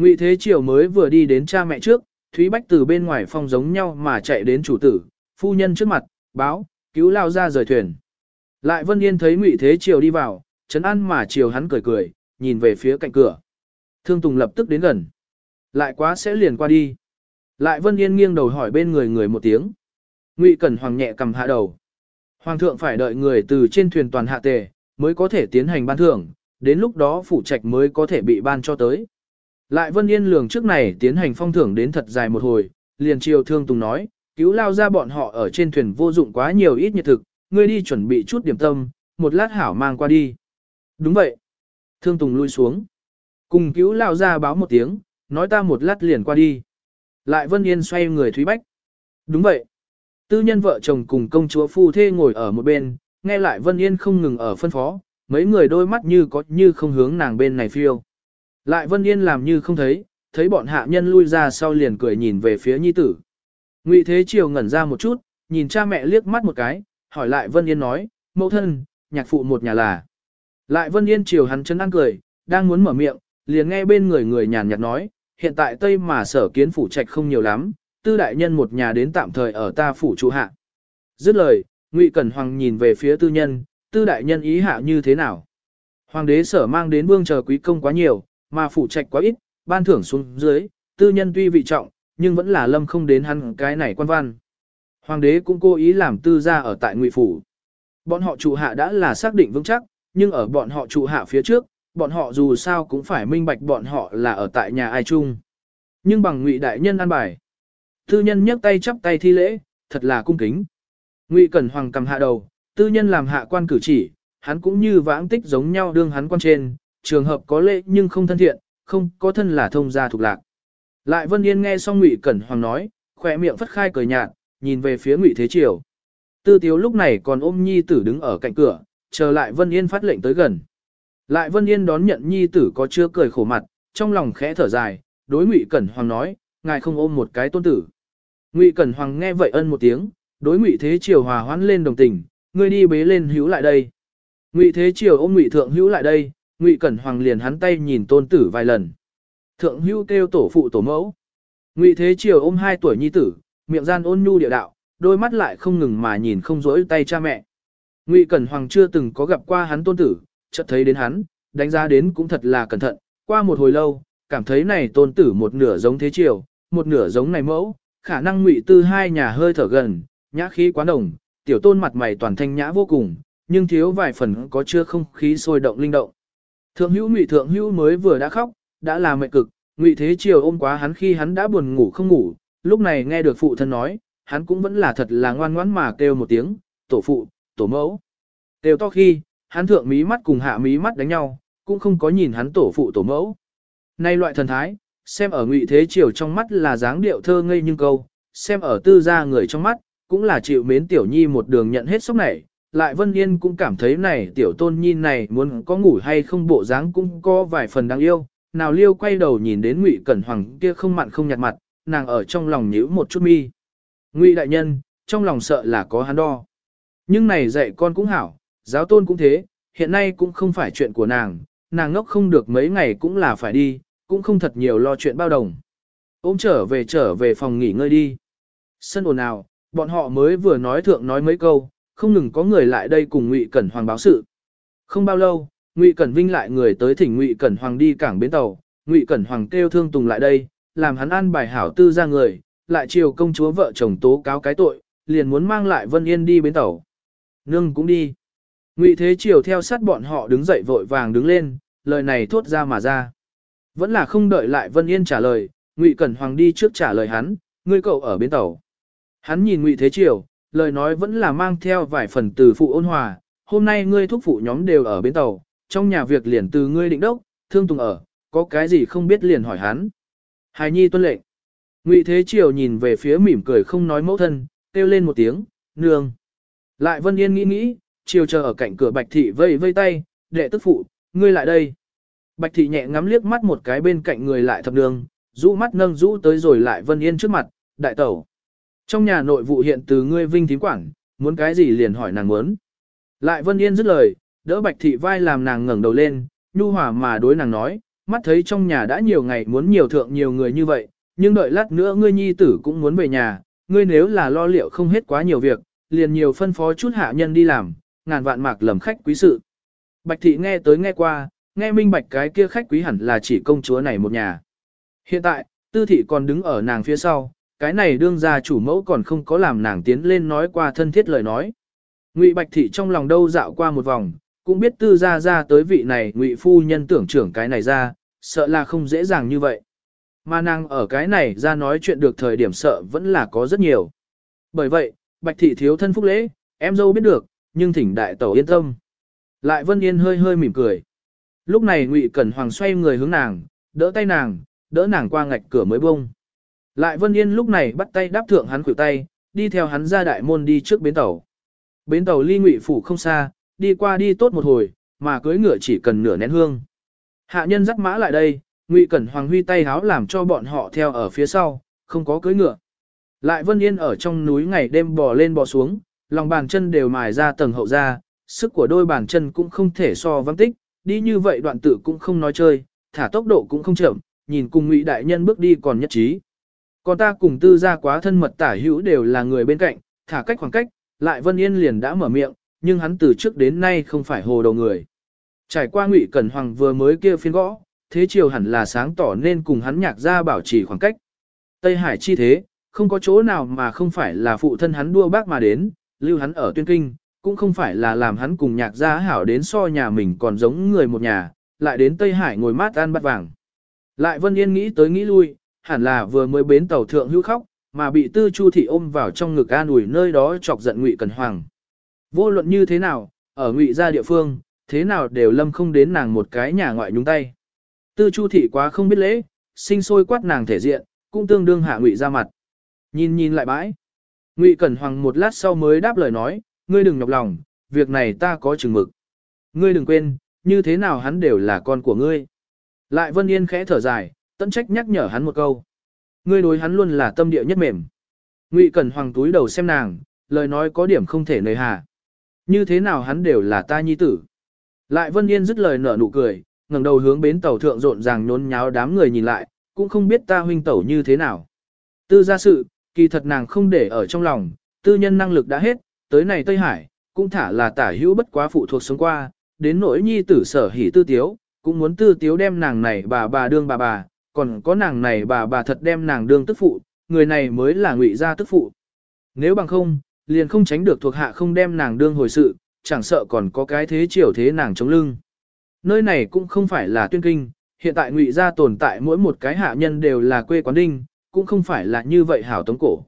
Ngụy Thế Triều mới vừa đi đến cha mẹ trước, Thúy Bách từ bên ngoài phong giống nhau mà chạy đến chủ tử, phu nhân trước mặt, báo, cứu lao ra rời thuyền. Lại Vân Yên thấy Ngụy Thế Triều đi vào, chấn an mà Triều hắn cười cười, nhìn về phía cạnh cửa. Thương Tùng lập tức đến gần. Lại quá sẽ liền qua đi. Lại Vân Yên nghiêng đầu hỏi bên người người một tiếng. Ngụy Cẩn Hoàng nhẹ cầm hạ đầu. Hoàng thượng phải đợi người từ trên thuyền toàn hạ tề, mới có thể tiến hành ban thưởng, đến lúc đó phủ trạch mới có thể bị ban cho tới. Lại Vân Yên lường trước này tiến hành phong thưởng đến thật dài một hồi, liền chiều thương tùng nói, cứu lao ra bọn họ ở trên thuyền vô dụng quá nhiều ít nhiệt thực, ngươi đi chuẩn bị chút điểm tâm, một lát hảo mang qua đi. Đúng vậy. Thương tùng lui xuống. Cùng cứu lao ra báo một tiếng, nói ta một lát liền qua đi. Lại Vân Yên xoay người Thúy Bách. Đúng vậy. Tư nhân vợ chồng cùng công chúa phu thê ngồi ở một bên, nghe lại Vân Yên không ngừng ở phân phó, mấy người đôi mắt như có như không hướng nàng bên này phiêu. Lại Vân Yên làm như không thấy, thấy bọn hạ nhân lui ra sau liền cười nhìn về phía nhi tử. Ngụy Thế Triều ngẩn ra một chút, nhìn cha mẹ liếc mắt một cái, hỏi lại Vân Yên nói, mẫu thân, nhạc phụ một nhà là. Lại Vân Yên Triều hắn chân ăn cười, đang muốn mở miệng, liền nghe bên người người nhàn nhạt nói, hiện tại Tây mà sở kiến phủ trạch không nhiều lắm, tư đại nhân một nhà đến tạm thời ở ta phủ trụ hạ. Dứt lời, Ngụy Cẩn Hoàng nhìn về phía tư nhân, tư đại nhân ý hạ như thế nào. Hoàng đế sở mang đến vương chờ quý công quá nhiều, mà phủ trạch quá ít, ban thưởng xuống dưới, tư nhân tuy vị trọng, nhưng vẫn là lâm không đến hắn cái này quan văn. Hoàng đế cũng cố ý làm tư gia ở tại Ngụy phủ. Bọn họ trụ hạ đã là xác định vững chắc, nhưng ở bọn họ trụ hạ phía trước, bọn họ dù sao cũng phải minh bạch bọn họ là ở tại nhà ai chung. Nhưng bằng Ngụy đại nhân an bài, tư nhân nhấc tay chắp tay thi lễ, thật là cung kính. Ngụy Cẩn Hoàng cầm hạ đầu, tư nhân làm hạ quan cử chỉ, hắn cũng như vãng tích giống nhau đương hắn quan trên, trường hợp có lễ nhưng không thân thiện, không có thân là thông gia thuộc lạc. Lại Vân Yên nghe xong Ngụy Cẩn Hoàng nói, khỏe miệng phất khai cười nhạt, nhìn về phía Ngụy Thế Triều. Tư Tiếu lúc này còn ôm nhi tử đứng ở cạnh cửa, chờ lại Vân Yên phát lệnh tới gần. Lại Vân Yên đón nhận nhi tử có chưa cười khổ mặt, trong lòng khẽ thở dài, đối Ngụy Cẩn Hoàng nói, ngài không ôm một cái tôn tử. Ngụy Cẩn Hoàng nghe vậy ân một tiếng, đối Ngụy Thế Triều hòa hoãn lên đồng tình, ngươi đi bế lên hữu lại đây. Ngụy Thế Triều ôm Ngụy Thượng hữu lại đây, Ngụy Cẩn Hoàng liền hắn tay nhìn tôn tử vài lần. Thượng hưu kêu tổ phụ tổ mẫu. Ngụy Thế Triều ôm hai tuổi nhi tử, miệng gian ôn nhu địa đạo, đôi mắt lại không ngừng mà nhìn không rỗi tay cha mẹ. Ngụy Cẩn Hoàng chưa từng có gặp qua hắn tôn tử, chợt thấy đến hắn, đánh giá đến cũng thật là cẩn thận, qua một hồi lâu, cảm thấy này tôn tử một nửa giống Thế Triều, một nửa giống này mẫu, khả năng Ngụy Tư hai nhà hơi thở gần, nhã khí quá đồng, tiểu tôn mặt mày toàn thanh nhã vô cùng, nhưng thiếu vài phần có chưa không khí sôi động linh động. Thượng hữu ngụy thượng hữu mới vừa đã khóc, đã là mệt cực, ngụy thế chiều ôm quá hắn khi hắn đã buồn ngủ không ngủ, lúc này nghe được phụ thân nói, hắn cũng vẫn là thật là ngoan ngoãn mà kêu một tiếng, tổ phụ, tổ mẫu. Kêu to khi, hắn thượng mí mắt cùng hạ mí mắt đánh nhau, cũng không có nhìn hắn tổ phụ tổ mẫu. Nay loại thần thái, xem ở ngụy thế chiều trong mắt là dáng điệu thơ ngây nhưng câu, xem ở tư gia người trong mắt, cũng là chịu mến tiểu nhi một đường nhận hết sốc này, lại Vân Yên cũng cảm thấy này tiểu tôn nhi này muốn có ngủ hay không bộ dáng cũng có vài phần đáng yêu, nào liêu quay đầu nhìn đến Ngụy Cẩn Hoàng kia không mặn không nhạt mặt, nàng ở trong lòng nhíu một chút mi. Ngụy đại nhân, trong lòng sợ là có hắn đo. Nhưng này dạy con cũng hảo, giáo tôn cũng thế, hiện nay cũng không phải chuyện của nàng, nàng ngốc không được mấy ngày cũng là phải đi, cũng không thật nhiều lo chuyện bao đồng. Ôm trở về trở về phòng nghỉ ngơi đi. Sân ồn ào, bọn họ mới vừa nói thượng nói mấy câu, không ngừng có người lại đây cùng Ngụy Cẩn Hoàng báo sự. Không bao lâu, Ngụy Cẩn Vinh lại người tới thỉnh Ngụy Cẩn Hoàng đi cảng bến tàu, Ngụy Cẩn Hoàng kêu Thương Tùng lại đây, làm hắn ăn bài hảo tư ra người, lại chiều công chúa vợ chồng tố cáo cái tội, liền muốn mang lại Vân Yên đi bến tàu. Nương cũng đi. Ngụy Thế Triều theo sát bọn họ đứng dậy vội vàng đứng lên, lời này thốt ra mà ra. Vẫn là không đợi lại Vân Yên trả lời, Ngụy Cẩn Hoàng đi trước trả lời hắn, ngươi cậu ở bến tàu. Hắn nhìn Ngụy Thế Triều, lời nói vẫn là mang theo vài phần từ phụ ôn hòa, hôm nay ngươi thúc phụ nhóm đều ở bến tàu, trong nhà việc liền từ ngươi định đốc, thương tùng ở, có cái gì không biết liền hỏi hắn. Hài nhi tuân lệnh. Ngụy Thế Triều nhìn về phía mỉm cười không nói mẫu thân, kêu lên một tiếng, nương. Lại Vân Yên nghĩ nghĩ, Triều chờ ở cạnh cửa Bạch Thị vây vây tay, đệ tức phụ, ngươi lại đây. Bạch Thị nhẹ ngắm liếc mắt một cái bên cạnh người lại thập đường, rũ mắt nâng rũ tới rồi lại Vân Yên trước mặt, đại tẩu. Trong nhà nội vụ hiện từ ngươi vinh thím quản, muốn cái gì liền hỏi nàng muốn. Lại Vân Yên dứt lời, đỡ Bạch Thị vai làm nàng ngẩng đầu lên, nhu hòa mà đối nàng nói, mắt thấy trong nhà đã nhiều ngày muốn nhiều thượng nhiều người như vậy, nhưng đợi lát nữa ngươi nhi tử cũng muốn về nhà, ngươi nếu là lo liệu không hết quá nhiều việc, liền nhiều phân phó chút hạ nhân đi làm, ngàn vạn mạc lầm khách quý sự. Bạch thị nghe tới nghe qua, nghe minh bạch cái kia khách quý hẳn là chỉ công chúa này một nhà. Hiện tại, tư thị còn đứng ở nàng phía sau, cái này đương gia chủ mẫu còn không có làm nàng tiến lên nói qua thân thiết lời nói. Ngụy Bạch thị trong lòng đâu dạo qua một vòng, cũng biết tư gia ra tới vị này Ngụy phu nhân tưởng trưởng cái này ra, sợ là không dễ dàng như vậy. Mà nàng ở cái này ra nói chuyện được thời điểm sợ vẫn là có rất nhiều. Bởi vậy, Bạch thị thiếu thân phúc lễ, em dâu biết được, nhưng thỉnh đại tẩu yên tâm. Lại Vân Yên hơi hơi mỉm cười. Lúc này Ngụy Cẩn Hoàng xoay người hướng nàng, đỡ tay nàng, đỡ nàng qua ngạch cửa mới bông. Lại Vân Yên lúc này bắt tay đáp thượng hắn khuỷu tay, đi theo hắn ra đại môn đi trước bến tàu. Bến tàu ly Ngụy phủ không xa, đi qua đi tốt một hồi, mà cưới ngựa chỉ cần nửa nén hương. Hạ nhân dắt mã lại đây, Ngụy Cẩn Hoàng huy tay háo làm cho bọn họ theo ở phía sau, không có cưới ngựa. Lại Vân Yên ở trong núi ngày đêm bò lên bò xuống, lòng bàn chân đều mài ra tầng hậu ra, sức của đôi bàn chân cũng không thể so vắng tích, đi như vậy đoạn tử cũng không nói chơi, thả tốc độ cũng không chậm, nhìn cùng Ngụy đại nhân bước đi còn nhất trí. Còn ta cùng tư gia quá thân mật tả hữu đều là người bên cạnh, thả cách khoảng cách, lại Vân Yên liền đã mở miệng, nhưng hắn từ trước đến nay không phải hồ đầu người. Trải qua Ngụy Cẩn Hoàng vừa mới kia phiên gõ, thế chiều hẳn là sáng tỏ nên cùng hắn nhạc ra bảo trì khoảng cách. Tây Hải chi thế, không có chỗ nào mà không phải là phụ thân hắn đua bác mà đến, lưu hắn ở tuyên kinh, cũng không phải là làm hắn cùng nhạc gia hảo đến so nhà mình còn giống người một nhà, lại đến Tây Hải ngồi mát ăn bát vàng. Lại Vân Yên nghĩ tới nghĩ lui, hẳn là vừa mới bến tàu thượng hữu khóc, mà bị tư chu thị ôm vào trong ngực an ủi nơi đó chọc giận ngụy Cần Hoàng. Vô luận như thế nào, ở ngụy gia địa phương, thế nào đều lâm không đến nàng một cái nhà ngoại nhúng tay. Tư chu thị quá không biết lễ, sinh sôi quát nàng thể diện, cũng tương đương hạ ngụy ra mặt. Nhìn nhìn lại bãi. Ngụy Cẩn Hoàng một lát sau mới đáp lời nói, ngươi đừng nhọc lòng, việc này ta có chừng mực. Ngươi đừng quên, như thế nào hắn đều là con của ngươi. Lại Vân Yên khẽ thở dài, tận trách nhắc nhở hắn một câu. Ngươi đối hắn luôn là tâm địa nhất mềm. Ngụy Cẩn Hoàng túi đầu xem nàng, lời nói có điểm không thể nơi hà. Như thế nào hắn đều là ta nhi tử. Lại Vân Yên dứt lời nở nụ cười, ngẩng đầu hướng bến tàu thượng rộn ràng nhốn nháo đám người nhìn lại, cũng không biết ta huynh tẩu như thế nào. Tư gia sự, kỳ thật nàng không để ở trong lòng, tư nhân năng lực đã hết, tới này Tây Hải, cũng thả là tả hữu bất quá phụ thuộc sống qua, đến nỗi nhi tử sở hỉ tư tiếu, cũng muốn tư tiếu đem nàng này bà bà đương bà bà, còn có nàng này bà bà thật đem nàng đương tức phụ, người này mới là ngụy gia tức phụ. Nếu bằng không, liền không tránh được thuộc hạ không đem nàng đương hồi sự, chẳng sợ còn có cái thế chiều thế nàng chống lưng. Nơi này cũng không phải là tuyên kinh, hiện tại ngụy gia tồn tại mỗi một cái hạ nhân đều là quê quán đinh, cũng không phải là như vậy hảo tống cổ.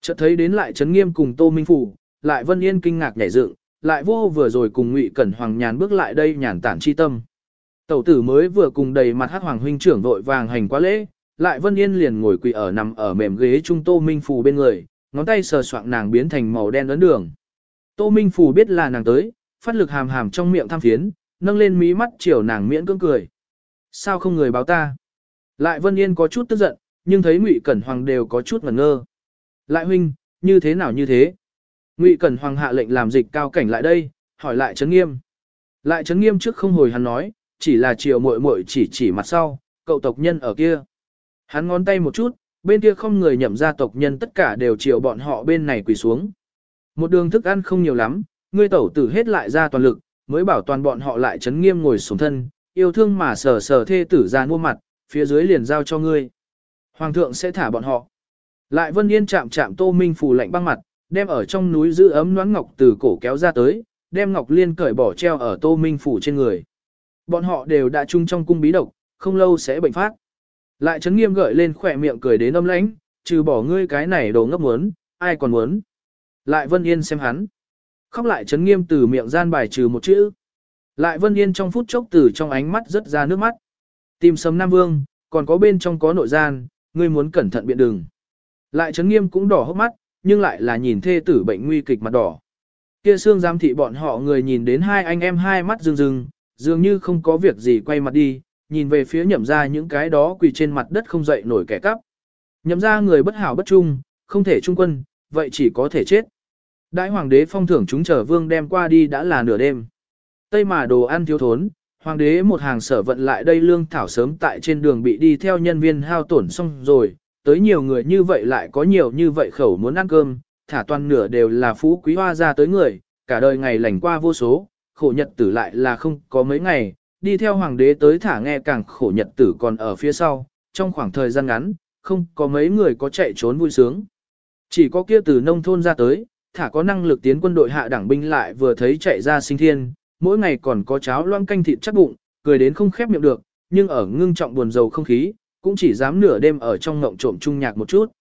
Chợt thấy đến lại Trấn Nghiêm cùng Tô Minh Phủ, lại Vân Yên kinh ngạc nhảy dựng, lại vô vừa rồi cùng Ngụy Cẩn Hoàng nhàn bước lại đây nhàn tản chi tâm. Tẩu tử mới vừa cùng đầy mặt hát hoàng huynh trưởng vội vàng hành quá lễ, lại Vân Yên liền ngồi quỳ ở nằm ở mềm ghế trung Tô Minh Phù bên người, ngón tay sờ soạng nàng biến thành màu đen ấn đường. Tô Minh Phù biết là nàng tới, phát lực hàm hàm trong miệng tham phiến, nâng lên mí mắt chiều nàng miễn cưỡng cười. Sao không người báo ta? Lại Vân Yên có chút tức giận, nhưng thấy Ngụy Cẩn Hoàng đều có chút ngẩn ngơ. Lại huynh, như thế nào như thế? Ngụy Cẩn Hoàng hạ lệnh làm dịch cao cảnh lại đây, hỏi lại Trấn Nghiêm. Lại Trấn Nghiêm trước không hồi hắn nói, chỉ là chiều muội muội chỉ chỉ mặt sau, cậu tộc nhân ở kia. Hắn ngón tay một chút, bên kia không người nhậm ra tộc nhân tất cả đều chiều bọn họ bên này quỳ xuống. Một đường thức ăn không nhiều lắm, ngươi tẩu tử hết lại ra toàn lực, mới bảo toàn bọn họ lại chấn nghiêm ngồi xuống thân, yêu thương mà sờ sờ thê tử ra mua mặt, phía dưới liền giao cho ngươi. Hoàng thượng sẽ thả bọn họ. Lại Vân Yên chạm chạm Tô Minh phủ lạnh băng mặt, đem ở trong núi giữ ấm noãn ngọc từ cổ kéo ra tới, đem ngọc liên cởi bỏ treo ở Tô Minh phủ trên người. Bọn họ đều đã chung trong cung bí độc, không lâu sẽ bệnh phát. Lại chấn nghiêm gợi lên khỏe miệng cười đến âm lãnh, trừ bỏ ngươi cái này đồ ngốc muốn, ai còn muốn. Lại Vân Yên xem hắn. Khóc lại chấn nghiêm từ miệng gian bài trừ một chữ. Lại Vân Yên trong phút chốc từ trong ánh mắt rất ra nước mắt. Tìm sấm Nam Vương, còn có bên trong có nội gian, ngươi muốn cẩn thận biện đường. Lại chấn nghiêm cũng đỏ hốc mắt, nhưng lại là nhìn thê tử bệnh nguy kịch mặt đỏ. Kia xương giám thị bọn họ người nhìn đến hai anh em hai mắt rưng rưng, dường như không có việc gì quay mặt đi, nhìn về phía nhậm ra những cái đó quỳ trên mặt đất không dậy nổi kẻ cắp. Nhậm ra người bất hảo bất trung, không thể trung quân, vậy chỉ có thể chết. Đại hoàng đế phong thưởng chúng chờ vương đem qua đi đã là nửa đêm. Tây mà đồ ăn thiếu thốn, hoàng đế một hàng sở vận lại đây lương thảo sớm tại trên đường bị đi theo nhân viên hao tổn xong rồi, tới nhiều người như vậy lại có nhiều như vậy khẩu muốn ăn cơm, thả toàn nửa đều là phú quý hoa ra tới người, cả đời ngày lành qua vô số, khổ nhật tử lại là không có mấy ngày, đi theo hoàng đế tới thả nghe càng khổ nhật tử còn ở phía sau, trong khoảng thời gian ngắn, không có mấy người có chạy trốn vui sướng. Chỉ có kia từ nông thôn ra tới, thả có năng lực tiến quân đội hạ đảng binh lại vừa thấy chạy ra sinh thiên, mỗi ngày còn có cháo loang canh thịt chắc bụng, cười đến không khép miệng được, nhưng ở ngưng trọng buồn dầu không khí, cũng chỉ dám nửa đêm ở trong ngộng trộm trung nhạc một chút.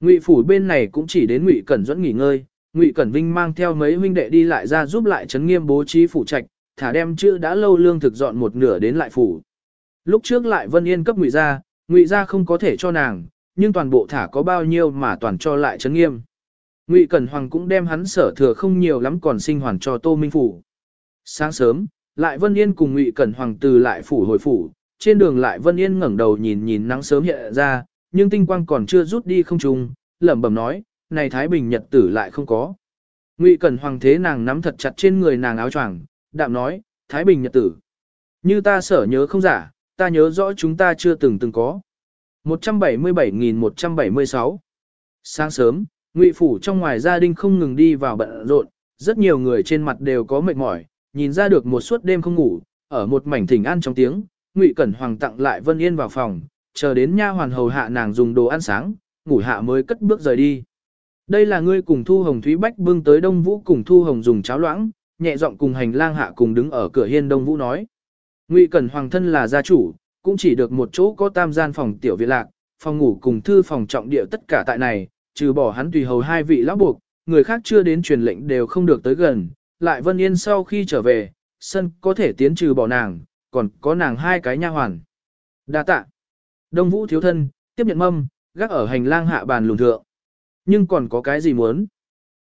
Ngụy phủ bên này cũng chỉ đến Ngụy Cẩn duẫn nghỉ ngơi, Ngụy Cẩn Vinh mang theo mấy huynh đệ đi lại ra giúp lại trấn nghiêm bố trí phủ trạch, thả đem chữ đã lâu lương thực dọn một nửa đến lại phủ. Lúc trước lại Vân Yên cấp Ngụy gia, Ngụy gia không có thể cho nàng, nhưng toàn bộ thả có bao nhiêu mà toàn cho lại trấn nghiêm. Ngụy Cẩn Hoàng cũng đem hắn sở thừa không nhiều lắm còn sinh hoàn cho Tô Minh phủ. Sáng sớm, lại Vân Yên cùng Ngụy Cẩn Hoàng từ lại phủ hồi phủ, trên đường lại Vân Yên ngẩng đầu nhìn nhìn nắng sớm hiện ra, nhưng tinh quang còn chưa rút đi không trùng, lẩm bẩm nói, này Thái Bình Nhật tử lại không có. Ngụy Cẩn Hoàng thế nàng nắm thật chặt trên người nàng áo choàng, đạm nói, Thái Bình Nhật tử. Như ta sở nhớ không giả, ta nhớ rõ chúng ta chưa từng từng có. 177.176 Sáng sớm, Ngụy Phủ trong ngoài gia đình không ngừng đi vào bận rộn, rất nhiều người trên mặt đều có mệt mỏi, nhìn ra được một suốt đêm không ngủ, ở một mảnh thỉnh ăn trong tiếng, Ngụy Cẩn Hoàng tặng lại Vân Yên vào phòng, chờ đến nha hoàn hầu hạ nàng dùng đồ ăn sáng, ngủ hạ mới cất bước rời đi. Đây là ngươi cùng Thu Hồng Thúy Bách bưng tới Đông Vũ cùng Thu Hồng dùng cháo loãng, nhẹ giọng cùng hành lang hạ cùng đứng ở cửa hiên Đông Vũ nói. Ngụy Cẩn Hoàng thân là gia chủ, cũng chỉ được một chỗ có tam gian phòng tiểu viện lạc, phòng ngủ cùng thư phòng trọng địa tất cả tại này, trừ bỏ hắn tùy hầu hai vị lão buộc, người khác chưa đến truyền lệnh đều không được tới gần, lại Vân Yên sau khi trở về, sân có thể tiến trừ bỏ nàng, còn có nàng hai cái nha hoàn. Đa tạ. Đông Vũ thiếu thân, tiếp nhận mâm, gác ở hành lang hạ bàn lùn thượng. Nhưng còn có cái gì muốn?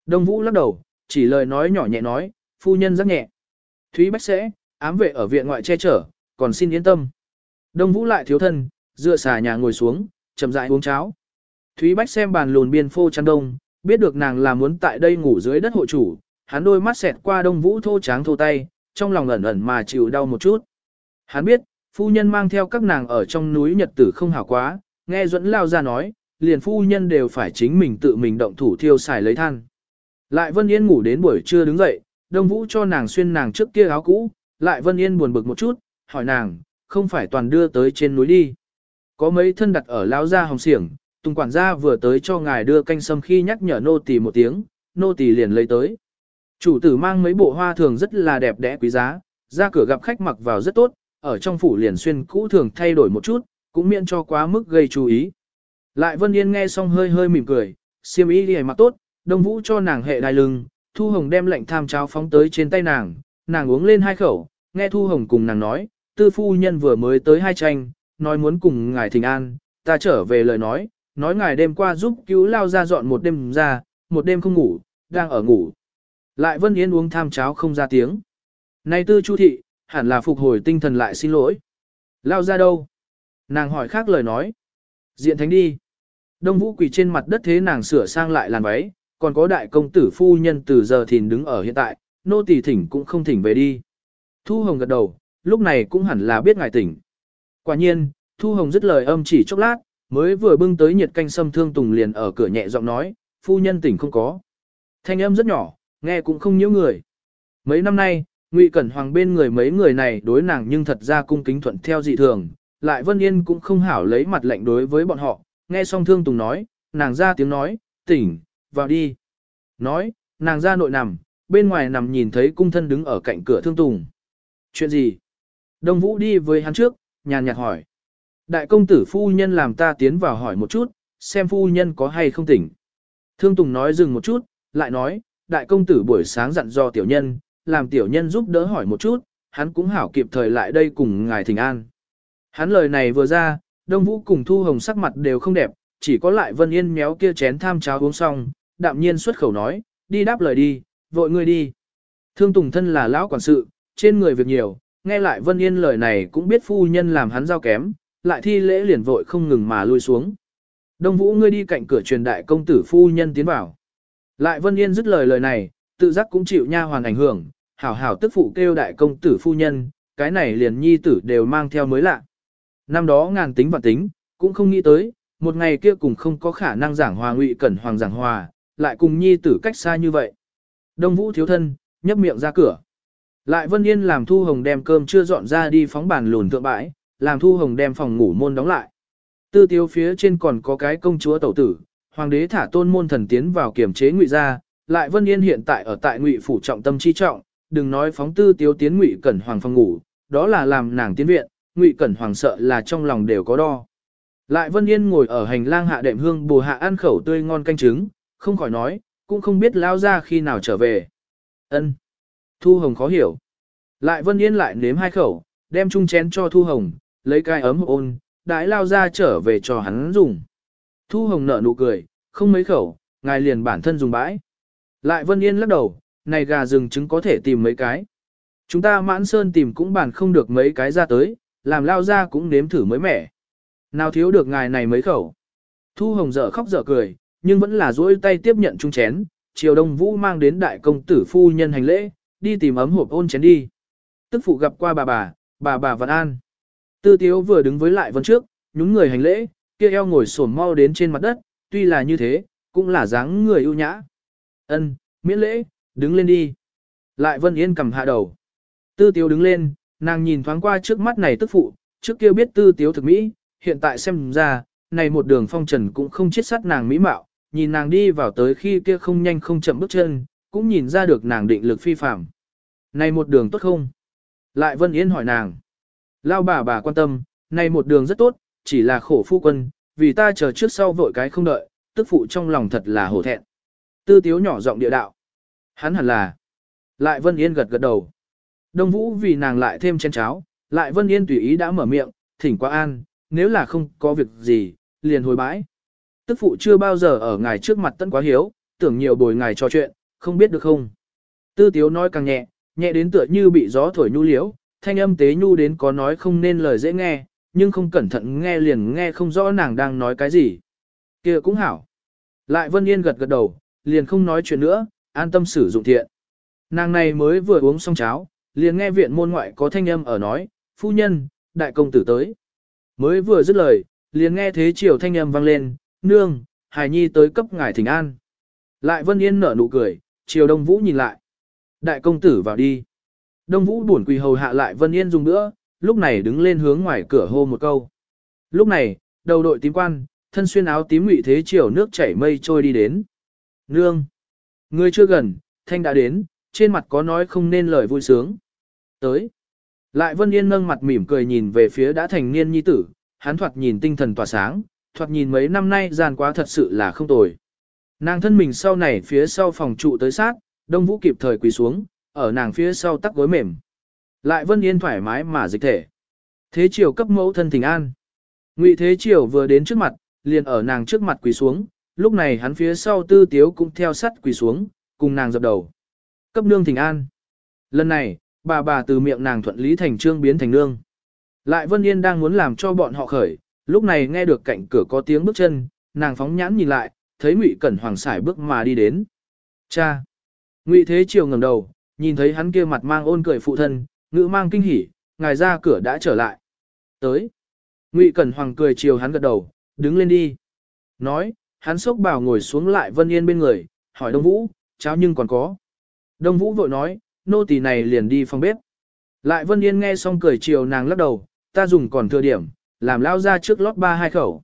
Đông Vũ lắc đầu, chỉ lời nói nhỏ nhẹ nói, phu nhân rất nhẹ. Thúy Bách sẽ, ám vệ ở viện ngoại che chở, còn xin yên tâm. Đông Vũ lại thiếu thân, dựa xà nhà ngồi xuống, chậm rãi uống cháo. Thúy Bách xem bàn lùn biên phô chăn đông, biết được nàng là muốn tại đây ngủ dưới đất hộ chủ, hắn đôi mắt xẹt qua Đông Vũ thô tráng thô tay, trong lòng ẩn ẩn mà chịu đau một chút. Hắn biết, phu nhân mang theo các nàng ở trong núi Nhật tử không hảo quá, nghe dẫn lao ra nói, liền phu nhân đều phải chính mình tự mình động thủ thiêu xài lấy than. Lại Vân Yên ngủ đến buổi trưa đứng dậy, Đông Vũ cho nàng xuyên nàng trước kia áo cũ, lại Vân Yên buồn bực một chút, hỏi nàng, không phải toàn đưa tới trên núi đi. Có mấy thân đặt ở lão gia hồng xiển, Tùng quản gia vừa tới cho ngài đưa canh sâm khi nhắc nhở nô tỳ một tiếng, nô tỳ liền lấy tới. Chủ tử mang mấy bộ hoa thường rất là đẹp đẽ quý giá, ra cửa gặp khách mặc vào rất tốt, ở trong phủ liền xuyên cũ thường thay đổi một chút, cũng miễn cho quá mức gây chú ý. Lại Vân Yên nghe xong hơi hơi mỉm cười, siêm ý đi mặc tốt, Đông Vũ cho nàng hệ đai lưng, Thu Hồng đem lệnh tham cháo phóng tới trên tay nàng, nàng uống lên hai khẩu, nghe Thu Hồng cùng nàng nói, tư phu nhân vừa mới tới hai tranh, nói muốn cùng ngài thỉnh an, ta trở về lời nói, nói ngài đêm qua giúp cứu lao ra dọn một đêm ra, một đêm không ngủ, đang ở ngủ. Lại Vân Yên uống tham cháo không ra tiếng. Nay tư chu thị, hẳn là phục hồi tinh thần lại xin lỗi. Lao ra đâu? Nàng hỏi khác lời nói. Diện thánh đi. Đông vũ quỳ trên mặt đất thế nàng sửa sang lại làn váy, còn có đại công tử phu nhân từ giờ thìn đứng ở hiện tại, nô tỳ thỉnh cũng không thỉnh về đi. Thu Hồng gật đầu, lúc này cũng hẳn là biết ngài tỉnh. Quả nhiên, Thu Hồng dứt lời âm chỉ chốc lát, mới vừa bưng tới nhiệt canh sâm thương tùng liền ở cửa nhẹ giọng nói, phu nhân tỉnh không có. Thanh âm rất nhỏ, nghe cũng không nhiễu người. Mấy năm nay, Ngụy Cẩn Hoàng bên người mấy người này đối nàng nhưng thật ra cung kính thuận theo dị thường, lại Vân Yên cũng không hảo lấy mặt lệnh đối với bọn họ, nghe xong Thương Tùng nói, nàng ra tiếng nói, tỉnh, vào đi. Nói, nàng ra nội nằm, bên ngoài nằm nhìn thấy cung thân đứng ở cạnh cửa Thương Tùng. Chuyện gì? Đông Vũ đi với hắn trước, nhàn nhạt hỏi. Đại công tử phu nhân làm ta tiến vào hỏi một chút, xem phu nhân có hay không tỉnh. Thương Tùng nói dừng một chút, lại nói, đại công tử buổi sáng dặn do tiểu nhân, làm tiểu nhân giúp đỡ hỏi một chút, hắn cũng hảo kịp thời lại đây cùng ngài thỉnh an. Hắn lời này vừa ra, Đông Vũ cùng Thu Hồng sắc mặt đều không đẹp, chỉ có lại Vân Yên méo kia chén tham cháo uống xong, đạm nhiên xuất khẩu nói, đi đáp lời đi, vội ngươi đi. Thương Tùng thân là lão quản sự, trên người việc nhiều, nghe lại Vân Yên lời này cũng biết phu nhân làm hắn giao kém, lại thi lễ liền vội không ngừng mà lui xuống. Đông Vũ ngươi đi cạnh cửa truyền đại công tử phu nhân tiến vào. Lại Vân Yên dứt lời lời này, tự giác cũng chịu nha hoàn ảnh hưởng, hảo hảo tức phụ kêu đại công tử phu nhân, cái này liền nhi tử đều mang theo mới lạ. Năm đó ngàn tính vạn tính, cũng không nghĩ tới, một ngày kia cùng không có khả năng giảng hòa ngụy cẩn hoàng giảng hòa, lại cùng nhi tử cách xa như vậy. Đông Vũ thiếu thân, nhấp miệng ra cửa. Lại Vân Yên làm Thu Hồng đem cơm chưa dọn ra đi phóng bàn lùn thượng bãi, làm Thu Hồng đem phòng ngủ môn đóng lại. Tư tiêu phía trên còn có cái công chúa tẩu tử, hoàng đế thả tôn môn thần tiến vào kiểm chế ngụy gia, lại Vân Yên hiện tại ở tại ngụy phủ trọng tâm chi trọng, đừng nói phóng tư tiêu tiến ngụy cẩn hoàng phòng ngủ, đó là làm nàng tiến viện, ngụy cẩn hoàng sợ là trong lòng đều có đo. Lại Vân Yên ngồi ở hành lang hạ đệm hương bù hạ ăn khẩu tươi ngon canh trứng, không khỏi nói, cũng không biết lao ra khi nào trở về. Ân. Thu Hồng khó hiểu. Lại Vân Yên lại nếm hai khẩu, đem chung chén cho Thu Hồng, lấy cái ấm ôn, đãi lao ra trở về cho hắn dùng. Thu Hồng nở nụ cười, không mấy khẩu, ngài liền bản thân dùng bãi. Lại Vân Yên lắc đầu, này gà rừng trứng có thể tìm mấy cái. Chúng ta mãn sơn tìm cũng bản không được mấy cái ra tới, làm lao ra cũng nếm thử mới mẻ. Nào thiếu được ngài này mấy khẩu. Thu Hồng dở khóc dở cười, nhưng vẫn là duỗi tay tiếp nhận chung chén, Triều Đông Vũ mang đến đại công tử phu nhân hành lễ, đi tìm ấm hộp ôn chén đi. Tức phụ gặp qua bà bà, bà bà Văn An. Tư Tiếu vừa đứng với lại vân trước, nhúng người hành lễ, kia eo ngồi xổm mau đến trên mặt đất, tuy là như thế, cũng là dáng người ưu nhã. Ân, miễn lễ, đứng lên đi. Lại Vân Yên cầm hạ đầu. Tư Tiếu đứng lên, nàng nhìn thoáng qua trước mắt này tức phụ, trước kia biết Tư Tiếu thực mỹ, hiện tại xem ra, này một đường phong trần cũng không chết sát nàng mỹ mạo, nhìn nàng đi vào tới khi kia không nhanh không chậm bước chân, cũng nhìn ra được nàng định lực phi phạm. Này một đường tốt không? Lại Vân Yên hỏi nàng. Lao bà bà quan tâm, này một đường rất tốt, chỉ là khổ phu quân, vì ta chờ trước sau vội cái không đợi, tức phụ trong lòng thật là hổ thẹn. Tư tiếu nhỏ giọng địa đạo. Hắn hẳn là. Lại Vân Yên gật gật đầu. Đông Vũ vì nàng lại thêm chén cháo, lại Vân Yên tùy ý đã mở miệng, thỉnh qua an, nếu là không có việc gì, liền hồi bãi. Tức phụ chưa bao giờ ở ngài trước mặt tân quá hiếu, tưởng nhiều bồi ngài trò chuyện, không biết được không. Tư tiếu nói càng nhẹ, nhẹ đến tựa như bị gió thổi nhu liếu, thanh âm tế nhu đến có nói không nên lời dễ nghe, nhưng không cẩn thận nghe liền nghe không rõ nàng đang nói cái gì. kia cũng hảo. Lại Vân Yên gật gật đầu, liền không nói chuyện nữa, an tâm sử dụng thiện. Nàng này mới vừa uống xong cháo, liền nghe viện môn ngoại có thanh âm ở nói, phu nhân, đại công tử tới. Mới vừa dứt lời, liền nghe thế chiều thanh âm vang lên, nương, hài nhi tới cấp ngài thỉnh an. Lại Vân Yên nở nụ cười, chiều Đông Vũ nhìn lại. Đại công tử vào đi. Đông Vũ buồn quỳ hầu hạ lại Vân Yên dùng nữa, lúc này đứng lên hướng ngoài cửa hô một câu. Lúc này, đầu đội tím quan, thân xuyên áo tím ngụy thế chiều nước chảy mây trôi đi đến. Nương! Người chưa gần, thanh đã đến, trên mặt có nói không nên lời vui sướng. Tới! Lại Vân Yên nâng mặt mỉm cười nhìn về phía đã thành niên nhi tử, hắn thoạt nhìn tinh thần tỏa sáng, thoạt nhìn mấy năm nay gian quá thật sự là không tồi. Nàng thân mình sau này phía sau phòng trụ tới sát, Đông Vũ kịp thời quỳ xuống, ở nàng phía sau tắc gối mềm. Lại Vân Yên thoải mái mà dịch thể. Thế Triều cấp mẫu thân thỉnh an. Ngụy Thế Triều vừa đến trước mặt, liền ở nàng trước mặt quỳ xuống, lúc này hắn phía sau tư tiếu cũng theo sắt quỳ xuống, cùng nàng dập đầu. Cấp nương thỉnh an. Lần này, bà bà từ miệng nàng thuận lý thành trương biến thành nương. Lại Vân Yên đang muốn làm cho bọn họ khởi, lúc này nghe được cạnh cửa có tiếng bước chân, nàng phóng nhãn nhìn lại, thấy Ngụy Cẩn Hoàng xài bước mà đi đến. Cha! Ngụy Thế Triều ngẩng đầu, nhìn thấy hắn kia mặt mang ôn cười phụ thân, ngữ mang kinh hỉ, ngài ra cửa đã trở lại. Tới! Ngụy Cẩn Hoàng cười chiều hắn gật đầu, đứng lên đi. Nói, hắn sốc bảo ngồi xuống lại Vân Yên bên người, hỏi Đông Vũ, cháu nhưng còn có. Đông Vũ vội nói, nô tỳ này liền đi phòng bếp. Lại Vân Yên nghe xong cười chiều nàng lắc đầu, ta dùng còn thừa điểm, làm lao ra trước lót ba hai khẩu.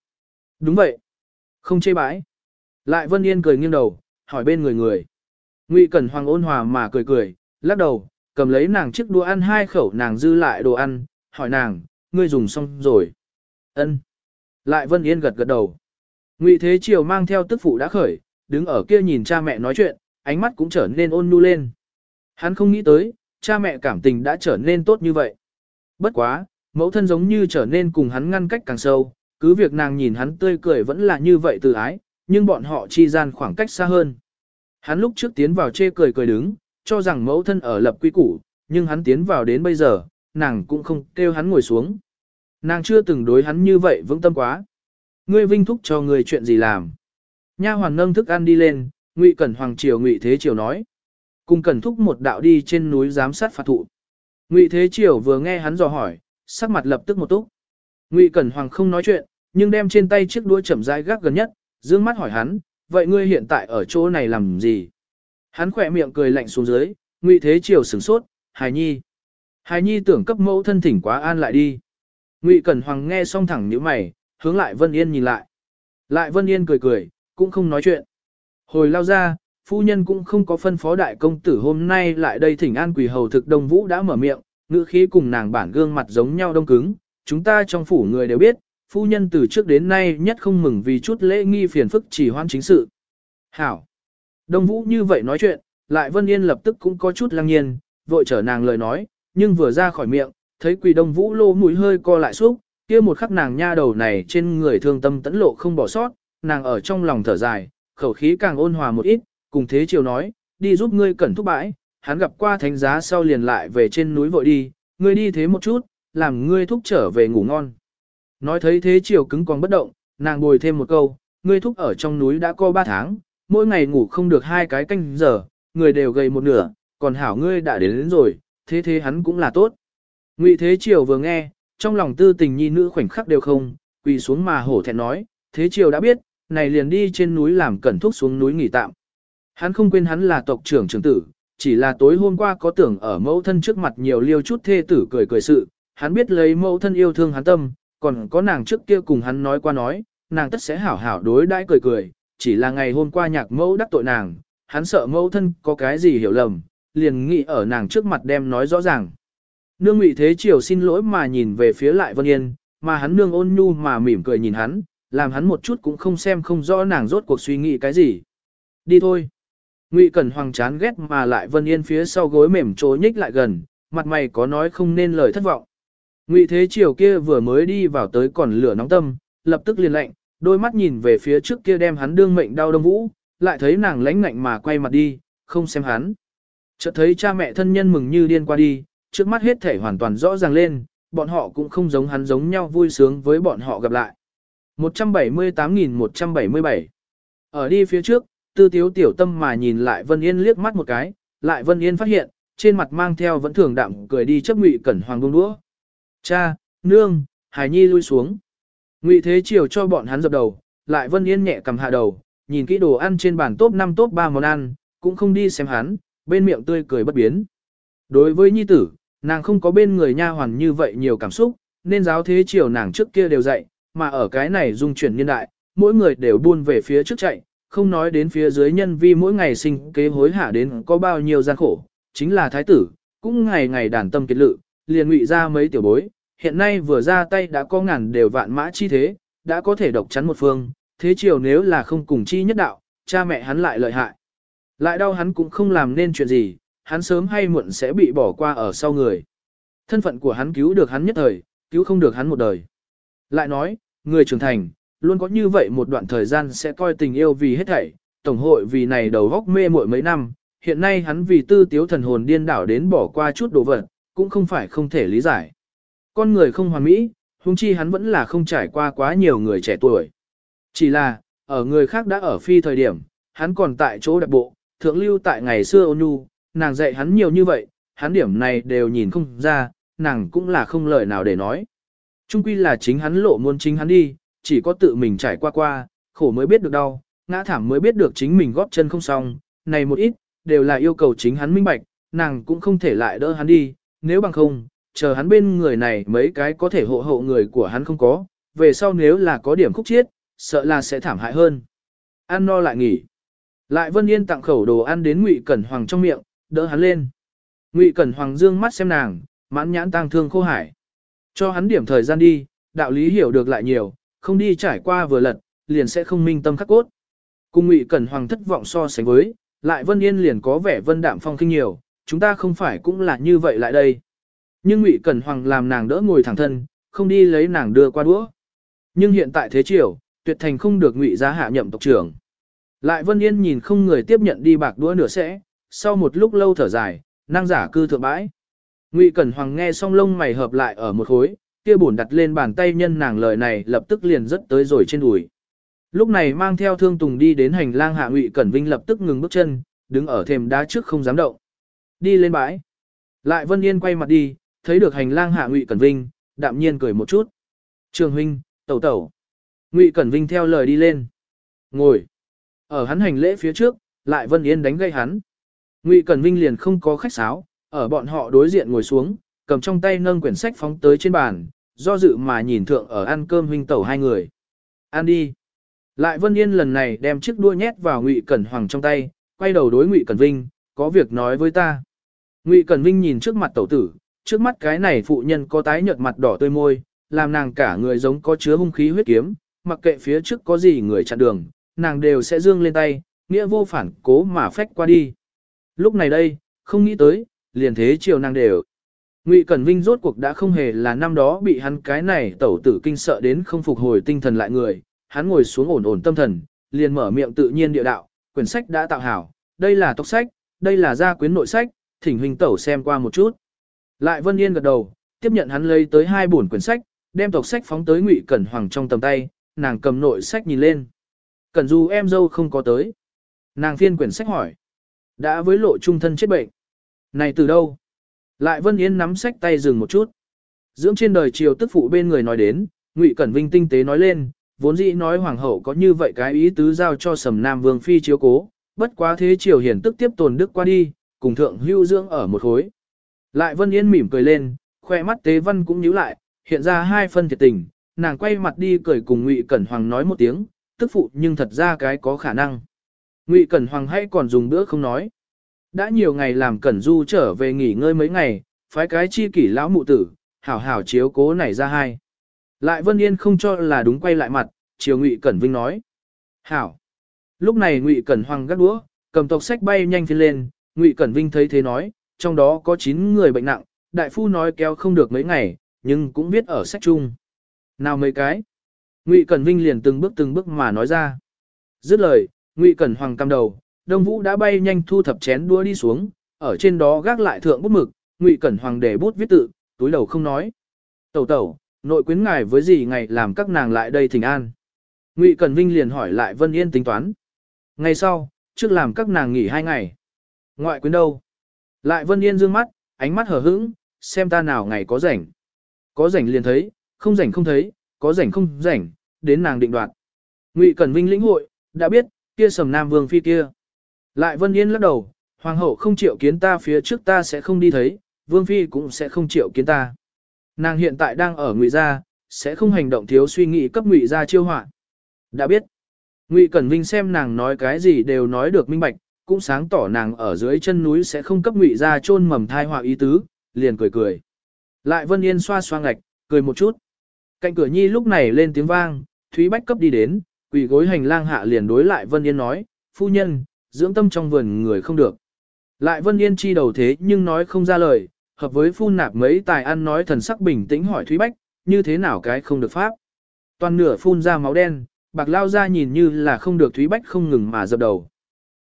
Đúng vậy. Không chê bãi. Lại Vân Yên cười nghiêng đầu, hỏi bên người người. Ngụy Cẩn Hoàng ôn hòa mà cười cười, lắc đầu, cầm lấy nàng chiếc đũa ăn hai khẩu nàng dư lại đồ ăn, hỏi nàng, ngươi dùng xong rồi. Ân. Lại Vân Yên gật gật đầu. Ngụy Thế Triều mang theo tức phụ đã khởi, đứng ở kia nhìn cha mẹ nói chuyện, ánh mắt cũng trở nên ôn nhu lên. Hắn không nghĩ tới, cha mẹ cảm tình đã trở nên tốt như vậy. Bất quá, mẫu thân giống như trở nên cùng hắn ngăn cách càng sâu, cứ việc nàng nhìn hắn tươi cười vẫn là như vậy từ ái, nhưng bọn họ chi gian khoảng cách xa hơn. Hắn lúc trước tiến vào chê cười cười đứng, cho rằng mẫu thân ở lập quy củ, nhưng hắn tiến vào đến bây giờ, nàng cũng không kêu hắn ngồi xuống. Nàng chưa từng đối hắn như vậy vững tâm quá. Ngươi vinh thúc cho người chuyện gì làm. Nha hoàn nâng thức ăn đi lên, Ngụy Cẩn Hoàng Triều Ngụy Thế Triều nói. Cùng Cẩn thúc một đạo đi trên núi giám sát phạt thụ. Ngụy Thế Triều vừa nghe hắn dò hỏi, sắc mặt lập tức một túc. Ngụy Cẩn Hoàng không nói chuyện, nhưng đem trên tay chiếc đũa chậm rãi gác gần nhất, dương mắt hỏi hắn, vậy ngươi hiện tại ở chỗ này làm gì? Hắn khỏe miệng cười lạnh xuống dưới, Ngụy Thế Triều sửng sốt, Hải Nhi. Hải Nhi tưởng cấp mẫu thân thỉnh quá an lại đi. Ngụy Cẩn Hoàng nghe xong thẳng nhíu mày, hướng lại Vân Yên nhìn lại. Lại Vân Yên cười cười, cũng không nói chuyện. Hồi lao ra, phu nhân cũng không có phân phó đại công tử hôm nay lại đây thỉnh an quỳ hầu thực đông vũ đã mở miệng, ngữ khí cùng nàng bản gương mặt giống nhau đông cứng. Chúng ta trong phủ người đều biết, phu nhân từ trước đến nay nhất không mừng vì chút lễ nghi phiền phức chỉ hoan chính sự. Hảo! Đông vũ như vậy nói chuyện, lại Vân Yên lập tức cũng có chút lăng nhiên, vội trở nàng lời nói, nhưng vừa ra khỏi miệng, thấy quỳ đông vũ lô mũi hơi co lại xúc, kia một khắc nàng nha đầu này trên người thương tâm tẫn lộ không bỏ sót, nàng ở trong lòng thở dài, khẩu khí càng ôn hòa một ít, cùng thế chiều nói, đi giúp ngươi cẩn thúc bãi, hắn gặp qua thánh giá sau liền lại về trên núi vội đi, ngươi đi thế một chút, làm ngươi thúc trở về ngủ ngon. Nói thấy thế chiều cứng còn bất động, nàng bồi thêm một câu, ngươi thúc ở trong núi đã có ba tháng, mỗi ngày ngủ không được hai cái canh giờ, người đều gầy một nửa, còn hảo ngươi đã đến, đến rồi, thế thế hắn cũng là tốt. Ngụy Thế Triều vừa nghe, trong lòng tư tình nhi nữ khoảnh khắc đều không, quỳ xuống mà hổ thẹn nói, Thế Triều đã biết, này liền đi trên núi làm cẩn thúc xuống núi nghỉ tạm. Hắn không quên hắn là tộc trưởng trưởng tử, chỉ là tối hôm qua có tưởng ở mẫu thân trước mặt nhiều liêu chút thê tử cười cười sự, hắn biết lấy mẫu thân yêu thương hắn tâm, còn có nàng trước kia cùng hắn nói qua nói, nàng tất sẽ hảo hảo đối đãi cười cười, chỉ là ngày hôm qua nhạc mẫu đắc tội nàng, hắn sợ mẫu thân có cái gì hiểu lầm, liền nghĩ ở nàng trước mặt đem nói rõ ràng. Nương Ngụy Thế Triều xin lỗi mà nhìn về phía lại Vân Yên, mà hắn nương ôn nhu mà mỉm cười nhìn hắn, làm hắn một chút cũng không xem không rõ nàng rốt cuộc suy nghĩ cái gì. Đi thôi. Ngụy Cẩn Hoàng chán ghét mà lại Vân Yên phía sau gối mềm trố nhích lại gần, mặt mày có nói không nên lời thất vọng. Ngụy Thế Triều kia vừa mới đi vào tới còn lửa nóng tâm, lập tức liền lạnh, đôi mắt nhìn về phía trước kia đem hắn đương mệnh đau đông vũ, lại thấy nàng lãnh ngạnh mà quay mặt đi, không xem hắn. Chợt thấy cha mẹ thân nhân mừng như điên qua đi, trước mắt hết thể hoàn toàn rõ ràng lên, bọn họ cũng không giống hắn giống nhau vui sướng với bọn họ gặp lại. 178.177 Ở đi phía trước, tư tiếu tiểu tâm mà nhìn lại Vân Yên liếc mắt một cái, lại Vân Yên phát hiện, trên mặt mang theo vẫn thường đạm cười đi chấp ngụy cẩn hoàng bông đũa. Cha, nương, Hải Nhi lui xuống. Ngụy Thế chiều cho bọn hắn dập đầu, lại Vân Yên nhẹ cầm hạ đầu, nhìn kỹ đồ ăn trên bàn top 5 top 3 món ăn, cũng không đi xem hắn, bên miệng tươi cười bất biến. Đối với nhi tử, nàng không có bên người nha hoàn như vậy nhiều cảm xúc, nên giáo thế chiều nàng trước kia đều dạy, mà ở cái này dung chuyển niên đại, mỗi người đều buôn về phía trước chạy, không nói đến phía dưới nhân vi mỗi ngày sinh kế hối hả đến có bao nhiêu gian khổ, chính là thái tử, cũng ngày ngày đàn tâm kết lự, liền ngụy ra mấy tiểu bối, hiện nay vừa ra tay đã có ngàn đều vạn mã chi thế, đã có thể độc chắn một phương, thế chiều nếu là không cùng chi nhất đạo, cha mẹ hắn lại lợi hại. Lại đau hắn cũng không làm nên chuyện gì, hắn sớm hay muộn sẽ bị bỏ qua ở sau người. Thân phận của hắn cứu được hắn nhất thời, cứu không được hắn một đời. Lại nói, người trưởng thành, luôn có như vậy một đoạn thời gian sẽ coi tình yêu vì hết thảy, tổng hội vì này đầu góc mê muội mấy năm, hiện nay hắn vì tư tiếu thần hồn điên đảo đến bỏ qua chút đồ vật, cũng không phải không thể lý giải. Con người không hoàn mỹ, huống chi hắn vẫn là không trải qua quá nhiều người trẻ tuổi. Chỉ là, ở người khác đã ở phi thời điểm, hắn còn tại chỗ đặc bộ, thượng lưu tại ngày xưa ôn nhu, nàng dạy hắn nhiều như vậy, hắn điểm này đều nhìn không ra, nàng cũng là không lời nào để nói. Trung quy là chính hắn lộ muốn chính hắn đi, chỉ có tự mình trải qua qua, khổ mới biết được đau, ngã thảm mới biết được chính mình góp chân không xong, này một ít, đều là yêu cầu chính hắn minh bạch, nàng cũng không thể lại đỡ hắn đi, nếu bằng không, chờ hắn bên người này mấy cái có thể hộ hộ người của hắn không có, về sau nếu là có điểm khúc chiết, sợ là sẽ thảm hại hơn. Ăn no lại nghỉ. Lại Vân Yên tặng khẩu đồ ăn đến Ngụy Cẩn Hoàng trong miệng, đỡ hắn lên. Ngụy Cẩn Hoàng dương mắt xem nàng, mãn nhãn tang thương khô hải. Cho hắn điểm thời gian đi, đạo lý hiểu được lại nhiều, không đi trải qua vừa lật, liền sẽ không minh tâm khắc cốt. Cùng Ngụy Cẩn Hoàng thất vọng so sánh với, lại Vân Yên liền có vẻ vân đạm phong kinh nhiều, chúng ta không phải cũng là như vậy lại đây. Nhưng Ngụy Cẩn Hoàng làm nàng đỡ ngồi thẳng thân, không đi lấy nàng đưa qua đũa. Nhưng hiện tại thế triều, tuyệt thành không được Ngụy gia hạ nhậm tộc trưởng. Lại Vân Yên nhìn không người tiếp nhận đi bạc đũa nửa sẽ, sau một lúc lâu thở dài, năng giả cư thượng bãi. Ngụy Cẩn Hoàng nghe xong lông mày hợp lại ở một khối, kia bổn đặt lên bàn tay nhân nàng lời này lập tức liền rất tới rồi trên đùi. Lúc này mang theo thương tùng đi đến hành lang hạ Ngụy Cẩn Vinh lập tức ngừng bước chân, đứng ở thềm đá trước không dám động. Đi lên bãi. Lại Vân Yên quay mặt đi, thấy được hành lang hạ Ngụy Cẩn Vinh, đạm nhiên cười một chút. Trường huynh, tẩu tẩu. Ngụy Cẩn Vinh theo lời đi lên. Ngồi. Ở hắn hành lễ phía trước, lại Vân Yên đánh gây hắn. Ngụy Cẩn Vinh liền không có khách sáo, ở bọn họ đối diện ngồi xuống, cầm trong tay nâng quyển sách phóng tới trên bàn, do dự mà nhìn thượng ở ăn cơm huynh tẩu hai người. Ăn đi. Lại Vân Yên lần này đem chiếc đua nhét vào Ngụy Cẩn Hoàng trong tay, quay đầu đối Ngụy Cẩn Vinh, có việc nói với ta. Ngụy Cẩn Vinh nhìn trước mặt tẩu tử, trước mắt cái này phụ nhân có tái nhợt mặt đỏ tươi môi, làm nàng cả người giống có chứa hung khí huyết kiếm, mặc kệ phía trước có gì người chặn đường, nàng đều sẽ dương lên tay, nghĩa vô phản cố mà phách qua đi. Lúc này đây, không nghĩ tới, liền thế chiều nàng đều. Ngụy Cẩn Vinh rốt cuộc đã không hề là năm đó bị hắn cái này tẩu tử kinh sợ đến không phục hồi tinh thần lại người, hắn ngồi xuống ổn ổn tâm thần, liền mở miệng tự nhiên địa đạo, quyển sách đã tạo hảo, đây là tốc sách, đây là gia quyến nội sách, thỉnh huynh tẩu xem qua một chút. Lại Vân Yên gật đầu, tiếp nhận hắn lấy tới hai bổn quyển sách, đem tộc sách phóng tới Ngụy Cẩn Hoàng trong tầm tay, nàng cầm nội sách nhìn lên. Cẩn Du em dâu không có tới. Nàng phiên quyển sách hỏi. Đã với lộ trung thân chết bệnh. Này từ đâu? Lại Vân Yên nắm sách tay dừng một chút. Dưỡng trên đời triều tức phụ bên người nói đến, Ngụy Cẩn Vinh tinh tế nói lên, vốn dĩ nói hoàng hậu có như vậy cái ý tứ giao cho Sầm Nam Vương phi chiếu cố, bất quá thế triều hiển tức tiếp tồn đức qua đi, cùng thượng hưu dưỡng ở một khối. Lại Vân Yên mỉm cười lên, khoe mắt tế văn cũng nhíu lại, hiện ra hai phân thiệt tình, nàng quay mặt đi cười cùng Ngụy Cẩn Hoàng nói một tiếng, tức phụ nhưng thật ra cái có khả năng. Ngụy Cẩn Hoàng hay còn dùng bữa không nói. Đã nhiều ngày làm Cẩn Du trở về nghỉ ngơi mấy ngày, phái cái chi kỷ lão mụ tử, hảo hảo chiếu cố này ra hai. Lại Vân Yên không cho là đúng quay lại mặt, chiều Ngụy Cẩn Vinh nói. Hảo. Lúc này Ngụy Cẩn Hoàng gắt đũa, cầm tộc sách bay nhanh phiên lên, Ngụy Cẩn Vinh thấy thế nói, trong đó có 9 người bệnh nặng, đại phu nói kéo không được mấy ngày, nhưng cũng biết ở sách chung. Nào mấy cái? Ngụy Cẩn Vinh liền từng bước từng bước mà nói ra. Dứt lời, Ngụy Cẩn Hoàng cầm đầu, Đông Vũ đã bay nhanh thu thập chén đũa đi xuống, ở trên đó gác lại thượng bút mực, Ngụy Cẩn Hoàng để bút viết tự, túi đầu không nói. Tẩu tẩu, nội quyến ngài với gì ngày làm các nàng lại đây thỉnh an. Ngụy Cẩn Vinh liền hỏi lại Vân Yên tính toán. Ngày sau, trước làm các nàng nghỉ hai ngày. Ngoại quyến đâu? Lại Vân Yên dương mắt, ánh mắt hờ hững, xem ta nào ngày có rảnh. Có rảnh liền thấy, không rảnh không thấy, có rảnh không rảnh, đến nàng định đoạt. Ngụy Cẩn Vinh lĩnh hội, đã biết, kia sầm nam vương phi kia. Lại Vân Yên lắc đầu, hoàng hậu không chịu kiến ta phía trước ta sẽ không đi thấy, vương phi cũng sẽ không chịu kiến ta. Nàng hiện tại đang ở ngụy gia, sẽ không hành động thiếu suy nghĩ cấp ngụy gia chiêu họa. Đã biết. Ngụy Cẩn Vinh xem nàng nói cái gì đều nói được minh bạch, cũng sáng tỏ nàng ở dưới chân núi sẽ không cấp ngụy gia chôn mầm thai họa ý tứ, liền cười cười. Lại Vân Yên xoa xoa ngạch, cười một chút. Cạnh cửa nhi lúc này lên tiếng vang, Thúy Bách cấp đi đến, quỳ gối hành lang hạ liền đối lại Vân Yên nói, phu nhân, dưỡng tâm trong vườn người không được. Lại Vân Yên chi đầu thế nhưng nói không ra lời, hợp với phun nạp mấy tài ăn nói thần sắc bình tĩnh hỏi Thúy Bách, như thế nào cái không được pháp. Toàn nửa phun ra máu đen, bạc lao ra nhìn như là không được Thúy Bách không ngừng mà dập đầu.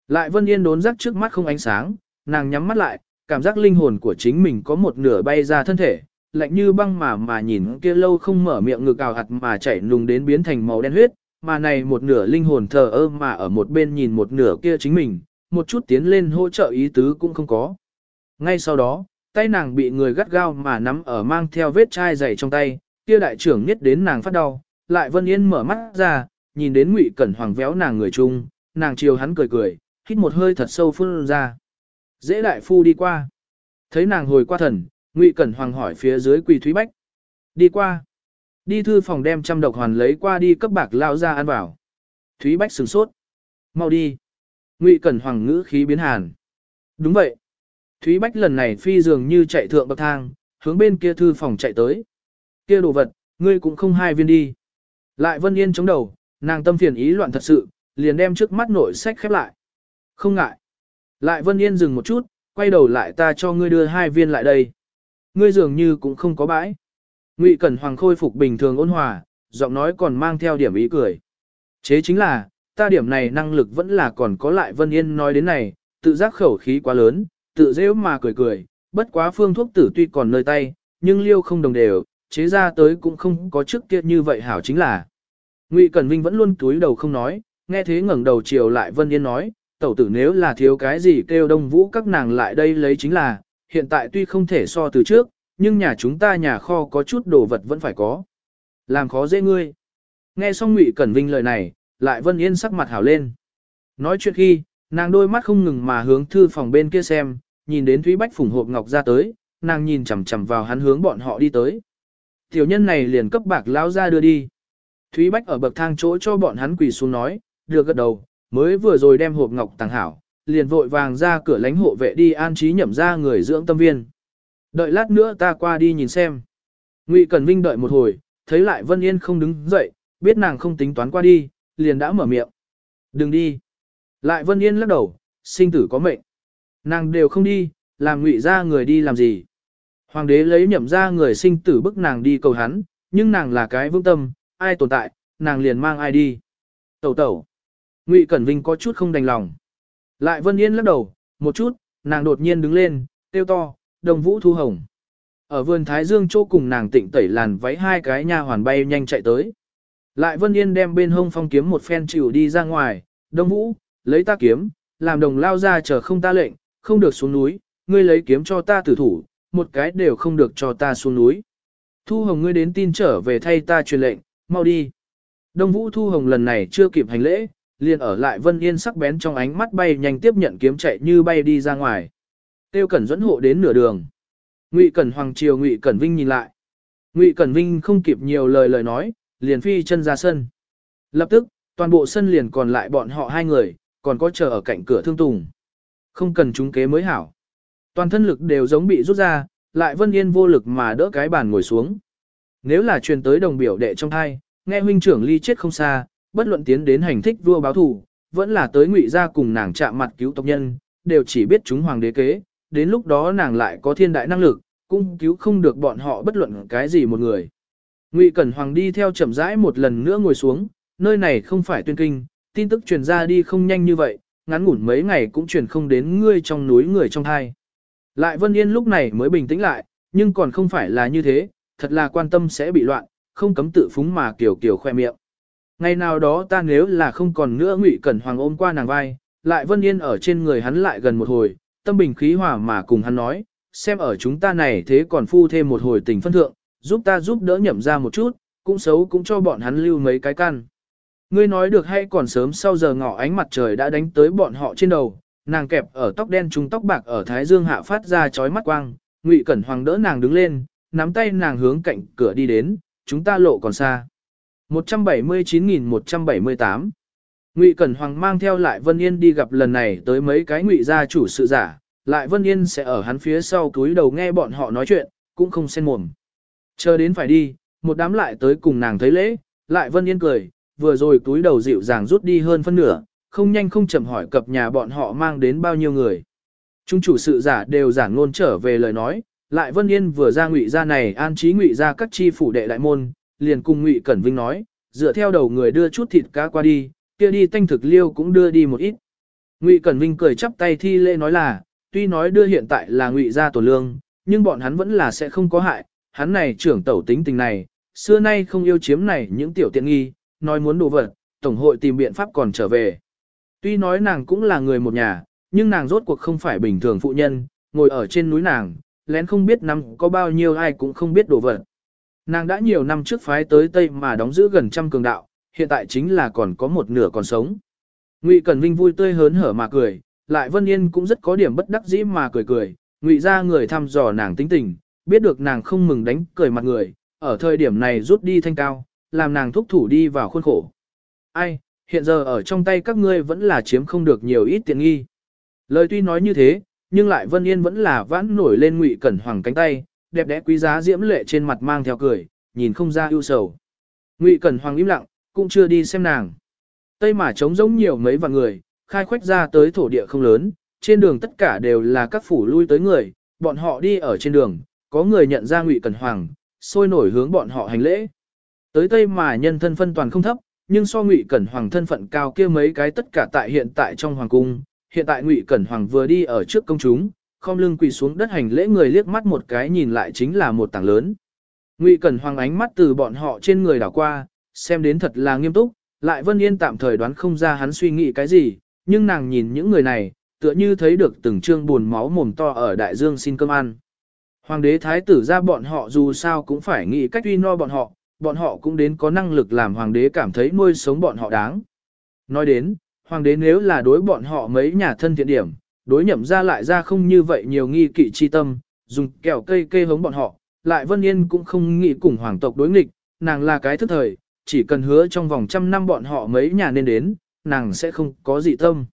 Lại Vân Yên đốn rắc trước mắt không ánh sáng, nàng nhắm mắt lại, cảm giác linh hồn của chính mình có một nửa bay ra thân thể, lạnh như băng mà mà nhìn kia lâu không mở miệng ngực ào hạt mà chảy nùng đến biến thành màu đen huyết, mà này một nửa linh hồn thờ ơ mà ở một bên nhìn một nửa kia chính mình, một chút tiến lên hỗ trợ ý tứ cũng không có. Ngay sau đó, tay nàng bị người gắt gao mà nắm ở mang theo vết chai dày trong tay, kia đại trưởng nhất đến nàng phát đau, lại Vân Yên mở mắt ra, nhìn đến Ngụy Cẩn Hoàng véo nàng người chung, nàng chiều hắn cười cười, hít một hơi thật sâu phun ra. Dễ đại phu đi qua. Thấy nàng hồi qua thần, Ngụy Cẩn Hoàng hỏi phía dưới Quỳ Thúy Bách. Đi qua. Đi thư phòng đem trăm độc hoàn lấy qua đi cấp bạc lao ra ăn vào. Thúy Bách sửng sốt. Mau đi. Ngụy Cẩn Hoàng ngữ khí biến hàn. Đúng vậy. Thúy Bách lần này phi dường như chạy thượng bậc thang, hướng bên kia thư phòng chạy tới. Kia đồ vật, ngươi cũng không hai viên đi. Lại Vân Yên chống đầu, nàng tâm phiền ý loạn thật sự, liền đem trước mắt nội sách khép lại. Không ngại. Lại Vân Yên dừng một chút, quay đầu lại ta cho ngươi đưa hai viên lại đây. Ngươi dường như cũng không có bãi. Ngụy Cẩn Hoàng khôi phục bình thường ôn hòa, giọng nói còn mang theo điểm ý cười. Chế chính là, ta điểm này năng lực vẫn là còn có lại Vân Yên nói đến này, tự giác khẩu khí quá lớn, tự dễ mà cười cười, bất quá phương thuốc tử tuy còn nơi tay, nhưng liêu không đồng đều, chế ra tới cũng không có trước kia như vậy hảo chính là. Ngụy Cẩn Vinh vẫn luôn túi đầu không nói, nghe thế ngẩng đầu chiều lại Vân Yên nói, tẩu tử nếu là thiếu cái gì kêu đông vũ các nàng lại đây lấy chính là, hiện tại tuy không thể so từ trước, nhưng nhà chúng ta nhà kho có chút đồ vật vẫn phải có. Làm khó dễ ngươi. Nghe xong Ngụy Cẩn Vinh lời này, lại Vân Yên sắc mặt hảo lên. Nói chuyện khi, nàng đôi mắt không ngừng mà hướng thư phòng bên kia xem, nhìn đến Thúy Bách phủng hộp ngọc ra tới, nàng nhìn chằm chằm vào hắn hướng bọn họ đi tới. Tiểu nhân này liền cấp bạc lão ra đưa đi. Thúy Bách ở bậc thang chỗ cho bọn hắn quỳ xuống nói, được gật đầu, mới vừa rồi đem hộp ngọc tàng hảo, liền vội vàng ra cửa lánh hộ vệ đi an trí nhậm ra người dưỡng tâm viên. Đợi lát nữa ta qua đi nhìn xem. Ngụy Cẩn Vinh đợi một hồi, thấy lại Vân Yên không đứng dậy, biết nàng không tính toán qua đi, liền đã mở miệng. Đừng đi. Lại Vân Yên lắc đầu, sinh tử có mệnh. Nàng đều không đi, làm ngụy ra người đi làm gì. Hoàng đế lấy nhậm ra người sinh tử bức nàng đi cầu hắn, nhưng nàng là cái vương tâm, ai tồn tại, nàng liền mang ai đi. Tẩu tẩu. Ngụy Cẩn Vinh có chút không đành lòng. Lại Vân Yên lắc đầu, một chút, nàng đột nhiên đứng lên, tiêu to, đồng vũ thu hồng. Ở vườn Thái Dương chỗ cùng nàng tịnh tẩy làn váy hai cái nha hoàn bay nhanh chạy tới. Lại Vân Yên đem bên hông phong kiếm một phen chịu đi ra ngoài, đông vũ, lấy ta kiếm, làm đồng lao ra chờ không ta lệnh, không được xuống núi, ngươi lấy kiếm cho ta tử thủ, một cái đều không được cho ta xuống núi. Thu Hồng ngươi đến tin trở về thay ta truyền lệnh, mau đi. Đông Vũ Thu Hồng lần này chưa kịp hành lễ, liền ở lại Vân Yên sắc bén trong ánh mắt bay nhanh tiếp nhận kiếm chạy như bay đi ra ngoài. Tiêu Cẩn dẫn hộ đến nửa đường. Ngụy Cẩn Hoàng Triều Ngụy Cẩn Vinh nhìn lại. Ngụy Cẩn Vinh không kịp nhiều lời lời nói, liền phi chân ra sân. Lập tức, toàn bộ sân liền còn lại bọn họ hai người, còn có chờ ở cạnh cửa thương tùng. Không cần chúng kế mới hảo. Toàn thân lực đều giống bị rút ra, lại Vân Yên vô lực mà đỡ cái bàn ngồi xuống. Nếu là truyền tới đồng biểu đệ trong hai, nghe huynh trưởng ly chết không xa, bất luận tiến đến hành thích vua báo thù, vẫn là tới ngụy gia cùng nàng chạm mặt cứu tộc nhân, đều chỉ biết chúng hoàng đế kế, đến lúc đó nàng lại có thiên đại năng lực, cũng cứu không được bọn họ bất luận cái gì một người. Ngụy Cẩn Hoàng đi theo chậm rãi một lần nữa ngồi xuống, nơi này không phải tuyên kinh, tin tức truyền ra đi không nhanh như vậy, ngắn ngủn mấy ngày cũng truyền không đến ngươi trong núi người trong hai. Lại Vân Yên lúc này mới bình tĩnh lại, nhưng còn không phải là như thế, thật là quan tâm sẽ bị loạn, không cấm tự phúng mà kiểu kiểu khoe miệng. Ngày nào đó ta nếu là không còn nữa Ngụy Cẩn Hoàng ôm qua nàng vai, lại Vân Yên ở trên người hắn lại gần một hồi, tâm bình khí hòa mà cùng hắn nói, xem ở chúng ta này thế còn phu thêm một hồi tình phân thượng, giúp ta giúp đỡ nhậm ra một chút, cũng xấu cũng cho bọn hắn lưu mấy cái căn. Ngươi nói được hay còn sớm sau giờ ngọ ánh mặt trời đã đánh tới bọn họ trên đầu, nàng kẹp ở tóc đen trung tóc bạc ở thái dương hạ phát ra chói mắt quang, Ngụy Cẩn Hoàng đỡ nàng đứng lên, nắm tay nàng hướng cạnh cửa đi đến, chúng ta lộ còn xa. 179.178 Ngụy Cẩn Hoàng mang theo lại Vân Yên đi gặp lần này tới mấy cái ngụy gia chủ sự giả, lại Vân Yên sẽ ở hắn phía sau túi đầu nghe bọn họ nói chuyện, cũng không xen mồm. Chờ đến phải đi, một đám lại tới cùng nàng thấy lễ, lại Vân Yên cười, vừa rồi túi đầu dịu dàng rút đi hơn phân nửa, không nhanh không chậm hỏi cập nhà bọn họ mang đến bao nhiêu người. Chúng chủ sự giả đều giảng ngôn trở về lời nói, lại Vân Yên vừa ra ngụy gia này an trí ngụy gia các chi phủ đệ đại môn, liền cùng ngụy Cẩn Vinh nói, dựa theo đầu người đưa chút thịt cá qua đi, kia đi tanh thực liêu cũng đưa đi một ít. Ngụy Cẩn Vinh cười chắp tay thi lễ nói là, tuy nói đưa hiện tại là ngụy gia tổ lương, nhưng bọn hắn vẫn là sẽ không có hại, hắn này trưởng tẩu tính tình này, xưa nay không yêu chiếm này những tiểu tiện nghi, nói muốn đồ vật, tổng hội tìm biện pháp còn trở về. Tuy nói nàng cũng là người một nhà, nhưng nàng rốt cuộc không phải bình thường phụ nhân, ngồi ở trên núi nàng, lén không biết năm có bao nhiêu ai cũng không biết đồ vật. Nàng đã nhiều năm trước phái tới Tây mà đóng giữ gần trăm cường đạo, hiện tại chính là còn có một nửa còn sống. Ngụy Cẩn Vinh vui tươi hớn hở mà cười, lại Vân Yên cũng rất có điểm bất đắc dĩ mà cười cười, Ngụy ra người thăm dò nàng tính tình, biết được nàng không mừng đánh cười mặt người, ở thời điểm này rút đi thanh cao, làm nàng thúc thủ đi vào khuôn khổ. Ai, hiện giờ ở trong tay các ngươi vẫn là chiếm không được nhiều ít tiện nghi. Lời tuy nói như thế, nhưng lại Vân Yên vẫn là vãn nổi lên Ngụy Cẩn Hoàng cánh tay, đẹp đẽ quý giá diễm lệ trên mặt mang theo cười, nhìn không ra ưu sầu. Ngụy Cẩn Hoàng im lặng, cũng chưa đi xem nàng. Tây mà trống giống nhiều mấy vạn người, khai khoách ra tới thổ địa không lớn, trên đường tất cả đều là các phủ lui tới người, bọn họ đi ở trên đường, có người nhận ra Ngụy Cẩn Hoàng, sôi nổi hướng bọn họ hành lễ. Tới Tây mà nhân thân phân toàn không thấp, nhưng so Ngụy Cẩn Hoàng thân phận cao kia mấy cái tất cả tại hiện tại trong hoàng cung, hiện tại Ngụy Cẩn Hoàng vừa đi ở trước công chúng, không lưng quỳ xuống đất hành lễ người liếc mắt một cái nhìn lại chính là một tảng lớn. Ngụy Cẩn Hoàng ánh mắt từ bọn họ trên người đảo qua, xem đến thật là nghiêm túc, lại Vân Yên tạm thời đoán không ra hắn suy nghĩ cái gì, nhưng nàng nhìn những người này, tựa như thấy được từng trương buồn máu mồm to ở đại dương xin cơm ăn. Hoàng đế thái tử ra bọn họ dù sao cũng phải nghĩ cách uy no bọn họ, bọn họ cũng đến có năng lực làm hoàng đế cảm thấy nuôi sống bọn họ đáng. Nói đến, hoàng đế nếu là đối bọn họ mấy nhà thân thiện điểm, đối nhậm ra lại ra không như vậy nhiều nghi kỵ chi tâm, dùng kẹo cây cây hống bọn họ, lại Vân Yên cũng không nghĩ cùng hoàng tộc đối nghịch, nàng là cái thức thời, chỉ cần hứa trong vòng trăm năm bọn họ mấy nhà nên đến, nàng sẽ không có dị tâm.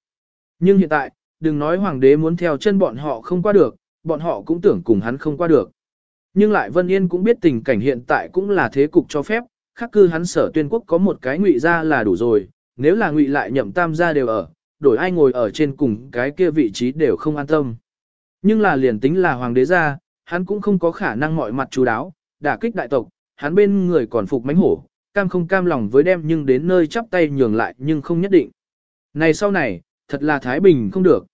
Nhưng hiện tại, đừng nói hoàng đế muốn theo chân bọn họ không qua được, bọn họ cũng tưởng cùng hắn không qua được. Nhưng lại Vân Yên cũng biết tình cảnh hiện tại cũng là thế cục cho phép, khắc cư hắn sở tuyên quốc có một cái ngụy ra là đủ rồi, nếu là ngụy lại nhậm tam gia đều ở, đổi ai ngồi ở trên cùng cái kia vị trí đều không an tâm. Nhưng là liền tính là hoàng đế gia, hắn cũng không có khả năng mọi mặt chú đáo, đả kích đại tộc, hắn bên người còn phục mánh hổ, cam không cam lòng với đem nhưng đến nơi chắp tay nhường lại nhưng không nhất định. Này sau này, thật là Thái Bình không được.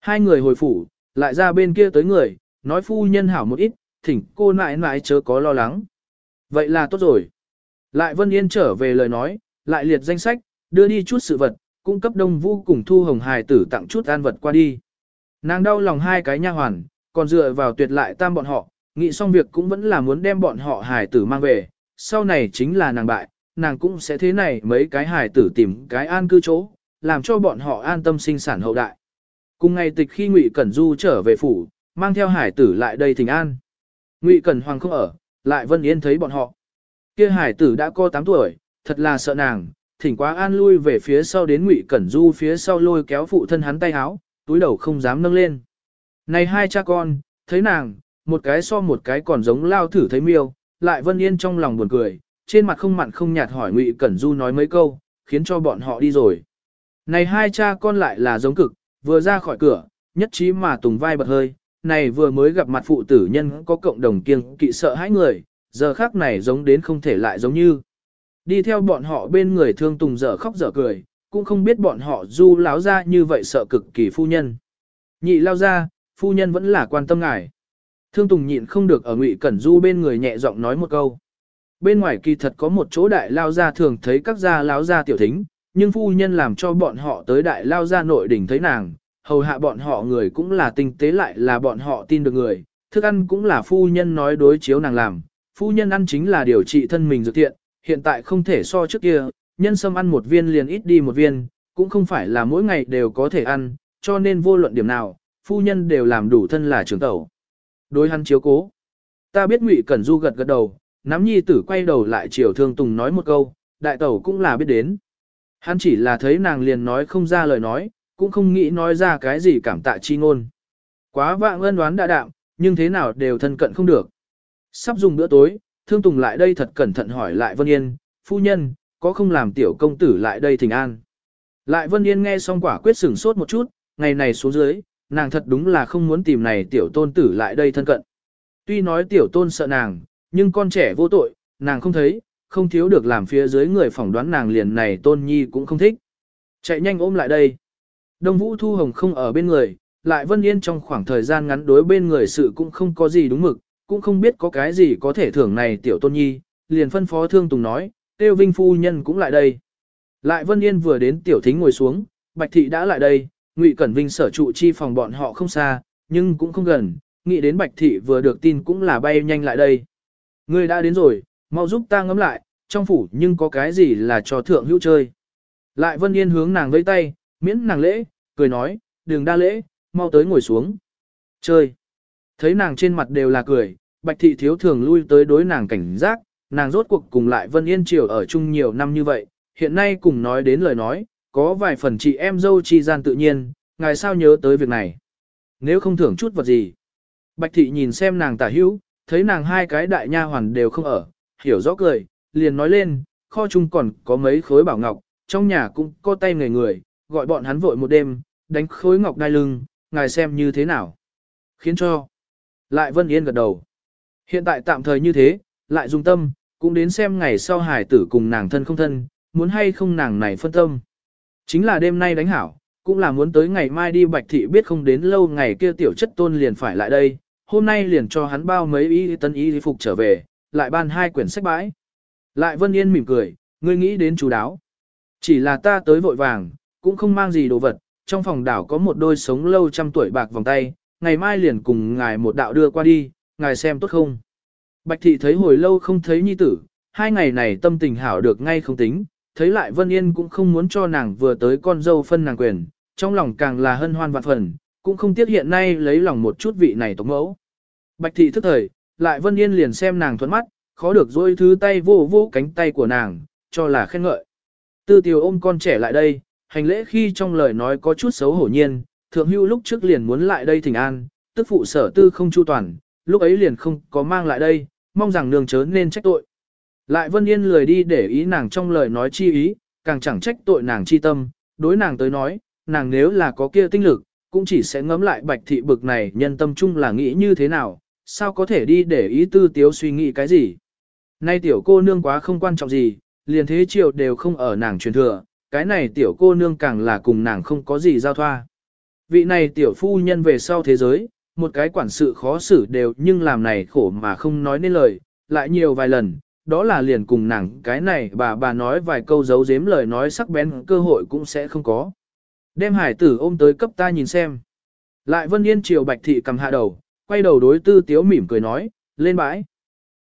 Hai người hồi phủ, lại ra bên kia tới người, nói phu nhân hảo một ít, thỉnh cô nại nại chớ có lo lắng. Vậy là tốt rồi. Lại Vân Yên trở về lời nói, lại liệt danh sách, đưa đi chút sự vật, cung cấp đông vũ cùng thu hồng hài tử tặng chút an vật qua đi. Nàng đau lòng hai cái nha hoàn, còn dựa vào tuyệt lại tam bọn họ, nghĩ xong việc cũng vẫn là muốn đem bọn họ hài tử mang về, sau này chính là nàng bại, nàng cũng sẽ thế này mấy cái hài tử tìm cái an cư chỗ, làm cho bọn họ an tâm sinh sản hậu đại. Cùng ngày tịch khi Ngụy Cẩn Du trở về phủ, mang theo hải tử lại đây thỉnh an. Ngụy Cẩn Hoàng không ở, lại Vân Yên thấy bọn họ. Kia hải tử đã có 8 tuổi, thật là sợ nàng, thỉnh quá an lui về phía sau đến Ngụy Cẩn Du phía sau lôi kéo phụ thân hắn tay háo, túi đầu không dám nâng lên. Này hai cha con, thấy nàng, một cái so một cái còn giống lao thử thấy miêu, lại Vân Yên trong lòng buồn cười, trên mặt không mặn không nhạt hỏi Ngụy Cẩn Du nói mấy câu, khiến cho bọn họ đi rồi. Này hai cha con lại là giống cực, vừa ra khỏi cửa, nhất trí mà tùng vai bật hơi, này vừa mới gặp mặt phụ tử nhân có cộng đồng kiêng kỵ sợ hãi người, giờ khác này giống đến không thể lại giống như. Đi theo bọn họ bên người thương tùng dở khóc dở cười, cũng không biết bọn họ du láo ra như vậy sợ cực kỳ phu nhân. Nhị lao ra, phu nhân vẫn là quan tâm ngài. Thương tùng nhịn không được ở ngụy cẩn du bên người nhẹ giọng nói một câu. Bên ngoài kỳ thật có một chỗ đại lao gia thường thấy các gia lão gia tiểu thính, nhưng phu nhân làm cho bọn họ tới đại lao gia nội đỉnh thấy nàng, hầu hạ bọn họ người cũng là tinh tế lại là bọn họ tin được người, thức ăn cũng là phu nhân nói đối chiếu nàng làm, phu nhân ăn chính là điều trị thân mình dược thiện, hiện tại không thể so trước kia, nhân sâm ăn một viên liền ít đi một viên, cũng không phải là mỗi ngày đều có thể ăn, cho nên vô luận điểm nào, phu nhân đều làm đủ thân là trưởng tẩu. Đối hắn chiếu cố. Ta biết Ngụy Cẩn Du gật gật đầu, nắm nhi tử quay đầu lại chiều thương tùng nói một câu, đại tẩu cũng là biết đến. Hắn chỉ là thấy nàng liền nói không ra lời nói, cũng không nghĩ nói ra cái gì cảm tạ chi ngôn. Quá vạng ân đoán đã đạm, nhưng thế nào đều thân cận không được. Sắp dùng bữa tối, Thương Tùng lại đây thật cẩn thận hỏi lại Vân Yên, phu nhân, có không làm tiểu công tử lại đây thỉnh an. Lại Vân Yên nghe xong quả quyết sửng sốt một chút, ngày này xuống dưới, nàng thật đúng là không muốn tìm này tiểu tôn tử lại đây thân cận. Tuy nói tiểu tôn sợ nàng, nhưng con trẻ vô tội, nàng không thấy, không thiếu được làm phía dưới người phỏng đoán nàng liền này tôn nhi cũng không thích. Chạy nhanh ôm lại đây. Đông Vũ Thu Hồng không ở bên người, lại Vân Yên trong khoảng thời gian ngắn đối bên người sự cũng không có gì đúng mực, cũng không biết có cái gì có thể thưởng này tiểu tôn nhi, liền phân phó thương tùng nói, tiêu vinh phu nhân cũng lại đây. Lại Vân Yên vừa đến tiểu thính ngồi xuống, Bạch Thị đã lại đây, Ngụy Cẩn Vinh sở trụ chi phòng bọn họ không xa, nhưng cũng không gần, nghĩ đến Bạch Thị vừa được tin cũng là bay nhanh lại đây. Ngươi đã đến rồi, mau giúp ta ngắm lại, trong phủ nhưng có cái gì là cho thượng hữu chơi. Lại Vân Yên hướng nàng vẫy tay, miễn nàng lễ, cười nói, đừng đa lễ, mau tới ngồi xuống. Chơi. Thấy nàng trên mặt đều là cười, bạch thị thiếu thường lui tới đối nàng cảnh giác, nàng rốt cuộc cùng lại Vân Yên Triều ở chung nhiều năm như vậy, hiện nay cùng nói đến lời nói, có vài phần chị em dâu chi gian tự nhiên, ngài sao nhớ tới việc này. Nếu không thưởng chút vật gì. Bạch thị nhìn xem nàng tả hữu, thấy nàng hai cái đại nha hoàn đều không ở, hiểu rõ cười, liền nói lên, kho chung còn có mấy khối bảo ngọc, trong nhà cũng có tay người người, gọi bọn hắn vội một đêm, đánh khối ngọc đai lưng, ngài xem như thế nào. Khiến cho. Lại Vân Yên gật đầu. Hiện tại tạm thời như thế, lại dùng tâm, cũng đến xem ngày sau hải tử cùng nàng thân không thân, muốn hay không nàng này phân tâm. Chính là đêm nay đánh hảo, cũng là muốn tới ngày mai đi bạch thị biết không đến lâu ngày kia tiểu chất tôn liền phải lại đây, hôm nay liền cho hắn bao mấy ý tân ý phục trở về, lại ban hai quyển sách bãi. Lại Vân Yên mỉm cười, ngươi nghĩ đến chú đáo. Chỉ là ta tới vội vàng, cũng không mang gì đồ vật, trong phòng đảo có một đôi sống lâu trăm tuổi bạc vòng tay, ngày mai liền cùng ngài một đạo đưa qua đi, ngài xem tốt không. Bạch thị thấy hồi lâu không thấy nhi tử, hai ngày này tâm tình hảo được ngay không tính, thấy lại Vân Yên cũng không muốn cho nàng vừa tới con dâu phân nàng quyền, trong lòng càng là hân hoan vạn phần, cũng không tiếc hiện nay lấy lòng một chút vị này tống mẫu. Bạch thị thức thời, lại Vân Yên liền xem nàng thuẫn mắt, khó được dôi thứ tay vô vô cánh tay của nàng, cho là khen ngợi. Tư tiểu ôm con trẻ lại đây, hành lễ khi trong lời nói có chút xấu hổ nhiên, thượng hưu lúc trước liền muốn lại đây thỉnh an, tức phụ sở tư không chu toàn, lúc ấy liền không có mang lại đây, mong rằng nương chớ nên trách tội. Lại Vân Yên lười đi để ý nàng trong lời nói chi ý, càng chẳng trách tội nàng chi tâm, đối nàng tới nói, nàng nếu là có kia tinh lực, cũng chỉ sẽ ngấm lại bạch thị bực này nhân tâm chung là nghĩ như thế nào, sao có thể đi để ý tư tiếu suy nghĩ cái gì. Nay tiểu cô nương quá không quan trọng gì, liền thế chiều đều không ở nàng truyền thừa, cái này tiểu cô nương càng là cùng nàng không có gì giao thoa. Vị này tiểu phu nhân về sau thế giới, một cái quản sự khó xử đều nhưng làm này khổ mà không nói nên lời, lại nhiều vài lần, đó là liền cùng nàng cái này bà bà nói vài câu giấu giếm lời nói sắc bén cơ hội cũng sẽ không có. Đem hải tử ôm tới cấp ta nhìn xem. Lại Vân Yên chiều Bạch Thị cầm hạ đầu, quay đầu đối tư tiếu mỉm cười nói, lên bãi.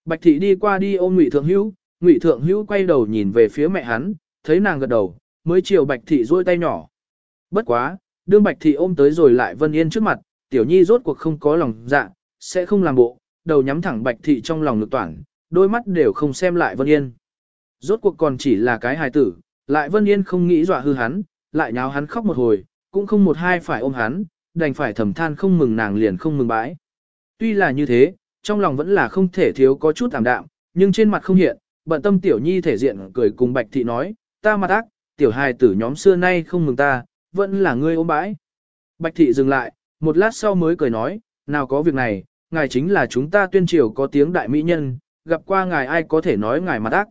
Bạch Thị đi qua đi ôm Ngụy Thượng Hữu, Ngụy Thượng Hữu quay đầu nhìn về phía mẹ hắn, thấy nàng gật đầu, mới chiều Bạch Thị duỗi tay nhỏ. Bất quá, đương Bạch Thị ôm tới rồi lại Vân Yên trước mặt, Tiểu Nhi rốt cuộc không có lòng dạ, sẽ không làm bộ, đầu nhắm thẳng Bạch Thị trong lòng lực toản, đôi mắt đều không xem lại Vân Yên. Rốt cuộc còn chỉ là cái hài tử, lại Vân Yên không nghĩ dọa hư hắn, lại nháo hắn khóc một hồi, cũng không một hai phải ôm hắn, đành phải thầm than không mừng nàng liền không mừng bãi. Tuy là như thế, trong lòng vẫn là không thể thiếu có chút tạm đạm, nhưng trên mặt không hiện, bận tâm tiểu nhi thể diện cười cùng bạch thị nói, ta mặt ác, tiểu hài tử nhóm xưa nay không mừng ta, vẫn là ngươi ôm bãi. Bạch thị dừng lại, một lát sau mới cười nói, nào có việc này, ngài chính là chúng ta tuyên triều có tiếng đại mỹ nhân, gặp qua ngài ai có thể nói ngài mặt ác.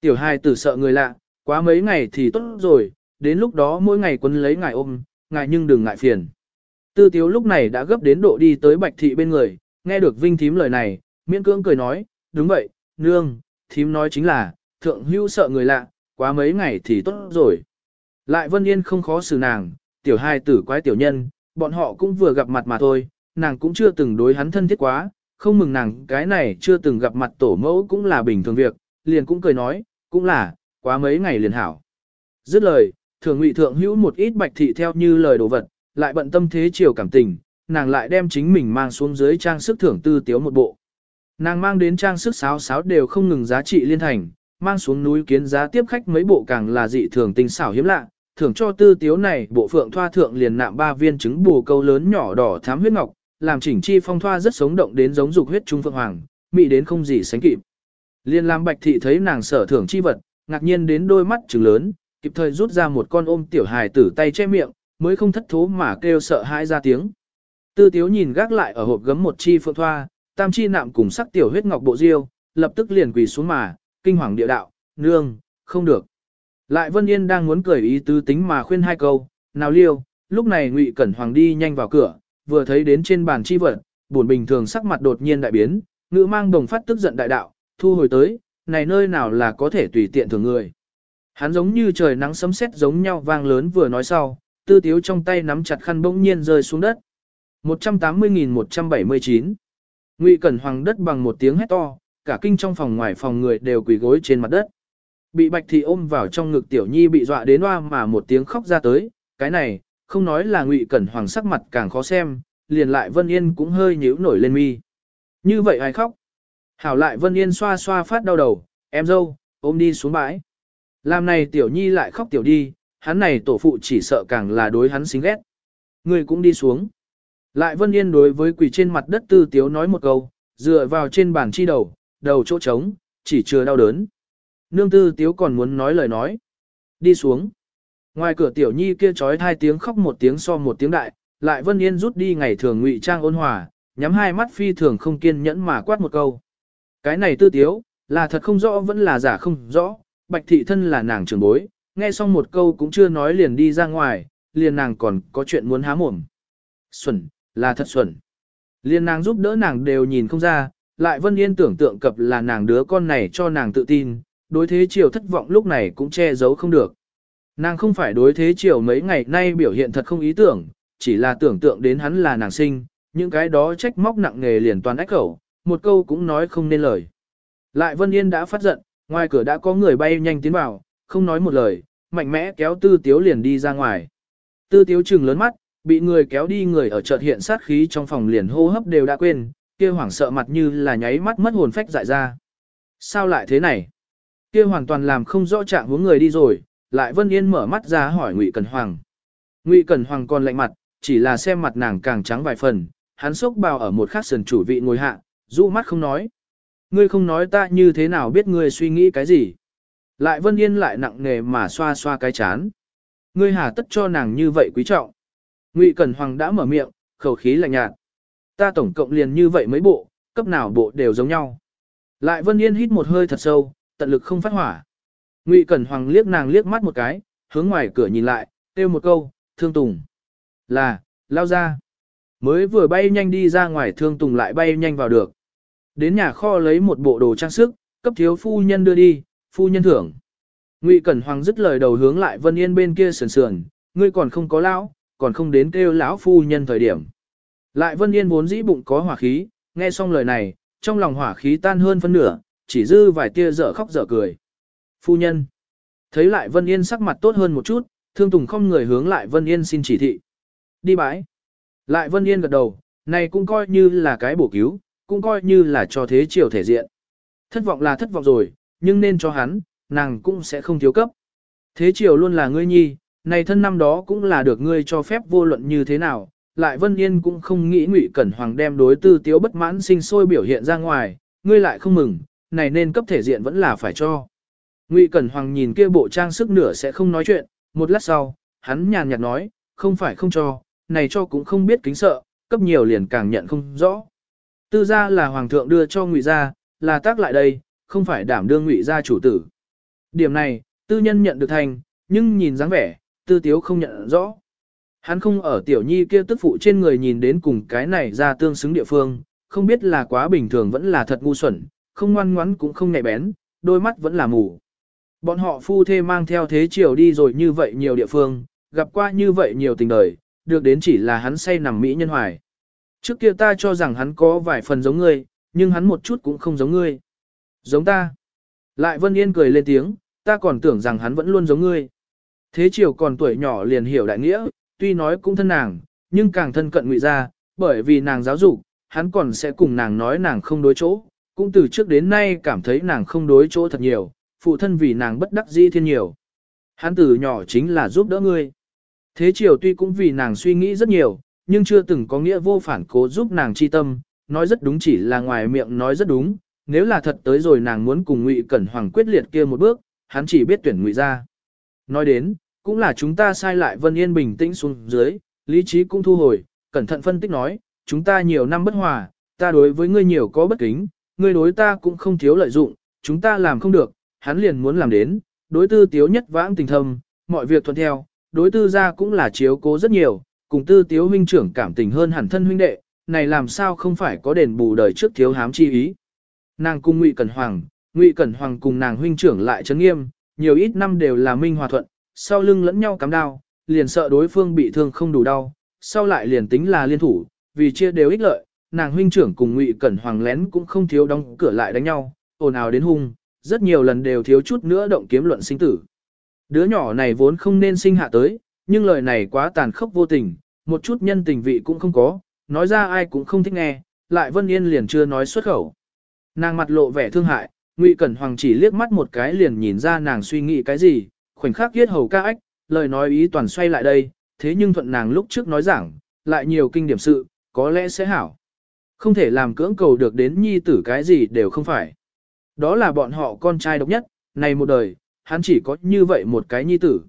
Tiểu hài tử sợ người lạ, quá mấy ngày thì tốt rồi, đến lúc đó mỗi ngày quân lấy ngài ôm, ngài nhưng đừng ngại phiền. Tư tiếu lúc này đã gấp đến độ đi tới bạch thị bên người, nghe được vinh thím lời này, miễn cưỡng cười nói, đúng vậy, nương, thím nói chính là, thượng hưu sợ người lạ, quá mấy ngày thì tốt rồi. Lại Vân Yên không khó xử nàng, tiểu hai tử quái tiểu nhân, bọn họ cũng vừa gặp mặt mà thôi, nàng cũng chưa từng đối hắn thân thiết quá, không mừng nàng cái này chưa từng gặp mặt tổ mẫu cũng là bình thường việc, liền cũng cười nói, cũng là, quá mấy ngày liền hảo. Dứt lời, thường ngụy thượng hữu một ít bạch thị theo như lời đồ vật, lại bận tâm thế chiều cảm tình, nàng lại đem chính mình mang xuống dưới trang sức thưởng tư tiếu một bộ. Nàng mang đến trang sức sáo sáo đều không ngừng giá trị liên thành, mang xuống núi kiến giá tiếp khách mấy bộ càng là dị thường tinh xảo hiếm lạ, thưởng cho tư tiếu này bộ phượng thoa thượng liền nạm ba viên trứng bù câu lớn nhỏ đỏ thám huyết ngọc, làm chỉnh chi phong thoa rất sống động đến giống dục huyết trung phượng hoàng, mị đến không gì sánh kịp. Liên Lam Bạch thị thấy nàng sở thưởng chi vật, ngạc nhiên đến đôi mắt trừng lớn, kịp thời rút ra một con ôm tiểu hài tử tay che miệng, mới không thất thố mà kêu sợ hãi ra tiếng. Tư tiếu nhìn gác lại ở hộp gấm một chi phượng thoa, tam chi nạm cùng sắc tiểu huyết ngọc bộ diêu, lập tức liền quỳ xuống mà, kinh hoàng địa đạo, nương, không được. Lại Vân Yên đang muốn cười ý tứ tính mà khuyên hai câu, nào liêu, lúc này Ngụy Cẩn Hoàng đi nhanh vào cửa, vừa thấy đến trên bàn chi vật, buồn bình thường sắc mặt đột nhiên đại biến, ngữ mang đồng phát tức giận đại đạo, thu hồi tới, này nơi nào là có thể tùy tiện thường người. Hắn giống như trời nắng sấm sét giống nhau vang lớn vừa nói sau, tư tiếu trong tay nắm chặt khăn bỗng nhiên rơi xuống đất. 180.179 Ngụy Cẩn Hoàng đất bằng một tiếng hét to, cả kinh trong phòng ngoài phòng người đều quỳ gối trên mặt đất. Bị Bạch Thị ôm vào trong ngực Tiểu Nhi bị dọa đến hoa mà một tiếng khóc ra tới, cái này, không nói là Ngụy Cẩn Hoàng sắc mặt càng khó xem, liền lại Vân Yên cũng hơi nhíu nổi lên mi. Như vậy ai khóc? Hảo lại Vân Yên xoa xoa phát đau đầu, em dâu, ôm đi xuống bãi. Làm này Tiểu Nhi lại khóc Tiểu đi, hắn này tổ phụ chỉ sợ càng là đối hắn xính ghét. Người cũng đi xuống. Lại Vân Yên đối với quỳ trên mặt đất tư tiếu nói một câu, dựa vào trên bàn chi đầu, đầu chỗ trống, chỉ chưa đau đớn. Nương tư tiếu còn muốn nói lời nói. Đi xuống. Ngoài cửa tiểu nhi kia trói hai tiếng khóc một tiếng so một tiếng đại, lại Vân Yên rút đi ngày thường ngụy trang ôn hòa, nhắm hai mắt phi thường không kiên nhẫn mà quát một câu. Cái này tư tiếu, là thật không rõ vẫn là giả không rõ, bạch thị thân là nàng trưởng bối, nghe xong một câu cũng chưa nói liền đi ra ngoài, liền nàng còn có chuyện muốn há mồm. Xuẩn, là thật xuẩn. Liên nàng giúp đỡ nàng đều nhìn không ra, lại Vân Yên tưởng tượng cập là nàng đứa con này cho nàng tự tin, đối thế chiều thất vọng lúc này cũng che giấu không được. Nàng không phải đối thế chiều mấy ngày nay biểu hiện thật không ý tưởng, chỉ là tưởng tượng đến hắn là nàng sinh, những cái đó trách móc nặng nghề liền toàn ách khẩu, một câu cũng nói không nên lời. Lại Vân Yên đã phát giận, ngoài cửa đã có người bay nhanh tiến vào, không nói một lời, mạnh mẽ kéo tư tiếu liền đi ra ngoài. Tư tiếu trừng lớn mắt, bị người kéo đi người ở chợt hiện sát khí trong phòng liền hô hấp đều đã quên, kia hoảng sợ mặt như là nháy mắt mất hồn phách dại ra. Sao lại thế này? Kia hoàn toàn làm không rõ trạng hướng người đi rồi, lại Vân Yên mở mắt ra hỏi Ngụy Cẩn Hoàng. Ngụy Cẩn Hoàng còn lạnh mặt, chỉ là xem mặt nàng càng trắng vài phần, hắn sốc bào ở một khắc sườn chủ vị ngồi hạ, dụ mắt không nói. Ngươi không nói ta như thế nào biết ngươi suy nghĩ cái gì. Lại Vân Yên lại nặng nề mà xoa xoa cái chán. Ngươi hà tất cho nàng như vậy quý trọng. Ngụy Cẩn Hoàng đã mở miệng, khẩu khí lạnh nhạt. Ta tổng cộng liền như vậy mấy bộ, cấp nào bộ đều giống nhau. Lại Vân Yên hít một hơi thật sâu, tận lực không phát hỏa. Ngụy Cẩn Hoàng liếc nàng liếc mắt một cái, hướng ngoài cửa nhìn lại, kêu một câu, thương tùng. Là, lao ra. Mới vừa bay nhanh đi ra ngoài thương tùng lại bay nhanh vào được. Đến nhà kho lấy một bộ đồ trang sức, cấp thiếu phu nhân đưa đi, phu nhân thưởng. Ngụy Cẩn Hoàng dứt lời đầu hướng lại Vân Yên bên kia sườn sườn, ngươi còn không có lão, còn không đến kêu lão phu nhân thời điểm. Lại Vân Yên vốn dĩ bụng có hỏa khí, nghe xong lời này, trong lòng hỏa khí tan hơn phân nửa, chỉ dư vài tia dở khóc dở cười. Phu nhân. Thấy lại Vân Yên sắc mặt tốt hơn một chút, Thương Tùng không người hướng lại Vân Yên xin chỉ thị. Đi bãi. Lại Vân Yên gật đầu, này cũng coi như là cái bổ cứu, cũng coi như là cho thế triều thể diện. Thất vọng là thất vọng rồi, nhưng nên cho hắn, nàng cũng sẽ không thiếu cấp. Thế triều luôn là ngươi nhi, này thân năm đó cũng là được ngươi cho phép vô luận như thế nào. Lại Vân Yên cũng không nghĩ Ngụy Cẩn Hoàng đem đối tư tiếu bất mãn sinh sôi biểu hiện ra ngoài, ngươi lại không mừng, này nên cấp thể diện vẫn là phải cho. Ngụy Cẩn Hoàng nhìn kia bộ trang sức nửa sẽ không nói chuyện, một lát sau, hắn nhàn nhạt nói, không phải không cho, này cho cũng không biết kính sợ, cấp nhiều liền càng nhận không rõ. Tư gia là hoàng thượng đưa cho Ngụy gia, là tác lại đây, không phải đảm đương Ngụy gia chủ tử. Điểm này, tư nhân nhận được thành, nhưng nhìn dáng vẻ, tư tiếu không nhận rõ. Hắn không ở tiểu nhi kia tức phụ trên người nhìn đến cùng cái này ra tương xứng địa phương, không biết là quá bình thường vẫn là thật ngu xuẩn, không ngoan ngoãn cũng không nhạy bén, đôi mắt vẫn là mù. Bọn họ phu thê mang theo thế chiều đi rồi như vậy nhiều địa phương, gặp qua như vậy nhiều tình đời, được đến chỉ là hắn say nằm mỹ nhân hoài. Trước kia ta cho rằng hắn có vài phần giống ngươi, nhưng hắn một chút cũng không giống ngươi. Giống ta. Lại Vân Yên cười lên tiếng, ta còn tưởng rằng hắn vẫn luôn giống ngươi. Thế chiều còn tuổi nhỏ liền hiểu đại nghĩa, tuy nói cũng thân nàng, nhưng càng thân cận ngụy ra, bởi vì nàng giáo dục, hắn còn sẽ cùng nàng nói nàng không đối chỗ, cũng từ trước đến nay cảm thấy nàng không đối chỗ thật nhiều, phụ thân vì nàng bất đắc dĩ thiên nhiều. Hắn từ nhỏ chính là giúp đỡ ngươi. Thế chiều tuy cũng vì nàng suy nghĩ rất nhiều, nhưng chưa từng có nghĩa vô phản cố giúp nàng chi tâm, nói rất đúng chỉ là ngoài miệng nói rất đúng, nếu là thật tới rồi nàng muốn cùng Ngụy Cẩn Hoàng quyết liệt kia một bước, hắn chỉ biết tuyển Ngụy ra. Nói đến, cũng là chúng ta sai lại Vân Yên bình tĩnh xuống dưới, lý trí cũng thu hồi, cẩn thận phân tích nói, chúng ta nhiều năm bất hòa, ta đối với ngươi nhiều có bất kính, ngươi đối ta cũng không thiếu lợi dụng, chúng ta làm không được, hắn liền muốn làm đến, đối tư tiếu nhất vãng tình thâm, mọi việc thuận theo, đối tư ra cũng là chiếu cố rất nhiều, cùng tư tiếu huynh trưởng cảm tình hơn hẳn thân huynh đệ, này làm sao không phải có đền bù đời trước thiếu hám chi ý. Nàng cung Ngụy Cẩn Hoàng, Ngụy Cẩn Hoàng cùng nàng huynh trưởng lại chấn nghiêm, nhiều ít năm đều là minh hòa thuận, sau lưng lẫn nhau cắm đao, liền sợ đối phương bị thương không đủ đau, sau lại liền tính là liên thủ, vì chia đều ích lợi, nàng huynh trưởng cùng Ngụy Cẩn Hoàng lén cũng không thiếu đóng cửa lại đánh nhau, ồn ào đến hung, rất nhiều lần đều thiếu chút nữa động kiếm luận sinh tử. Đứa nhỏ này vốn không nên sinh hạ tới, nhưng lời này quá tàn khốc vô tình, một chút nhân tình vị cũng không có, nói ra ai cũng không thích nghe, lại Vân Yên liền chưa nói xuất khẩu. Nàng mặt lộ vẻ thương hại, Ngụy Cẩn Hoàng chỉ liếc mắt một cái liền nhìn ra nàng suy nghĩ cái gì, khoảnh khắc giết hầu ca ách, lời nói ý toàn xoay lại đây, thế nhưng thuận nàng lúc trước nói giảng, lại nhiều kinh điểm sự, có lẽ sẽ hảo. Không thể làm cưỡng cầu được đến nhi tử cái gì đều không phải. Đó là bọn họ con trai độc nhất, này một đời, hắn chỉ có như vậy một cái nhi tử.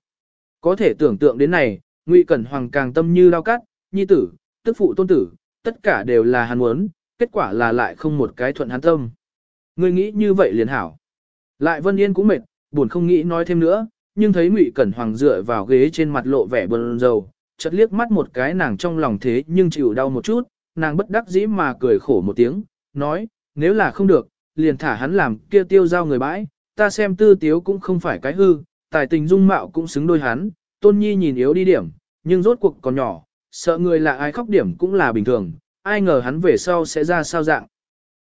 Có thể tưởng tượng đến này, Ngụy Cẩn Hoàng càng tâm như đao cắt, nhi tử, tức phụ tôn tử, tất cả đều là hắn muốn, kết quả là lại không một cái thuận hắn tâm. Ngươi nghĩ như vậy liền hảo. Lại Vân Yên cũng mệt, buồn không nghĩ nói thêm nữa, nhưng thấy Ngụy Cẩn Hoàng dựa vào ghế trên mặt lộ vẻ buồn rầu, chợt liếc mắt một cái nàng trong lòng thế nhưng chịu đau một chút, nàng bất đắc dĩ mà cười khổ một tiếng, nói, nếu là không được, liền thả hắn làm kia tiêu giao người bãi, ta xem tư tiếu cũng không phải cái hư, tài tình dung mạo cũng xứng đôi hắn, tôn nhi nhìn yếu đi điểm, nhưng rốt cuộc còn nhỏ, sợ người là ai khóc điểm cũng là bình thường, ai ngờ hắn về sau sẽ ra sao dạng.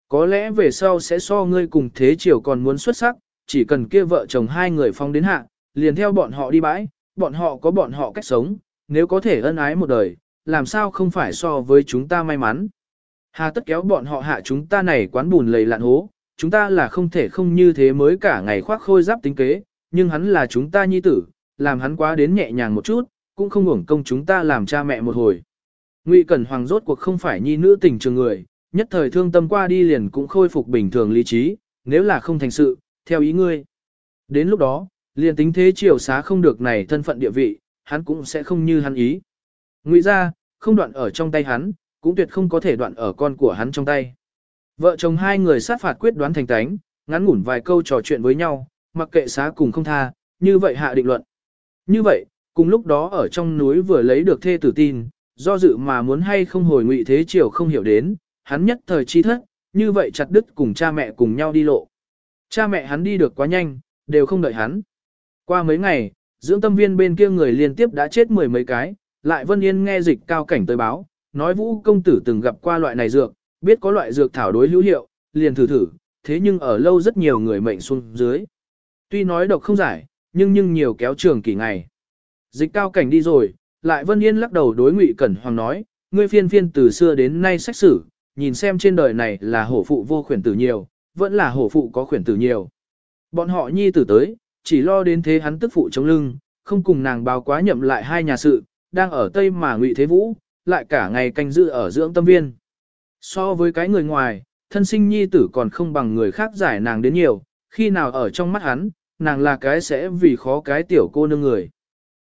Có lẽ về sau sẽ so ngươi cùng thế chiều còn muốn xuất sắc, chỉ cần kia vợ chồng hai người phong đến hạ, liền theo bọn họ đi bãi, bọn họ có bọn họ cách sống, nếu có thể ân ái một đời, làm sao không phải so với chúng ta may mắn. Hà tất kéo bọn họ hạ chúng ta này quán bùn lầy lạn hố, chúng ta là không thể không như thế mới cả ngày khoác khôi giáp tính kế, nhưng hắn là chúng ta nhi tử, làm hắn quá đến nhẹ nhàng một chút, cũng không hưởng công chúng ta làm cha mẹ một hồi. Ngụy Cẩn Hoàng rốt cuộc không phải nhi nữ tình trường người, nhất thời thương tâm qua đi liền cũng khôi phục bình thường lý trí, nếu là không thành sự, theo ý ngươi. Đến lúc đó, liền tính thế triều xá không được này thân phận địa vị, hắn cũng sẽ không như hắn ý. Ngụy ra, không đoạn ở trong tay hắn, cũng tuyệt không có thể đoạn ở con của hắn trong tay. Vợ chồng hai người sát phạt quyết đoán thành tánh, ngắn ngủn vài câu trò chuyện với nhau, mặc kệ xá cùng không tha, như vậy hạ định luận. Như vậy, cùng lúc đó ở trong núi vừa lấy được thê tử tin, do dự mà muốn hay không hồi ngụy thế triều không hiểu đến, hắn nhất thời chi thất, như vậy chặt đứt cùng cha mẹ cùng nhau đi lộ. Cha mẹ hắn đi được quá nhanh, đều không đợi hắn. Qua mấy ngày, dưỡng tâm viên bên kia người liên tiếp đã chết mười mấy cái, lại Vân Yên nghe dịch cao cảnh tới báo, nói vũ công tử từng gặp qua loại này dược, biết có loại dược thảo đối hữu hiệu, liền thử thử, thế nhưng ở lâu rất nhiều người mệnh xuống dưới. Tuy nói độc không giải, nhưng nhưng nhiều kéo trường kỳ ngày. Dịch cao cảnh đi rồi, lại Vân Yên lắc đầu đối Ngụy Cẩn Hoàng nói, ngươi phiên phiên từ xưa đến nay sách sử, nhìn xem trên đời này là hổ phụ vô khuyển tử nhiều, vẫn là hổ phụ có khuyển tử nhiều. Bọn họ nhi tử tới, chỉ lo đến thế hắn tức phụ chống lưng, không cùng nàng báo quá nhậm lại hai nhà sự, đang ở Tây mà Ngụy Thế Vũ, lại cả ngày canh giữ ở dưỡng tâm viên. So với cái người ngoài, thân sinh nhi tử còn không bằng người khác giải nàng đến nhiều, khi nào ở trong mắt hắn, nàng là cái sẽ vì khó cái tiểu cô nương người.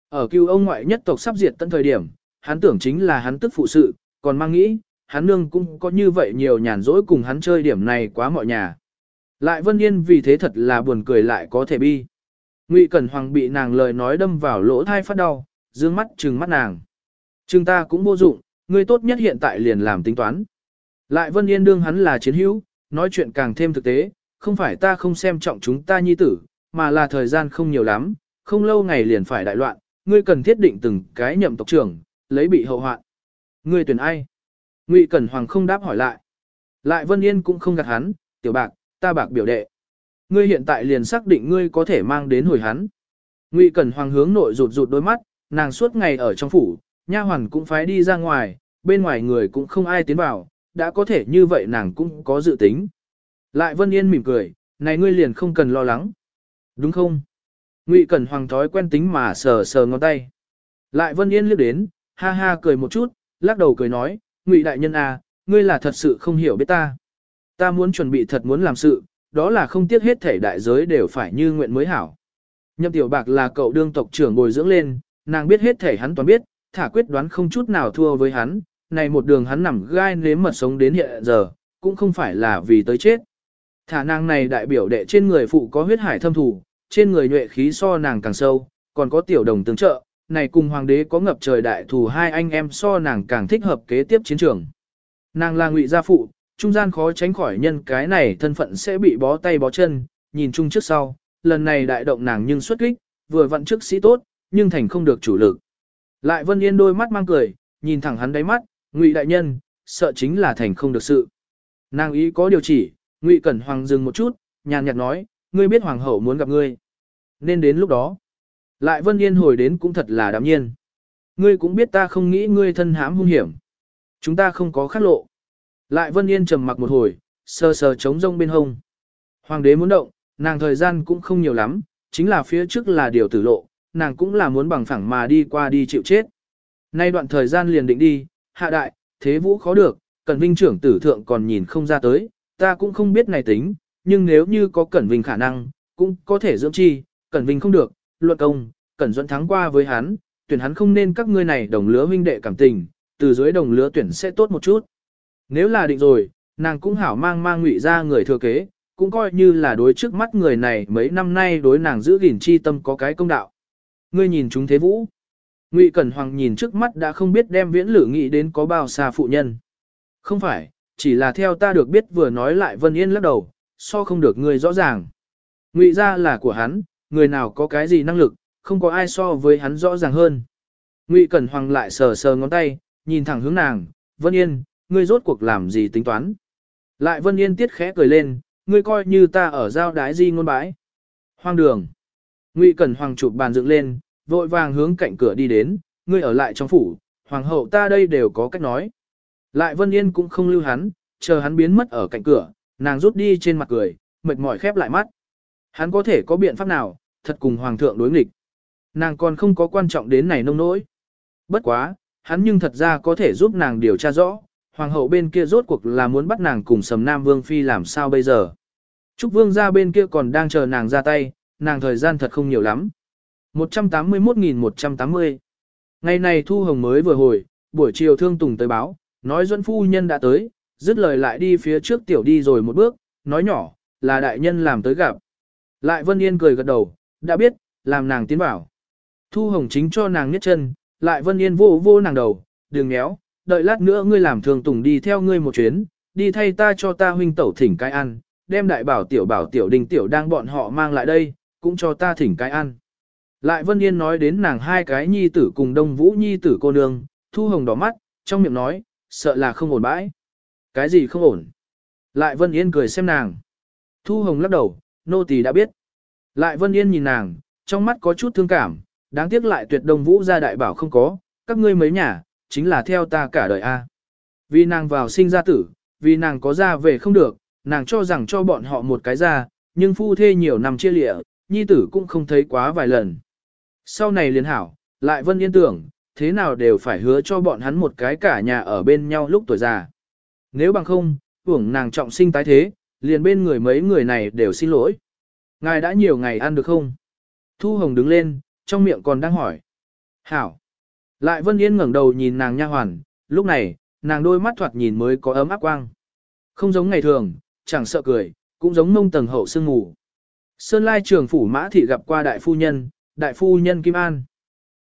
Ở cưu ông ngoại nhất tộc sắp diệt tận thời điểm, hắn tưởng chính là hắn tức phụ sự, còn mang nghĩ, hắn nương cũng có như vậy nhiều nhàn rỗi cùng hắn chơi điểm này quá mọi nhà. Lại Vân Yên vì thế thật là buồn cười lại có thể bi. Ngụy Cẩn Hoàng bị nàng lời nói đâm vào lỗ thai phát đau, dương mắt trừng mắt nàng. Trừng ta cũng vô dụng, ngươi tốt nhất hiện tại liền làm tính toán. Lại Vân Yên đương hắn là chiến hữu, nói chuyện càng thêm thực tế, không phải ta không xem trọng chúng ta nhi tử, mà là thời gian không nhiều lắm, không lâu ngày liền phải đại loạn, ngươi cần thiết định từng cái nhậm tộc trưởng, lấy bị hậu hoạn. Ngươi tuyển ai? Ngụy Cẩn Hoàng không đáp hỏi lại. Lại Vân Yên cũng không gạt hắn, tiểu bạc, ta bạc biểu đệ. Ngươi hiện tại liền xác định ngươi có thể mang đến hồi hắn. Ngụy Cẩn Hoàng hướng nội rụt rụt đôi mắt, nàng suốt ngày ở trong phủ, nha hoàn cũng phải đi ra ngoài, bên ngoài người cũng không ai tiến vào, đã có thể như vậy nàng cũng có dự tính. Lại Vân Yên mỉm cười, này ngươi liền không cần lo lắng. Đúng không? Ngụy Cẩn Hoàng thói quen tính mà sờ sờ ngón tay. Lại Vân Yên liếc đến, ha ha cười một chút, lắc đầu cười nói, Ngụy đại nhân à, ngươi là thật sự không hiểu biết ta. Ta muốn chuẩn bị thật muốn làm sự, đó là không tiếc hết thể đại giới đều phải như nguyện mới hảo. Nhậm tiểu bạc là cậu đương tộc trưởng bồi dưỡng lên, nàng biết hết thể hắn toàn biết, thả quyết đoán không chút nào thua với hắn, này một đường hắn nằm gai nếm mật sống đến hiện giờ, cũng không phải là vì tới chết. Thả nàng này đại biểu đệ trên người phụ có huyết hải thâm thủ, trên người nhuệ khí so nàng càng sâu, còn có tiểu đồng tương trợ, này cùng hoàng đế có ngập trời đại thù hai anh em so nàng càng thích hợp kế tiếp chiến trường. Nàng là ngụy gia phụ, trung gian khó tránh khỏi nhân cái này thân phận sẽ bị bó tay bó chân, nhìn chung trước sau, lần này đại động nàng nhưng xuất kích, vừa vặn trước sĩ tốt, nhưng thành không được chủ lực. Lại Vân Yên đôi mắt mang cười, nhìn thẳng hắn đáy mắt, Ngụy đại nhân, sợ chính là thành không được sự. Nàng ý có điều chỉ, Ngụy Cẩn Hoàng dừng một chút, nhàn nhạt nói, ngươi biết hoàng hậu muốn gặp ngươi. Nên đến lúc đó. Lại Vân Yên hồi đến cũng thật là đạm nhiên. Ngươi cũng biết ta không nghĩ ngươi thân hãm hung hiểm. Chúng ta không có khát lộ. Lại Vân Yên trầm mặc một hồi, sờ sờ trống rông bên hông. Hoàng đế muốn động, nàng thời gian cũng không nhiều lắm, chính là phía trước là điều tử lộ, nàng cũng là muốn bằng phẳng mà đi qua đi chịu chết. Nay đoạn thời gian liền định đi, hạ đại, thế vũ khó được, Cẩn Vinh trưởng tử thượng còn nhìn không ra tới, ta cũng không biết này tính, nhưng nếu như có Cẩn Vinh khả năng, cũng có thể dưỡng chi, Cẩn Vinh không được, luận công, Cẩn Duẫn thắng qua với hắn, tuyển hắn không nên các ngươi này đồng lứa huynh đệ cảm tình, từ dưới đồng lứa tuyển sẽ tốt một chút. Nếu là định rồi, nàng cũng hảo mang mang ngụy ra người thừa kế, cũng coi như là đối trước mắt người này mấy năm nay đối nàng giữ gìn chi tâm có cái công đạo. Ngươi nhìn chúng thế vũ. Ngụy Cẩn Hoàng nhìn trước mắt đã không biết đem viễn lử nghĩ đến có bao xa phụ nhân. Không phải, chỉ là theo ta được biết vừa nói lại Vân Yên lắc đầu, so không được ngươi rõ ràng. Ngụy ra là của hắn, người nào có cái gì năng lực, không có ai so với hắn rõ ràng hơn. Ngụy Cẩn Hoàng lại sờ sờ ngón tay, nhìn thẳng hướng nàng, Vân Yên, ngươi rốt cuộc làm gì tính toán. Lại Vân Yên tiết khẽ cười lên, ngươi coi như ta ở giao đái di ngôn bãi. Hoang đường. Ngụy Cẩn Hoàng chụp bàn dựng lên, vội vàng hướng cạnh cửa đi đến, ngươi ở lại trong phủ, hoàng hậu ta đây đều có cách nói. Lại Vân Yên cũng không lưu hắn, chờ hắn biến mất ở cạnh cửa, nàng rút đi trên mặt cười, mệt mỏi khép lại mắt. Hắn có thể có biện pháp nào, thật cùng hoàng thượng đối nghịch. Nàng còn không có quan trọng đến này nông nỗi. Bất quá, hắn nhưng thật ra có thể giúp nàng điều tra rõ, hoàng hậu bên kia rốt cuộc là muốn bắt nàng cùng sầm nam vương phi làm sao bây giờ. Trúc vương ra bên kia còn đang chờ nàng ra tay, nàng thời gian thật không nhiều lắm. 181.180 Ngày này Thu Hồng mới vừa hồi, buổi chiều thương tùng tới báo, nói Duẫn Phu Nhân đã tới, dứt lời lại đi phía trước tiểu đi rồi một bước, nói nhỏ, là đại nhân làm tới gặp. Lại Vân Yên cười gật đầu, đã biết, làm nàng tiến bảo. Thu Hồng chính cho nàng nhất chân, lại Vân Yên vô vô nàng đầu, đừng méo, đợi lát nữa ngươi làm Thương tùng đi theo ngươi một chuyến, đi thay ta cho ta huynh tẩu thỉnh cái ăn, đem đại bảo tiểu bảo tiểu đình tiểu đang bọn họ mang lại đây, cũng cho ta thỉnh cái ăn. Lại Vân Yên nói đến nàng hai cái nhi tử cùng đông vũ nhi tử cô nương, Thu Hồng đỏ mắt, trong miệng nói, sợ là không ổn bãi. Cái gì không ổn? Lại Vân Yên cười xem nàng. Thu Hồng lắc đầu, nô tỳ đã biết. Lại Vân Yên nhìn nàng, trong mắt có chút thương cảm, đáng tiếc lại tuyệt đông vũ gia đại bảo không có, các ngươi mấy nhà, chính là theo ta cả đời a. Vì nàng vào sinh ra tử, vì nàng có ra về không được, nàng cho rằng cho bọn họ một cái ra, nhưng phu thê nhiều năm chia lịa, nhi tử cũng không thấy quá vài lần. Sau này liền hảo, lại vân yên tưởng, thế nào đều phải hứa cho bọn hắn một cái cả nhà ở bên nhau lúc tuổi già. Nếu bằng không, uổng nàng trọng sinh tái thế, liền bên người mấy người này đều xin lỗi. Ngài đã nhiều ngày ăn được không? Thu Hồng đứng lên, trong miệng còn đang hỏi. Hảo. Lại Vân Yên ngẩng đầu nhìn nàng nha hoàn, lúc này, nàng đôi mắt thoạt nhìn mới có ấm áp quang. Không giống ngày thường, chẳng sợ cười, cũng giống mông tầng hậu sương ngủ. Sơn Lai trường phủ mã thị gặp qua đại phu nhân, đại phu nhân Kim An.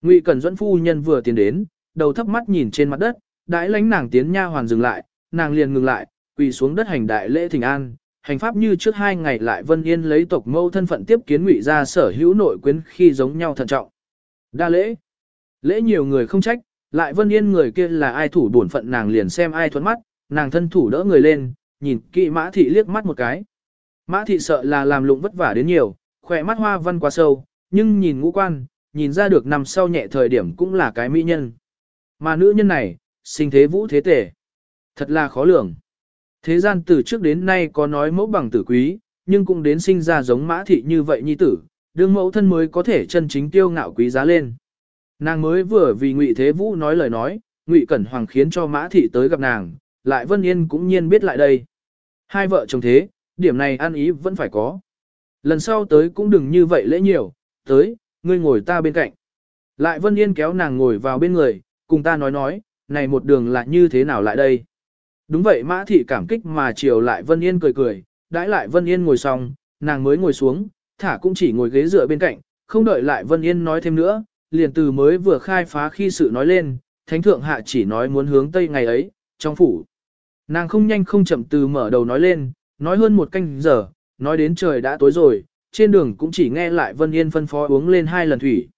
Ngụy Cẩn Duẫn phu nhân vừa tiến đến, đầu thấp mắt nhìn trên mặt đất, đãi lánh nàng tiến nha hoàn dừng lại, nàng liền ngừng lại, quỳ xuống đất hành đại lễ thỉnh an, hành pháp như trước hai ngày lại Vân Yên lấy tộc mâu thân phận tiếp kiến Ngụy ra sở hữu nội quyến khi giống nhau thận trọng. Đa lễ. Lễ nhiều người không trách, lại Vân Yên người kia là ai thủ bổn phận nàng liền xem ai thuẫn mắt, nàng thân thủ đỡ người lên, nhìn kỵ Mã thị liếc mắt một cái. Mã thị sợ là làm lụng vất vả đến nhiều, khỏe mắt hoa văn quá sâu, nhưng nhìn ngũ quan, nhìn ra được nằm sau nhẹ thời điểm cũng là cái mỹ nhân. Mà nữ nhân này, sinh thế vũ thế tể. Thật là khó lường. Thế gian từ trước đến nay có nói mẫu bằng tử quý, nhưng cũng đến sinh ra giống mã thị như vậy nhi tử, đương mẫu thân mới có thể chân chính tiêu ngạo quý giá lên. Nàng mới vừa vì Ngụy Thế Vũ nói lời nói, Ngụy Cẩn Hoàng khiến cho mã thị tới gặp nàng, lại Vân Yên cũng nhiên biết lại đây. Hai vợ chồng thế, điểm này ăn ý vẫn phải có. Lần sau tới cũng đừng như vậy lễ nhiều, tới, ngươi ngồi ta bên cạnh. Lại Vân Yên kéo nàng ngồi vào bên người, cùng ta nói nói, này một đường là như thế nào lại đây. Đúng vậy Mã Thị cảm kích mà chiều lại Vân Yên cười cười, đãi lại Vân Yên ngồi xong, nàng mới ngồi xuống, thả cũng chỉ ngồi ghế dựa bên cạnh, không đợi lại Vân Yên nói thêm nữa, liền từ mới vừa khai phá khi sự nói lên, Thánh Thượng Hạ chỉ nói muốn hướng Tây ngày ấy, trong phủ. Nàng không nhanh không chậm từ mở đầu nói lên, nói hơn một canh giờ, nói đến trời đã tối rồi, trên đường cũng chỉ nghe lại Vân Yên phân phó uống lên hai lần thủy.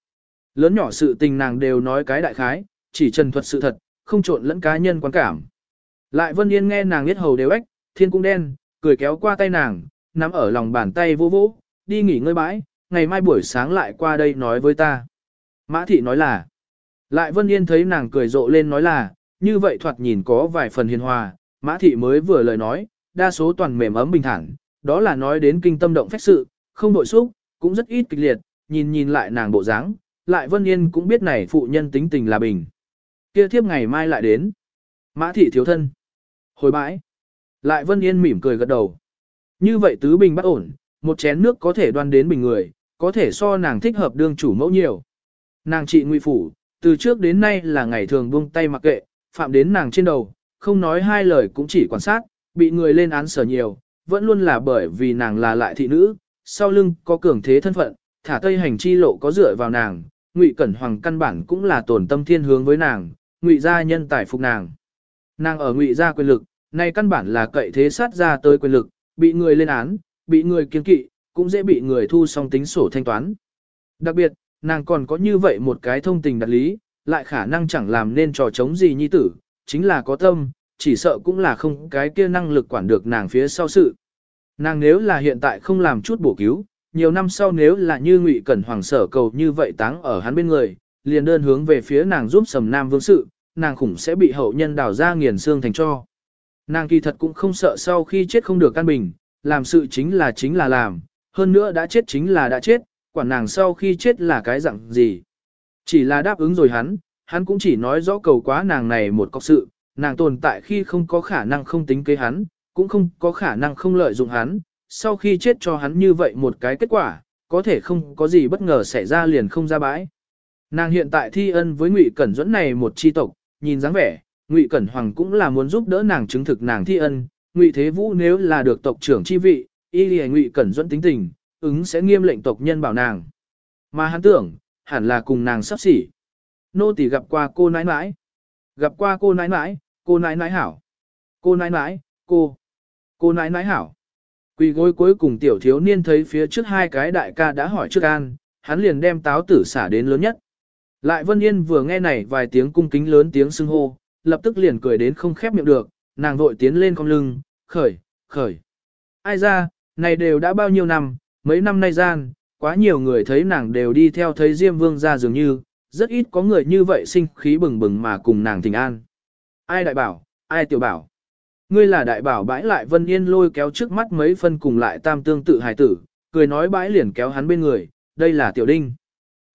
Lớn nhỏ sự tình nàng đều nói cái đại khái, chỉ trần thuật sự thật, không trộn lẫn cá nhân quan cảm. Lại Vân Yên nghe nàng biết hầu đều ếch, thiên cung đen, cười kéo qua tay nàng, nắm ở lòng bàn tay vô vỗ, đi nghỉ ngơi bãi, ngày mai buổi sáng lại qua đây nói với ta. Mã thị nói là, lại Vân Yên thấy nàng cười rộ lên nói là, như vậy thoạt nhìn có vài phần hiền hòa, Mã thị mới vừa lời nói, đa số toàn mềm ấm bình thản, đó là nói đến kinh tâm động phách sự, không nội xúc, cũng rất ít kịch liệt, nhìn nhìn lại nàng bộ dáng, lại Vân Yên cũng biết này phụ nhân tính tình là bình. Kia thiếp ngày mai lại đến. Mã thị thiếu thân. Hồi bãi. Lại Vân Yên mỉm cười gật đầu. Như vậy tứ bình bắt ổn, một chén nước có thể đoan đến bình người, có thể so nàng thích hợp đương chủ mẫu nhiều. Nàng trị nguy phủ, từ trước đến nay là ngày thường buông tay mặc kệ, phạm đến nàng trên đầu, không nói hai lời cũng chỉ quan sát, bị người lên án sở nhiều, vẫn luôn là bởi vì nàng là lại thị nữ, sau lưng có cường thế thân phận, thả tây hành chi lộ có dựa vào nàng, ngụy cẩn hoàng căn bản cũng là tổn tâm thiên hướng với nàng, ngụy gia nhân tài phục nàng. Nàng ở ngụy gia quyền lực, nay căn bản là cậy thế sát ra tới quyền lực, bị người lên án, bị người kiên kỵ, cũng dễ bị người thu song tính sổ thanh toán. Đặc biệt, nàng còn có như vậy một cái thông tình đặt lý, lại khả năng chẳng làm nên trò chống gì nhi tử, chính là có tâm, chỉ sợ cũng là không cái kia năng lực quản được nàng phía sau sự. Nàng nếu là hiện tại không làm chút bổ cứu, nhiều năm sau nếu là như ngụy cẩn hoàng sở cầu như vậy táng ở hắn bên người, liền đơn hướng về phía nàng giúp sầm nam vương sự, nàng khủng sẽ bị hậu nhân đào ra nghiền xương thành cho. Nàng kỳ thật cũng không sợ sau khi chết không được căn bình, làm sự chính là chính là làm, hơn nữa đã chết chính là đã chết, quản nàng sau khi chết là cái dạng gì. Chỉ là đáp ứng rồi hắn, hắn cũng chỉ nói rõ cầu quá nàng này một cọc sự, nàng tồn tại khi không có khả năng không tính kế hắn, cũng không có khả năng không lợi dụng hắn, sau khi chết cho hắn như vậy một cái kết quả, có thể không có gì bất ngờ xảy ra liền không ra bãi. Nàng hiện tại thi ân với Ngụy Cẩn Duẫn này một chi tộc, nhìn dáng vẻ, Ngụy Cẩn Hoàng cũng là muốn giúp đỡ nàng chứng thực nàng thi ân, Ngụy Thế Vũ nếu là được tộc trưởng chi vị, y lìa Ngụy Cẩn Duẫn tính tình, ứng sẽ nghiêm lệnh tộc nhân bảo nàng. Mà hắn tưởng, hẳn là cùng nàng sắp xỉ. Nô tỳ gặp qua cô nãi nãi. Gặp qua cô nãi nãi, cô nãi nãi hảo. Cô nãi nãi, cô. Cô nãi nãi hảo. Quỳ gối cuối cùng tiểu thiếu niên thấy phía trước hai cái đại ca đã hỏi trước an, hắn liền đem táo tử xả đến lớn nhất. Lại Vân Yên vừa nghe này vài tiếng cung kính lớn tiếng xưng hô, lập tức liền cười đến không khép miệng được, nàng vội tiến lên con lưng, khởi, khởi. Ai ra, này đều đã bao nhiêu năm, mấy năm nay gian, quá nhiều người thấy nàng đều đi theo thấy Diêm Vương ra dường như, rất ít có người như vậy sinh khí bừng bừng mà cùng nàng tình an. Ai đại bảo, ai tiểu bảo. Ngươi là đại bảo bãi lại Vân Yên lôi kéo trước mắt mấy phân cùng lại tam tương tự hài tử, cười nói bãi liền kéo hắn bên người, đây là tiểu đinh.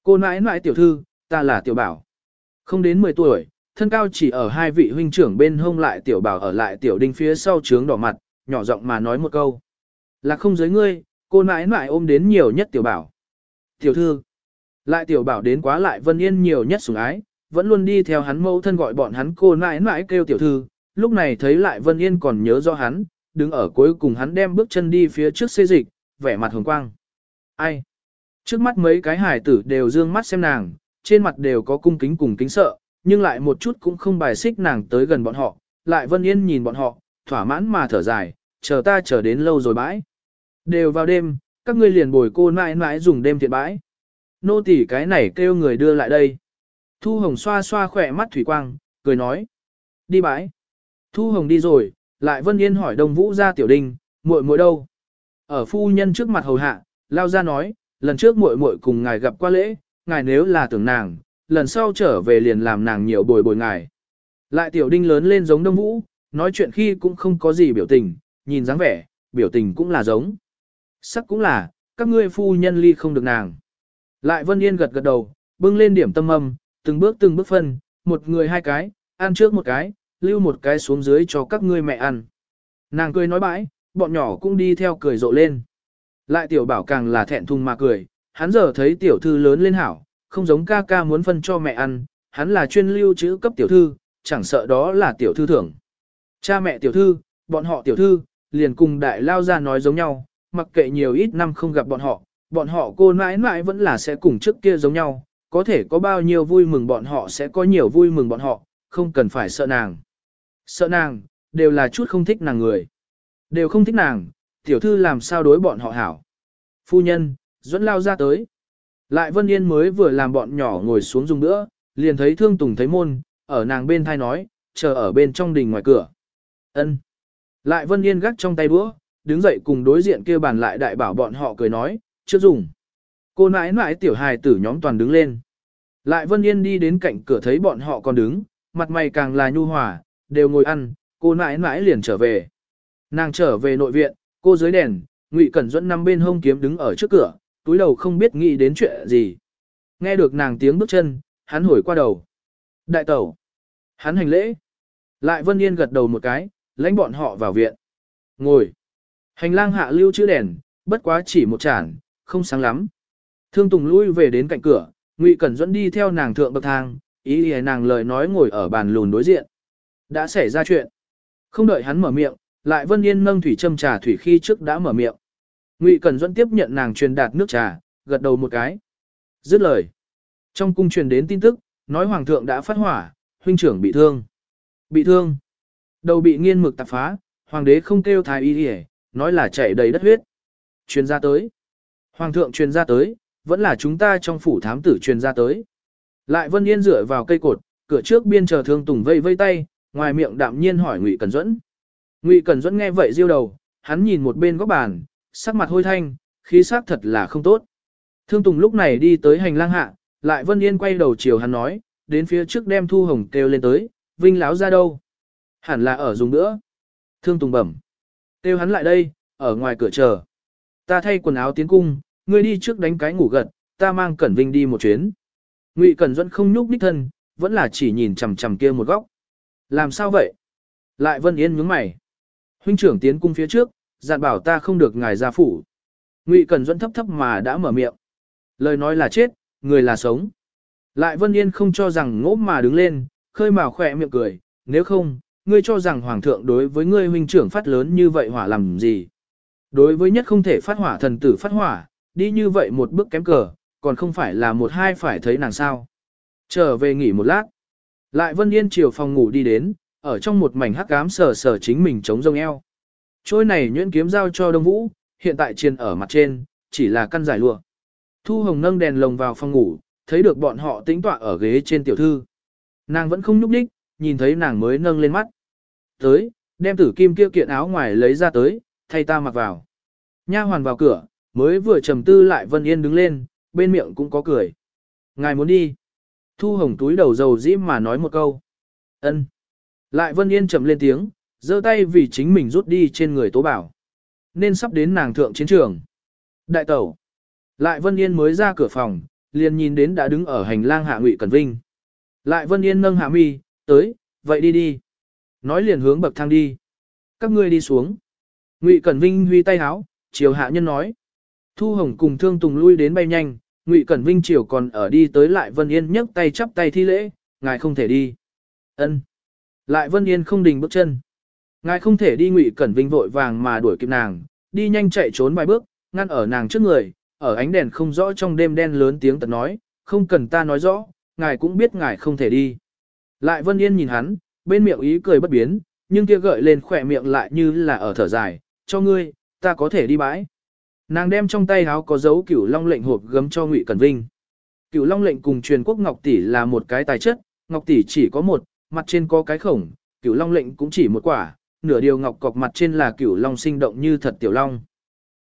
Cô nãi nãi tiểu thư, ta là tiểu bảo. Không đến 10 tuổi, thân cao chỉ ở hai vị huynh trưởng bên hông lại tiểu bảo ở lại tiểu đinh phía sau trướng đỏ mặt, nhỏ giọng mà nói một câu. Là không giới ngươi, cô nãi nãi ôm đến nhiều nhất tiểu bảo. Tiểu thư, lại tiểu bảo đến quá lại Vân Yên nhiều nhất sủng ái, vẫn luôn đi theo hắn mẫu thân gọi bọn hắn cô nãi nãi kêu tiểu thư, lúc này thấy lại Vân Yên còn nhớ do hắn, đứng ở cuối cùng hắn đem bước chân đi phía trước xê dịch, vẻ mặt hồng quang. Ai? Trước mắt mấy cái hải tử đều dương mắt xem nàng, trên mặt đều có cung kính cùng kính sợ, nhưng lại một chút cũng không bài xích nàng tới gần bọn họ, lại Vân Yên nhìn bọn họ, thỏa mãn mà thở dài, chờ ta chờ đến lâu rồi bãi. Đều vào đêm, các ngươi liền bồi cô mãi mãi dùng đêm thiện bãi. Nô tỉ cái này kêu người đưa lại đây. Thu Hồng xoa xoa khỏe mắt thủy quang, cười nói. Đi bãi. Thu Hồng đi rồi, lại Vân Yên hỏi Đông Vũ ra tiểu đình, muội muội đâu? Ở phu nhân trước mặt hầu hạ, lao ra nói, lần trước muội muội cùng ngài gặp qua lễ, ngài nếu là tưởng nàng, lần sau trở về liền làm nàng nhiều bồi bồi ngài. Lại tiểu đinh lớn lên giống Đông Vũ, nói chuyện khi cũng không có gì biểu tình, nhìn dáng vẻ, biểu tình cũng là giống. Sắc cũng là, các ngươi phu nhân ly không được nàng. Lại Vân Yên gật gật đầu, bưng lên điểm tâm âm, từng bước từng bước phân, một người hai cái, ăn trước một cái, lưu một cái xuống dưới cho các ngươi mẹ ăn. Nàng cười nói bãi, bọn nhỏ cũng đi theo cười rộ lên. Lại tiểu bảo càng là thẹn thùng mà cười, hắn giờ thấy tiểu thư lớn lên hảo, không giống ca ca muốn phân cho mẹ ăn, hắn là chuyên lưu chữ cấp tiểu thư, chẳng sợ đó là tiểu thư thưởng. Cha mẹ tiểu thư, bọn họ tiểu thư, liền cùng đại lao ra nói giống nhau, mặc kệ nhiều ít năm không gặp bọn họ, bọn họ cô mãi mãi vẫn là sẽ cùng trước kia giống nhau, có thể có bao nhiêu vui mừng bọn họ sẽ có nhiều vui mừng bọn họ, không cần phải sợ nàng. Sợ nàng, đều là chút không thích nàng người. Đều không thích nàng, tiểu thư làm sao đối bọn họ hảo. Phu nhân, dẫn lao ra tới. Lại Vân Yên mới vừa làm bọn nhỏ ngồi xuống dùng nữa, liền thấy Thương Tùng thấy môn, ở nàng bên thai nói, chờ ở bên trong đình ngoài cửa. Ân. Lại Vân Yên gắt trong tay búa, đứng dậy cùng đối diện kia bàn lại đại bảo bọn họ cười nói, chưa dùng. Cô nãi nãi tiểu hài tử nhóm toàn đứng lên. Lại Vân Yên đi đến cạnh cửa thấy bọn họ còn đứng, mặt mày càng là nhu hòa, đều ngồi ăn, cô nãi nãi liền trở về. Nàng trở về nội viện, cô dưới đèn, Ngụy Cẩn Duẫn năm bên hông kiếm đứng ở trước cửa, túi đầu không biết nghĩ đến chuyện gì. Nghe được nàng tiếng bước chân, hắn hồi qua đầu. Đại tẩu. Hắn hành lễ. Lại Vân Yên gật đầu một cái, lãnh bọn họ vào viện. Ngồi. Hành lang hạ lưu chữ đèn, bất quá chỉ một chản, không sáng lắm. Thương Tùng lui về đến cạnh cửa, Ngụy Cẩn Duẫn đi theo nàng thượng bậc thang, ý ý nàng lời nói ngồi ở bàn lùn đối diện. Đã xảy ra chuyện. Không đợi hắn mở miệng, lại Vân Yên nâng thủy châm trà thủy khi trước đã mở miệng. Ngụy Cẩn Duẫn tiếp nhận nàng truyền đạt nước trà, gật đầu một cái. Dứt lời. Trong cung truyền đến tin tức, nói hoàng thượng đã phát hỏa, huynh trưởng bị thương. Bị thương. Đầu bị nghiên mực tạp phá, hoàng đế không kêu thái y y, nói là chảy đầy đất huyết. Truyền ra tới. Hoàng thượng truyền ra tới, vẫn là chúng ta trong phủ thám tử truyền ra tới. Lại Vân Yên dựa vào cây cột, cửa trước biên chờ thương tùng vây vây tay, ngoài miệng đạm nhiên hỏi Ngụy Cẩn Duẫn. Ngụy Cẩn Duẫn nghe vậy diêu đầu, hắn nhìn một bên góc bàn, sắc mặt hôi thanh, khí sắc thật là không tốt. Thương Tùng lúc này đi tới hành lang hạ, lại Vân Yên quay đầu chiều hắn nói, đến phía trước đem Thu Hồng kêu lên tới, Vinh láo ra đâu? Hẳn là ở dùng nữa. Thương Tùng bẩm. Kêu hắn lại đây, ở ngoài cửa chờ. Ta thay quần áo tiến cung, ngươi đi trước đánh cái ngủ gật, ta mang Cẩn Vinh đi một chuyến. Ngụy Cẩn Duẫn không nhúc nhích thân, vẫn là chỉ nhìn chằm chằm kia một góc. Làm sao vậy? Lại Vân Yên nhướng mày. Huynh trưởng tiến cung phía trước, dặn bảo ta không được ngài ra phủ. Ngụy Cẩn Duẫn thấp thấp mà đã mở miệng. Lời nói là chết, người là sống. Lại Vân Yên không cho rằng ngỗ mà đứng lên, khơi mào khỏe miệng cười, nếu không, ngươi cho rằng hoàng thượng đối với ngươi huynh trưởng phát lớn như vậy hỏa làm gì. Đối với nhất không thể phát hỏa thần tử phát hỏa, đi như vậy một bước kém cờ, còn không phải là một hai phải thấy nàng sao. Trở về nghỉ một lát. Lại Vân Yên chiều phòng ngủ đi đến, ở trong một mảnh hắc ám sờ sờ chính mình chống rông eo. Trôi này nhuyễn kiếm giao cho Đông Vũ, hiện tại chiên ở mặt trên, chỉ là căn giải lụa. Thu Hồng nâng đèn lồng vào phòng ngủ, thấy được bọn họ tĩnh tọa ở ghế trên tiểu thư. Nàng vẫn không nhúc nhích, nhìn thấy nàng mới nâng lên mắt. Tới, đem tử kim kia kiện áo ngoài lấy ra tới, thay ta mặc vào. Nha hoàn vào cửa, mới vừa trầm tư lại Vân Yên đứng lên, bên miệng cũng có cười. Ngài muốn đi. Thu Hồng túi đầu dầu dĩ mà nói một câu. ân. Lại Vân Yên chậm lên tiếng, giơ tay vì chính mình rút đi trên người tố bảo. Nên sắp đến nàng thượng chiến trường. Đại tẩu. Lại Vân Yên mới ra cửa phòng, liền nhìn đến đã đứng ở hành lang hạ Ngụy Cẩn Vinh. Lại Vân Yên nâng hạ mi, tới, vậy đi đi. Nói liền hướng bậc thang đi. Các ngươi đi xuống. Ngụy Cẩn Vinh huy tay háo, chiều hạ nhân nói. Thu Hồng cùng Thương Tùng lui đến bay nhanh, Ngụy Cẩn Vinh chiều còn ở đi tới lại Vân Yên nhấc tay chắp tay thi lễ, ngài không thể đi. Ân. Lại Vân Yên không đình bước chân. Ngài không thể đi Ngụy Cẩn Vinh vội vàng mà đuổi kịp nàng, đi nhanh chạy trốn vài bước, ngăn ở nàng trước người, ở ánh đèn không rõ trong đêm đen lớn tiếng tật nói, không cần ta nói rõ, ngài cũng biết ngài không thể đi. Lại Vân Yên nhìn hắn, bên miệng ý cười bất biến, nhưng kia gợi lên khỏe miệng lại như là ở thở dài, cho ngươi, ta có thể đi bãi. Nàng đem trong tay áo có dấu cửu long lệnh hộp gấm cho Ngụy Cẩn Vinh. Cửu long lệnh cùng truyền quốc ngọc tỷ là một cái tài chất, ngọc tỷ chỉ có một, mặt trên có cái khổng, cửu long lệnh cũng chỉ một quả, nửa điều ngọc cọc mặt trên là cửu long sinh động như thật tiểu long.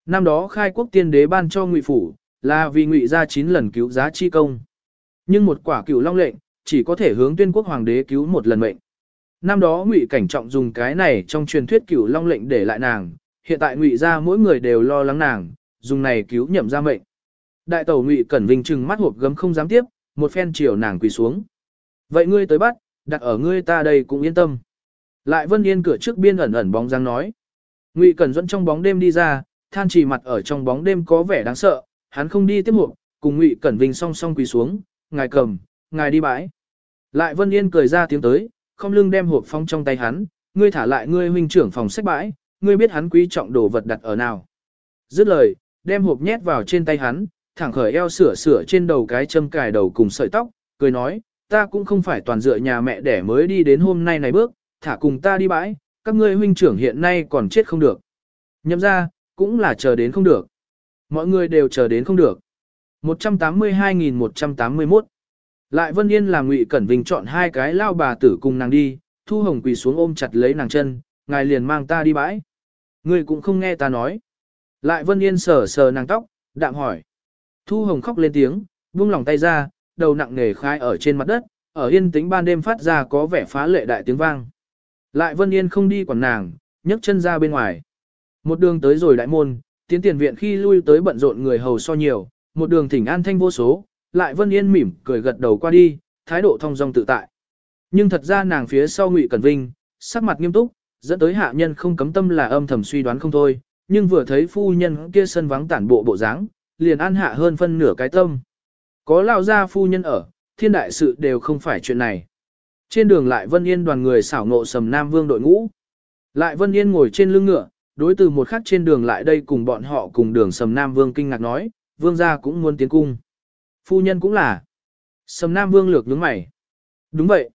Năm đó khai quốc tiên đế ban cho Ngụy phủ, là vì Ngụy ra 9 lần cứu giá chi công. Nhưng một quả cửu long lệnh, chỉ có thể hướng tuyên quốc hoàng đế cứu một lần mệnh. Năm đó Ngụy Cảnh Trọng dùng cái này trong truyền thuyết cửu long lệnh để lại nàng, hiện tại Ngụy ra mỗi người đều lo lắng nàng, dùng này cứu nhậm ra mệnh. Đại tẩu Ngụy Cẩn Vinh trừng mắt hộp gấm không dám tiếp, một phen chiều nàng quỳ xuống. Vậy ngươi tới bắt, đặt ở ngươi ta đây cũng yên tâm. Lại Vân Yên cửa trước biên ẩn ẩn bóng dáng nói. Ngụy Cẩn dẫn trong bóng đêm đi ra, than chỉ mặt ở trong bóng đêm có vẻ đáng sợ, hắn không đi tiếp hộp, cùng Ngụy Cẩn Vinh song song quỳ xuống, ngài cầm, ngài đi bãi. Lại Vân Yên cười ra tiếng tới, không lưng đem hộp phong trong tay hắn, ngươi thả lại ngươi huynh trưởng phòng sách bãi, ngươi biết hắn quý trọng đồ vật đặt ở nào. Dứt lời, đem hộp nhét vào trên tay hắn, thẳng khởi eo sửa sửa trên đầu cái châm cài đầu cùng sợi tóc, cười nói, ta cũng không phải toàn dựa nhà mẹ đẻ mới đi đến hôm nay này bước, thả cùng ta đi bãi, các ngươi huynh trưởng hiện nay còn chết không được. Nhậm ra, cũng là chờ đến không được. Mọi người đều chờ đến không được. 182.181 Lại Vân Yên là Ngụy Cẩn Vinh chọn hai cái lao bà tử cùng nàng đi, Thu Hồng quỳ xuống ôm chặt lấy nàng chân, ngài liền mang ta đi bãi. Ngươi cũng không nghe ta nói. Lại Vân Yên sờ sờ nàng tóc, đạm hỏi. Thu Hồng khóc lên tiếng, buông lòng tay ra, đầu nặng nề khai ở trên mặt đất, ở yên tĩnh ban đêm phát ra có vẻ phá lệ đại tiếng vang. Lại Vân Yên không đi quản nàng, nhấc chân ra bên ngoài. Một đường tới rồi đại môn, tiến tiền viện khi lui tới bận rộn người hầu so nhiều, một đường thỉnh an thanh vô số, lại Vân Yên mỉm cười gật đầu qua đi, thái độ thông dong tự tại. Nhưng thật ra nàng phía sau Ngụy Cẩn Vinh, sắc mặt nghiêm túc, dẫn tới hạ nhân không cấm tâm là âm thầm suy đoán không thôi, nhưng vừa thấy phu nhân kia sân vắng tản bộ bộ dáng, liền an hạ hơn phân nửa cái tâm. Có lao ra phu nhân ở, thiên đại sự đều không phải chuyện này. Trên đường lại Vân Yên đoàn người xảo ngộ sầm Nam Vương đội ngũ. Lại Vân Yên ngồi trên lưng ngựa, đối từ một khắc trên đường lại đây cùng bọn họ cùng đường sầm Nam Vương kinh ngạc nói, Vương gia cũng muốn tiến cung. Phu nhân cũng là. Sầm Nam Vương lược nhướng mày. Đúng vậy.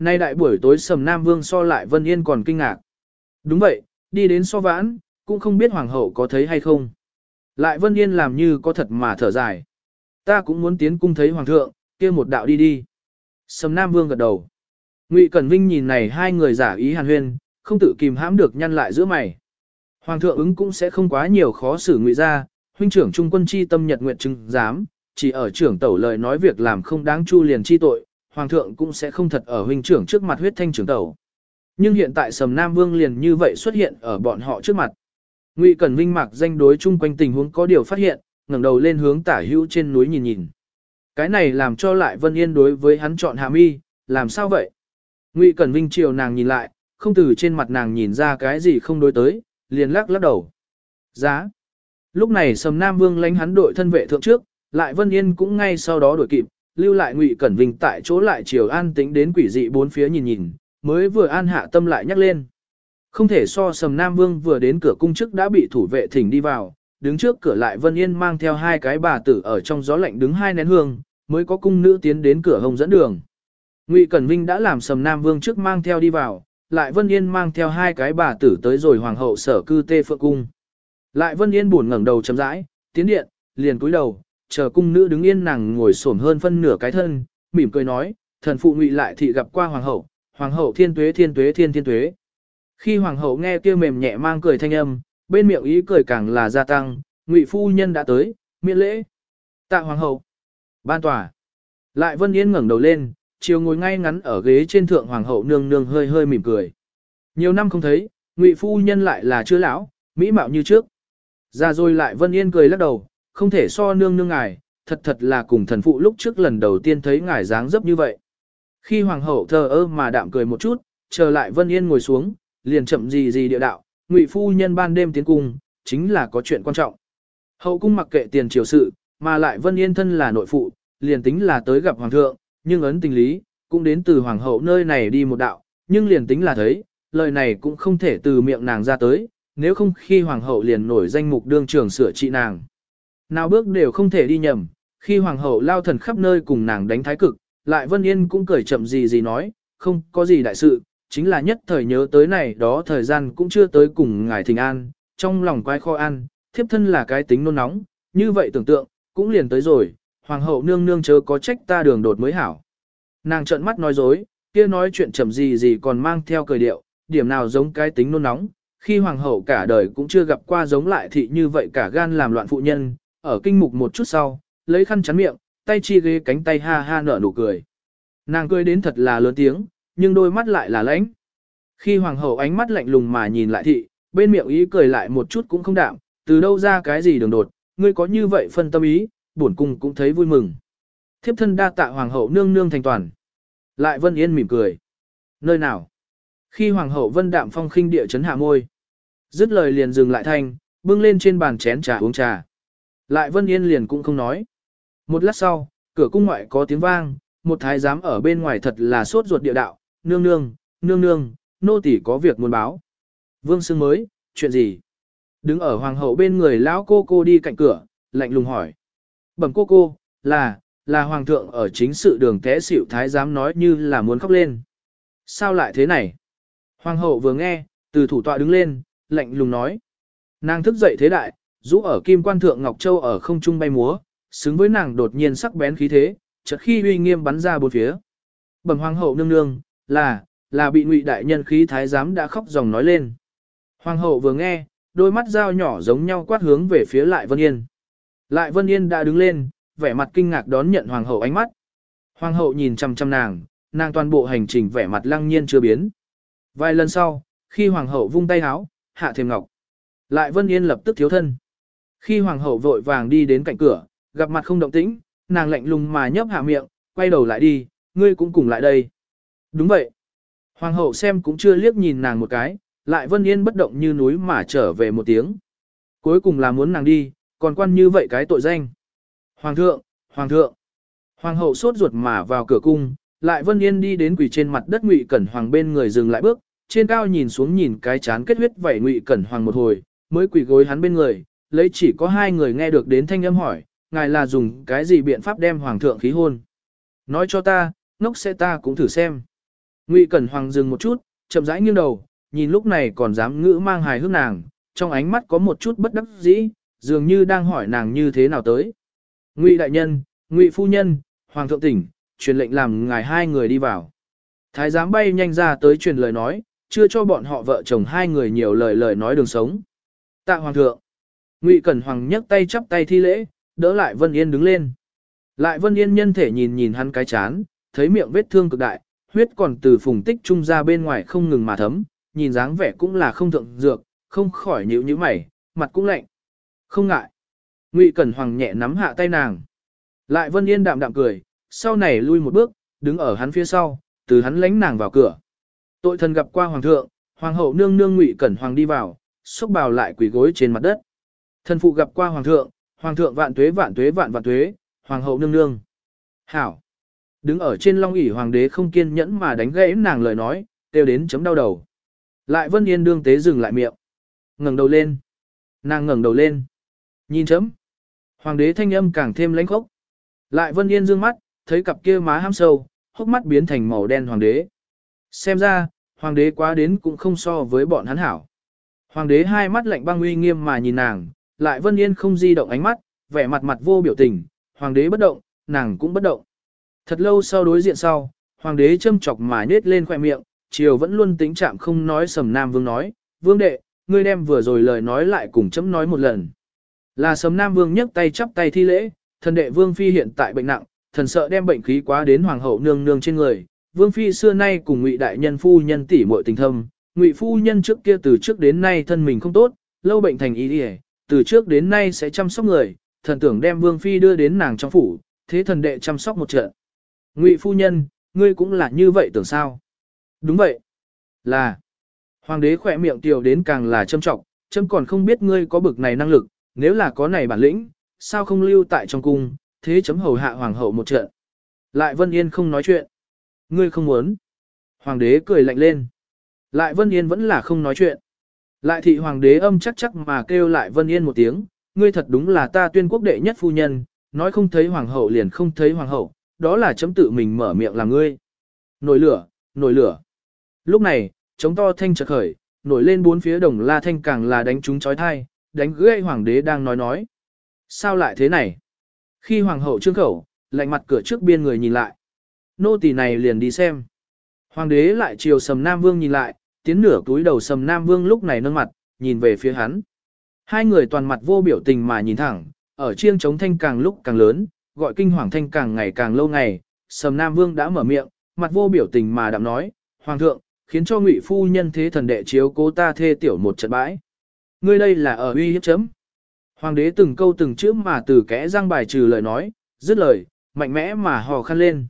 Nay đại buổi tối Sầm Nam Vương so lại Vân Yên còn kinh ngạc. Đúng vậy, đi đến so vãn, cũng không biết Hoàng hậu có thấy hay không. Lại Vân Yên làm như có thật mà thở dài. Ta cũng muốn tiến cung thấy hoàng thượng, kia một đạo đi đi. Sầm Nam Vương gật đầu. Ngụy Cẩn Vinh nhìn này hai người giả ý hàn huyên, không tự kìm hãm được nhăn lại giữa mày. Hoàng thượng ứng cũng sẽ không quá nhiều khó xử ngụy ra, huynh trưởng trung quân chi tâm nhật nguyện chứng giám, chỉ ở trưởng tẩu lời nói việc làm không đáng chu liền chi tội, hoàng thượng cũng sẽ không thật ở huynh trưởng trước mặt huyết thanh trưởng tẩu. Nhưng hiện tại Sầm Nam Vương liền như vậy xuất hiện ở bọn họ trước mặt. Ngụy Cẩn Vinh mặc danh đối chung quanh tình huống có điều phát hiện, ngẩng đầu lên hướng tả hữu trên núi nhìn nhìn. Cái này làm cho lại Vân Yên đối với hắn chọn hàm Mi, làm sao vậy? Ngụy Cẩn Vinh chiều nàng nhìn lại, không từ trên mặt nàng nhìn ra cái gì không đối tới, liền lắc lắc đầu. Giá. Lúc này Sầm Nam Vương lánh hắn đội thân vệ thượng trước, lại Vân Yên cũng ngay sau đó đổi kịp, lưu lại Ngụy Cẩn Vinh tại chỗ lại chiều an tĩnh đến quỷ dị bốn phía nhìn nhìn, mới vừa an hạ tâm lại nhắc lên. Không thể so Sầm Nam Vương vừa đến cửa cung chức đã bị thủ vệ thỉnh đi vào, đứng trước cửa lại Vân Yên mang theo hai cái bà tử ở trong gió lạnh đứng hai nén hương, mới có cung nữ tiến đến cửa hồng dẫn đường. Ngụy Cẩn Vinh đã làm Sầm Nam Vương trước mang theo đi vào, lại Vân Yên mang theo hai cái bà tử tới rồi hoàng hậu sở cư tê phượng cung. Lại Vân Yên buồn ngẩng đầu chấm rãi, tiến điện, liền cúi đầu, chờ cung nữ đứng yên nàng ngồi xổm hơn phân nửa cái thân, mỉm cười nói, thần phụ Ngụy lại thị gặp qua hoàng hậu, hoàng hậu thiên tuế thiên tuế thiên thiên tuế. Khi hoàng hậu nghe kia mềm nhẹ mang cười thanh âm, bên miệng ý cười càng là gia tăng, Ngụy phu nhân đã tới, miễn lễ. Tạ hoàng hậu. Ban tòa. Lại Vân Yên ngẩng đầu lên, chiều ngồi ngay ngắn ở ghế trên thượng hoàng hậu nương nương hơi hơi mỉm cười. Nhiều năm không thấy, Ngụy phu nhân lại là chưa lão, mỹ mạo như trước. Ra rồi lại Vân Yên cười lắc đầu, không thể so nương nương ngài, thật thật là cùng thần phụ lúc trước lần đầu tiên thấy ngài dáng dấp như vậy. Khi hoàng hậu thờ ơ mà đạm cười một chút, chờ lại Vân Yên ngồi xuống, liền chậm gì gì địa đạo, Ngụy phu nhân ban đêm tiến cung, chính là có chuyện quan trọng. Hậu cung mặc kệ tiền triều sự, mà lại Vân Yên thân là nội phụ, liền tính là tới gặp hoàng thượng, nhưng ấn tình lý, cũng đến từ hoàng hậu nơi này đi một đạo, nhưng liền tính là thấy, lời này cũng không thể từ miệng nàng ra tới, nếu không khi hoàng hậu liền nổi danh mục đương trường sửa trị nàng. Nào bước đều không thể đi nhầm, khi hoàng hậu lao thần khắp nơi cùng nàng đánh thái cực, lại Vân Yên cũng cười chậm gì gì nói, không có gì đại sự, chính là nhất thời nhớ tới này đó thời gian cũng chưa tới cùng ngài thình an, trong lòng quái kho an, thiếp thân là cái tính nôn nóng, như vậy tưởng tượng, cũng liền tới rồi, hoàng hậu nương nương chớ có trách ta đường đột mới hảo. Nàng trợn mắt nói dối, kia nói chuyện chậm gì gì còn mang theo cười điệu, điểm nào giống cái tính nôn nóng, khi hoàng hậu cả đời cũng chưa gặp qua giống lại thị như vậy cả gan làm loạn phụ nhân, ở kinh mục một chút sau, lấy khăn chắn miệng, tay chi ghế cánh tay ha ha nở nụ cười. Nàng cười đến thật là lớn tiếng, nhưng đôi mắt lại là lãnh. Khi hoàng hậu ánh mắt lạnh lùng mà nhìn lại thị, bên miệng ý cười lại một chút cũng không đạm, từ đâu ra cái gì đường đột, ngươi có như vậy phân tâm ý, bổn cung cũng thấy vui mừng. Thiếp thân đa tạ hoàng hậu nương nương thành toàn. Lại Vân Yên mỉm cười. Nơi nào? Khi hoàng hậu Vân Đạm Phong khinh địa chấn hạ môi. Dứt lời liền dừng lại thanh, bưng lên trên bàn chén trà uống trà. Lại Vân Yên liền cũng không nói. Một lát sau, cửa cung ngoại có tiếng vang, một thái giám ở bên ngoài thật là sốt ruột địa đạo, nương nương, nương nương, nô tỳ có việc muốn báo. Vương Sương mới, chuyện gì? Đứng ở hoàng hậu bên người lão cô cô đi cạnh cửa, lạnh lùng hỏi. Bẩm cô cô, là, là hoàng thượng ở chính sự đường té xỉu thái giám nói như là muốn khóc lên. Sao lại thế này? Hoàng hậu vừa nghe, từ thủ tọa đứng lên, lạnh lùng nói. Nàng thức dậy thế đại, rũ ở kim quan thượng Ngọc Châu ở không trung bay múa, xứng với nàng đột nhiên sắc bén khí thế, chợt khi uy nghiêm bắn ra bốn phía. Bẩm hoàng hậu nương nương, là, là bị ngụy đại nhân khí thái giám đã khóc dòng nói lên. Hoàng hậu vừa nghe, đôi mắt dao nhỏ giống nhau quát hướng về phía lại Vân Yên. Lại Vân Yên đã đứng lên, vẻ mặt kinh ngạc đón nhận hoàng hậu ánh mắt. Hoàng hậu nhìn chăm chăm nàng, nàng toàn bộ hành trình vẻ mặt lăng nhiên chưa biến. Vài lần sau, khi hoàng hậu vung tay háo, hạ thềm ngọc. Lại Vân Yên lập tức thiếu thân. Khi hoàng hậu vội vàng đi đến cạnh cửa, gặp mặt không động tĩnh, nàng lạnh lùng mà nhấp hạ miệng, quay đầu lại đi, ngươi cũng cùng lại đây. Đúng vậy. Hoàng hậu xem cũng chưa liếc nhìn nàng một cái, lại Vân Yên bất động như núi mà trở về một tiếng. Cuối cùng là muốn nàng đi, còn quan như vậy cái tội danh. Hoàng thượng, hoàng thượng. Hoàng hậu sốt ruột mà vào cửa cung, lại Vân Yên đi đến quỳ trên mặt đất Ngụy Cẩn Hoàng bên người dừng lại bước, trên cao nhìn xuống nhìn cái chán kết huyết vảy Ngụy Cẩn Hoàng một hồi, mới quỳ gối hắn bên người, lấy chỉ có hai người nghe được đến thanh âm hỏi, ngài là dùng cái gì biện pháp đem hoàng thượng khí hôn? Nói cho ta, ngốc sẽ ta cũng thử xem. Ngụy Cẩn Hoàng dừng một chút, chậm rãi nghiêng đầu, nhìn lúc này còn dám ngữ mang hài hước nàng, trong ánh mắt có một chút bất đắc dĩ, dường như đang hỏi nàng như thế nào tới. Ngụy đại nhân, Ngụy phu nhân, hoàng thượng tỉnh, truyền lệnh làm ngài hai người đi vào. Thái giám bay nhanh ra tới truyền lời nói, chưa cho bọn họ vợ chồng hai người nhiều lời lời nói đường sống. Tạ hoàng thượng. Ngụy Cẩn Hoàng nhấc tay chắp tay thi lễ, đỡ lại Vân Yên đứng lên. Lại Vân Yên nhân thể nhìn nhìn hắn cái chán, thấy miệng vết thương cực đại, huyết còn từ phùng tích trung ra bên ngoài không ngừng mà thấm, nhìn dáng vẻ cũng là không thượng dược, không khỏi nhíu nhíu mày, mặt cũng lạnh. Không ngại. Ngụy Cẩn Hoàng nhẹ nắm hạ tay nàng. Lại Vân Yên đạm đạm cười, sau này lui một bước, đứng ở hắn phía sau, từ hắn lánh nàng vào cửa. Tội thần gặp qua hoàng thượng, hoàng hậu nương nương Ngụy Cẩn Hoàng đi vào, xúc bào lại quỳ gối trên mặt đất. Thần phụ gặp qua hoàng thượng, hoàng thượng vạn tuế vạn tuế vạn vạn tuế, hoàng hậu nương nương. Hảo. Đứng ở trên long ỷ hoàng đế không kiên nhẫn mà đánh gãy nàng lời nói, kêu đến chấm đau đầu. Lại Vân Yên đương tế dừng lại miệng. ngẩng đầu lên. Nàng ngẩng đầu lên. Nhìn chấm. Hoàng đế thanh âm càng thêm lãnh khốc. Lại Vân Yên dương mắt, thấy cặp kia má ham sâu, hốc mắt biến thành màu đen hoàng đế. Xem ra, hoàng đế quá đến cũng không so với bọn hắn hảo. Hoàng đế hai mắt lạnh băng uy nghiêm mà nhìn nàng, lại Vân Yên không di động ánh mắt, vẻ mặt mặt vô biểu tình, hoàng đế bất động, nàng cũng bất động. Thật lâu sau đối diện sau, hoàng đế châm chọc mà nết lên khoẻ miệng, chiều vẫn luôn tính chạm không nói sầm nam vương nói, vương đệ, ngươi đem vừa rồi lời nói lại cùng chấm nói một lần. Là sầm nam vương nhấc tay chắp tay thi lễ, thần đệ vương phi hiện tại bệnh nặng, thần sợ đem bệnh khí quá đến hoàng hậu nương nương trên người. Vương phi xưa nay cùng ngụy đại nhân phu nhân tỷ muội tình thâm, ngụy phu nhân trước kia từ trước đến nay thân mình không tốt, lâu bệnh thành ý đi từ trước đến nay sẽ chăm sóc người, thần tưởng đem vương phi đưa đến nàng trong phủ, thế thần đệ chăm sóc một trận. Ngụy phu nhân, ngươi cũng là như vậy tưởng sao? Đúng vậy. Là. Hoàng đế khỏe miệng tiểu đến càng là châm trọng, châm còn không biết ngươi có bực này năng lực, nếu là có này bản lĩnh, sao không lưu tại trong cung, thế chấm hầu hạ hoàng hậu một trận. Lại Vân Yên không nói chuyện. Ngươi không muốn. Hoàng đế cười lạnh lên. Lại Vân Yên vẫn là không nói chuyện. Lại thị hoàng đế âm chắc chắc mà kêu lại Vân Yên một tiếng, ngươi thật đúng là ta tuyên quốc đệ nhất phu nhân, nói không thấy hoàng hậu liền không thấy hoàng hậu, đó là chấm tự mình mở miệng làm ngươi. Nổi lửa, nổi lửa. Lúc này, chống to thanh chợt khởi, nổi lên bốn phía đồng la thanh càng là đánh chúng chói thai, đánh gây hoàng đế đang nói nói. Sao lại thế này? Khi hoàng hậu trương khẩu, lạnh mặt cửa trước biên người nhìn lại. Nô tỳ này liền đi xem. Hoàng đế lại chiều sầm Nam Vương nhìn lại, tiến nửa túi đầu sầm Nam Vương lúc này nâng mặt, nhìn về phía hắn. Hai người toàn mặt vô biểu tình mà nhìn thẳng, ở chiêng chống thanh càng lúc càng lớn, gọi kinh hoàng thanh càng ngày càng lâu ngày, sầm Nam Vương đã mở miệng, mặt vô biểu tình mà đạm nói, Hoàng thượng, khiến cho ngụy phu nhân thế thần đệ chiếu cố ta thê tiểu một trận bãi. Ngươi đây là ở uy hiếp chấm. Hoàng đế từng câu từng chữ mà từ kẽ răng bài trừ lời nói, dứt lời, mạnh mẽ mà hò khăn lên.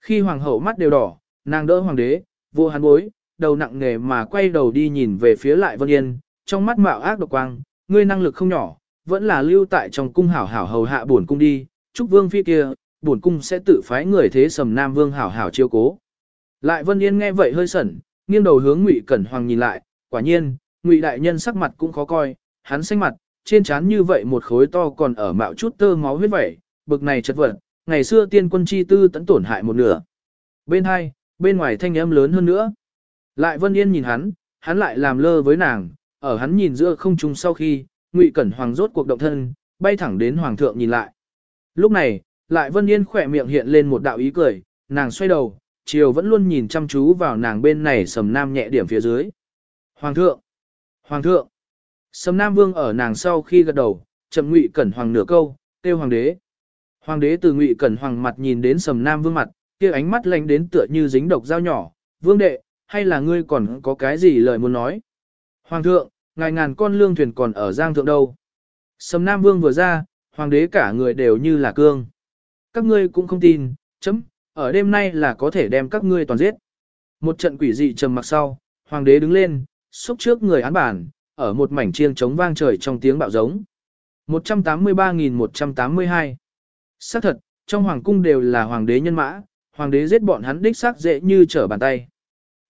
Khi hoàng hậu mắt đều đỏ, nàng đỡ hoàng đế, vô hắn bối, đầu nặng nghề mà quay đầu đi nhìn về phía lại Vân Yên, trong mắt mạo ác độc quang, ngươi năng lực không nhỏ, vẫn là lưu tại trong cung hảo hảo hầu hạ bổn cung đi, chúc vương phi kia, bổn cung sẽ tự phái người thế sầm nam vương hảo hảo chiêu cố. Lại Vân Yên nghe vậy hơi sẩn, nghiêng đầu hướng Ngụy Cẩn Hoàng nhìn lại, quả nhiên, Ngụy đại nhân sắc mặt cũng khó coi, hắn xanh mặt, trên trán như vậy một khối to còn ở mạo chút tơ máu huyết vẩy, bực này chật vật, ngày xưa tiên quân chi tư tấn tổn hại một nửa. Bên hai, bên ngoài thanh âm lớn hơn nữa. Lại Vân Yên nhìn hắn, hắn lại làm lơ với nàng, ở hắn nhìn giữa không trung sau khi, Ngụy Cẩn Hoàng rốt cuộc động thân, bay thẳng đến Hoàng thượng nhìn lại. Lúc này, lại Vân Yên khỏe miệng hiện lên một đạo ý cười, nàng xoay đầu, chiều vẫn luôn nhìn chăm chú vào nàng bên này sầm nam nhẹ điểm phía dưới. Hoàng thượng! Hoàng thượng! Sầm nam vương ở nàng sau khi gật đầu, chậm ngụy cẩn hoàng nửa câu, kêu hoàng đế. Hoàng đế từ ngụy cẩn hoàng mặt nhìn đến sầm nam vương mặt, kia ánh mắt lạnh đến tựa như dính độc dao nhỏ, vương đệ, hay là ngươi còn có cái gì lời muốn nói? Hoàng thượng, ngài ngàn con lương thuyền còn ở giang thượng đâu? Sầm nam vương vừa ra, hoàng đế cả người đều như là cương. Các ngươi cũng không tin, chấm, ở đêm nay là có thể đem các ngươi toàn giết. Một trận quỷ dị trầm mặc sau, hoàng đế đứng lên, xúc trước người án bản, ở một mảnh chiêng trống vang trời trong tiếng bạo giống. 183.182 Xác thật, trong hoàng cung đều là hoàng đế nhân mã, hoàng đế giết bọn hắn đích xác dễ như trở bàn tay.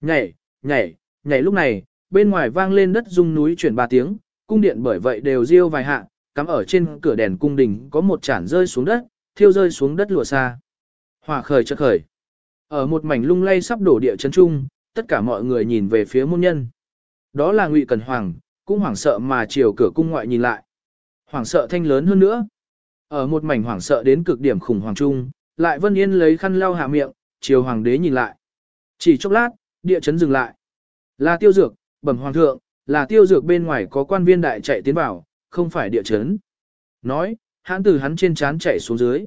Nhảy, nhảy, nhảy lúc này, bên ngoài vang lên đất rung núi chuyển ba tiếng, cung điện bởi vậy đều riêu vài hạ, cắm ở trên cửa đèn cung đình có một chản rơi xuống đất, thiêu rơi xuống đất lụa xa. Hỏa khởi chợt khởi. Ở một mảnh lung lay sắp đổ địa chấn trung, tất cả mọi người nhìn về phía môn nhân. Đó là Ngụy Cẩn Hoàng, cũng hoảng sợ mà chiều cửa cung ngoại nhìn lại. Hoảng sợ thanh lớn hơn nữa. Ở một mảnh hoảng sợ đến cực điểm khủng hoảng trung, lại Vân Yên lấy khăn lau hạ miệng, chiều hoàng đế nhìn lại. Chỉ chốc lát, địa chấn dừng lại. Là tiêu dược, bẩm hoàng thượng, là tiêu dược bên ngoài có quan viên đại chạy tiến vào, không phải địa chấn. Nói, hãn từ hắn trên trán chạy xuống dưới.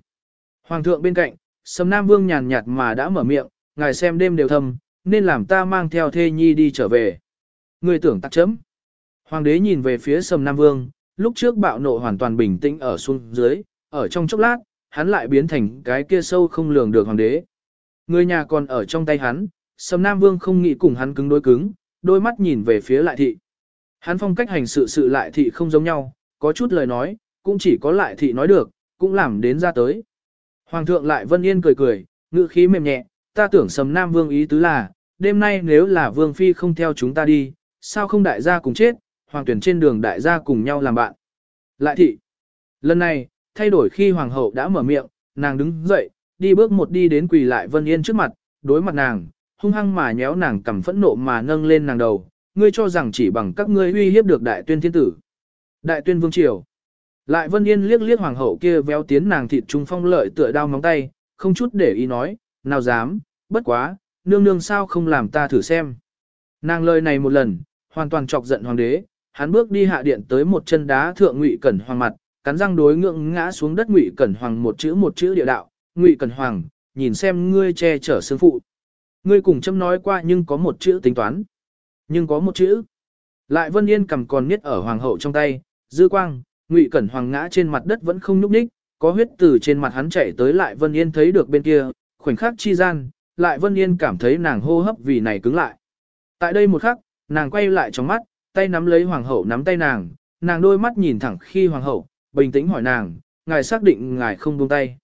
Hoàng thượng bên cạnh, Sầm Nam Vương nhàn nhạt mà đã mở miệng, ngài xem đêm đều thâm, nên làm ta mang theo thê nhi đi trở về. Người tưởng tắc chấm. Hoàng đế nhìn về phía Sầm Nam Vương, lúc trước bạo nộ hoàn toàn bình tĩnh ở xuống dưới, ở trong chốc lát, hắn lại biến thành cái kia sâu không lường được hoàng đế. Người nhà còn ở trong tay hắn, Sầm Nam Vương không nghĩ cùng hắn cứng đối cứng, đôi mắt nhìn về phía lại thị. Hắn phong cách hành sự sự lại thị không giống nhau, có chút lời nói, cũng chỉ có lại thị nói được, cũng làm đến ra tới. Hoàng thượng lại vân yên cười cười, ngữ khí mềm nhẹ, ta tưởng Sầm Nam Vương ý tứ là, đêm nay nếu là Vương Phi không theo chúng ta đi, sao không đại gia cùng chết, hoàng tuyển trên đường đại gia cùng nhau làm bạn. Lại thị, lần này, thay đổi khi hoàng hậu đã mở miệng, nàng đứng dậy, đi bước một đi đến quỳ lại Vân Yên trước mặt, đối mặt nàng, hung hăng mà nhéo nàng cầm phẫn nộ mà nâng lên nàng đầu, ngươi cho rằng chỉ bằng các ngươi uy hiếp được đại tuyên thiên tử. Đại tuyên vương triều. Lại Vân Yên liếc liếc hoàng hậu kia véo tiến nàng thịt trung phong lợi tựa đao móng tay, không chút để ý nói, nào dám, bất quá, nương nương sao không làm ta thử xem. Nàng lời này một lần, hoàn toàn chọc giận hoàng đế, hắn bước đi hạ điện tới một chân đá thượng ngụy cẩn hoàng mặt, cắn răng đối ngưỡng ngã xuống đất ngụy cẩn hoàng một chữ một chữ địa đạo, ngụy cẩn hoàng, nhìn xem ngươi che chở sư phụ. Ngươi cùng châm nói qua nhưng có một chữ tính toán. Nhưng có một chữ. Lại Vân Yên cầm còn niết ở hoàng hậu trong tay, dư quang, ngụy cẩn hoàng ngã trên mặt đất vẫn không nhúc nhích, có huyết từ trên mặt hắn chảy tới lại Vân Yên thấy được bên kia, khoảnh khắc chi gian, lại Vân Yên cảm thấy nàng hô hấp vì này cứng lại. Tại đây một khắc, nàng quay lại trong mắt, tay nắm lấy hoàng hậu nắm tay nàng, nàng đôi mắt nhìn thẳng khi hoàng hậu, bình tĩnh hỏi nàng, ngài xác định ngài không buông tay.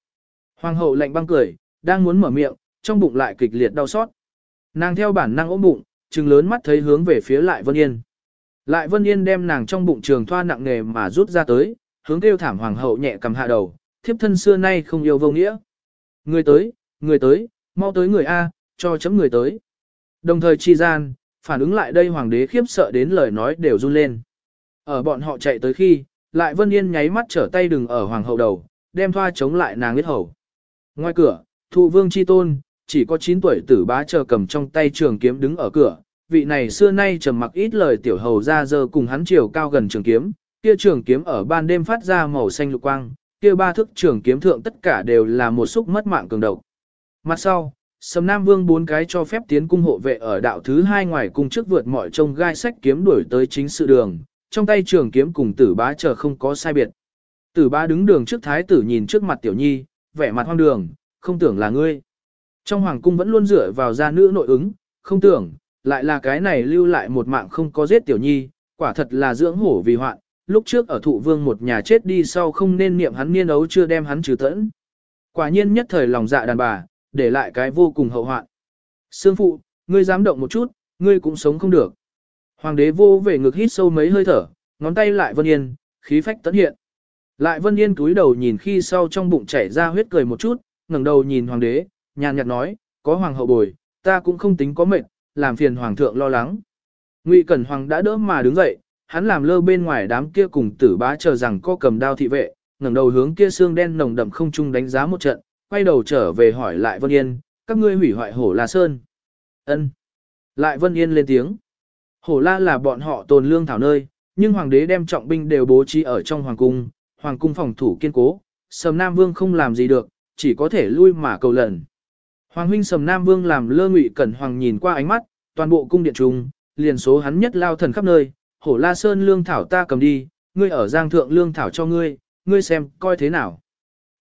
Hoàng hậu lạnh băng cười, đang muốn mở miệng, trong bụng lại kịch liệt đau xót. Nàng theo bản năng ôm bụng, trừng lớn mắt thấy hướng về phía lại Vân Yên. Lại Vân Yên đem nàng trong bụng trường thoa nặng nề mà rút ra tới, hướng kêu thảm hoàng hậu nhẹ cầm hạ đầu, thiếp thân xưa nay không yêu vô nghĩa. Người tới, người tới, mau tới người A, cho chấm người tới. Đồng thời chi gian, phản ứng lại đây hoàng đế khiếp sợ đến lời nói đều run lên. Ở bọn họ chạy tới khi, lại Vân Yên nháy mắt trở tay đừng ở hoàng hậu đầu, đem thoa chống lại nàng huyết hầu. Ngoài cửa, thụ vương chi tôn, chỉ có 9 tuổi tử bá chờ cầm trong tay trường kiếm đứng ở cửa. Vị này xưa nay trầm mặc ít lời tiểu hầu ra giờ cùng hắn chiều cao gần trường kiếm, kia trường kiếm ở ban đêm phát ra màu xanh lục quang, kia ba thức trường kiếm thượng tất cả đều là một xúc mất mạng cường độc. Mặt sau, Sầm Nam Vương bốn cái cho phép tiến cung hộ vệ ở đạo thứ hai ngoài cung trước vượt mọi trông gai sách kiếm đuổi tới chính sự đường, trong tay trường kiếm cùng tử bá chờ không có sai biệt. Tử bá đứng đường trước thái tử nhìn trước mặt tiểu nhi, vẻ mặt hoang đường, không tưởng là ngươi. Trong hoàng cung vẫn luôn dựa vào gia nữ nội ứng, không tưởng, lại là cái này lưu lại một mạng không có giết tiểu nhi, quả thật là dưỡng hổ vì hoạn, lúc trước ở thụ vương một nhà chết đi sau không nên niệm hắn niên ấu chưa đem hắn trừ tẫn. Quả nhiên nhất thời lòng dạ đàn bà, để lại cái vô cùng hậu hoạn. Sương phụ, ngươi dám động một chút, ngươi cũng sống không được. Hoàng đế vô về ngực hít sâu mấy hơi thở, ngón tay lại vân yên, khí phách tấn hiện. Lại vân yên túi đầu nhìn khi sau trong bụng chảy ra huyết cười một chút, ngẩng đầu nhìn hoàng đế, nhàn nhạt nói, có hoàng hậu bồi, ta cũng không tính có mệt, làm phiền hoàng thượng lo lắng. Ngụy Cẩn Hoàng đã đỡ mà đứng dậy, hắn làm lơ bên ngoài đám kia cùng tử bá chờ rằng có cầm đao thị vệ, ngẩng đầu hướng kia xương đen nồng đậm không trung đánh giá một trận, quay đầu trở về hỏi lại Vân Yên, các ngươi hủy hoại hổ La Sơn. Ân. Lại Vân Yên lên tiếng. Hổ La là bọn họ tồn lương thảo nơi, nhưng hoàng đế đem trọng binh đều bố trí ở trong hoàng cung, hoàng cung phòng thủ kiên cố, Sầm Nam Vương không làm gì được, chỉ có thể lui mà cầu lần. Hoàng huynh Sầm Nam Vương làm lơ ngụy cẩn hoàng nhìn qua ánh mắt, toàn bộ cung điện trung, liền số hắn nhất lao thần khắp nơi, hổ La Sơn lương thảo ta cầm đi, ngươi ở Giang thượng lương thảo cho ngươi, ngươi xem coi thế nào.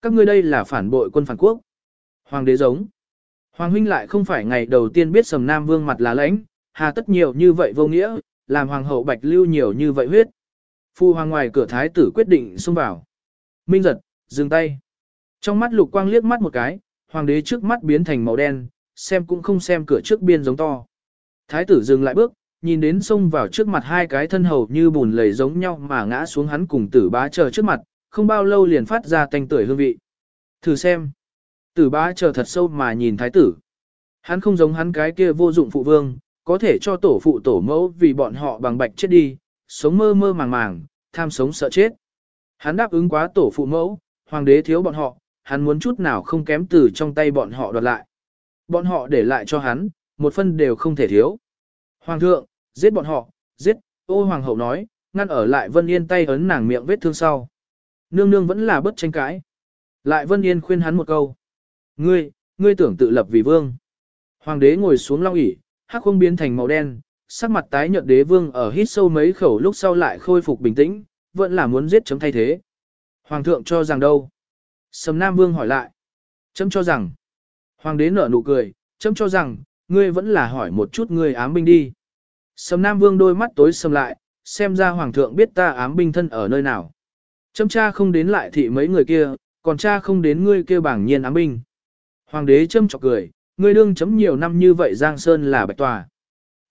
Các ngươi đây là phản bội quân phản quốc. Hoàng đế giống. Hoàng huynh lại không phải ngày đầu tiên biết Sầm Nam Vương mặt là lãnh, hà tất nhiều như vậy vô nghĩa, làm hoàng hậu bạch lưu nhiều như vậy huyết. Phu hoàng ngoài cửa thái tử quyết định xông vào. Minh giật, dừng tay. Trong mắt lục quang liếc mắt một cái, hoàng đế trước mắt biến thành màu đen, xem cũng không xem cửa trước biên giống to. Thái tử dừng lại bước, nhìn đến xông vào trước mặt hai cái thân hầu như bùn lầy giống nhau mà ngã xuống hắn cùng tử bá chờ trước mặt, không bao lâu liền phát ra tanh tuổi hương vị. Thử xem. Tử bá chờ thật sâu mà nhìn thái tử. Hắn không giống hắn cái kia vô dụng phụ vương, có thể cho tổ phụ tổ mẫu vì bọn họ bằng bạch chết đi, sống mơ mơ màng màng, tham sống sợ chết. Hắn đáp ứng quá tổ phụ mẫu, hoàng đế thiếu bọn họ, hắn muốn chút nào không kém từ trong tay bọn họ đoạt lại. Bọn họ để lại cho hắn, một phân đều không thể thiếu. Hoàng thượng, giết bọn họ, giết, ô hoàng hậu nói, ngăn ở lại Vân Yên tay ấn nàng miệng vết thương sau. Nương nương vẫn là bất tranh cãi. Lại Vân Yên khuyên hắn một câu. Ngươi, ngươi tưởng tự lập vì vương. Hoàng đế ngồi xuống long ỷ, hắc không biến thành màu đen, sắc mặt tái nhợt đế vương ở hít sâu mấy khẩu lúc sau lại khôi phục bình tĩnh, vẫn là muốn giết chấm thay thế. Hoàng thượng cho rằng đâu? Sầm Nam Vương hỏi lại. Chấm cho rằng. Hoàng đế nở nụ cười, chấm cho rằng, ngươi vẫn là hỏi một chút ngươi ám binh đi. Sầm Nam Vương đôi mắt tối sầm lại, xem ra Hoàng thượng biết ta ám binh thân ở nơi nào. Chấm cha không đến lại thị mấy người kia, còn cha không đến ngươi kia bảng nhiên ám binh. Hoàng đế châm chọc cười, ngươi đương chấm nhiều năm như vậy Giang Sơn là bạch tòa.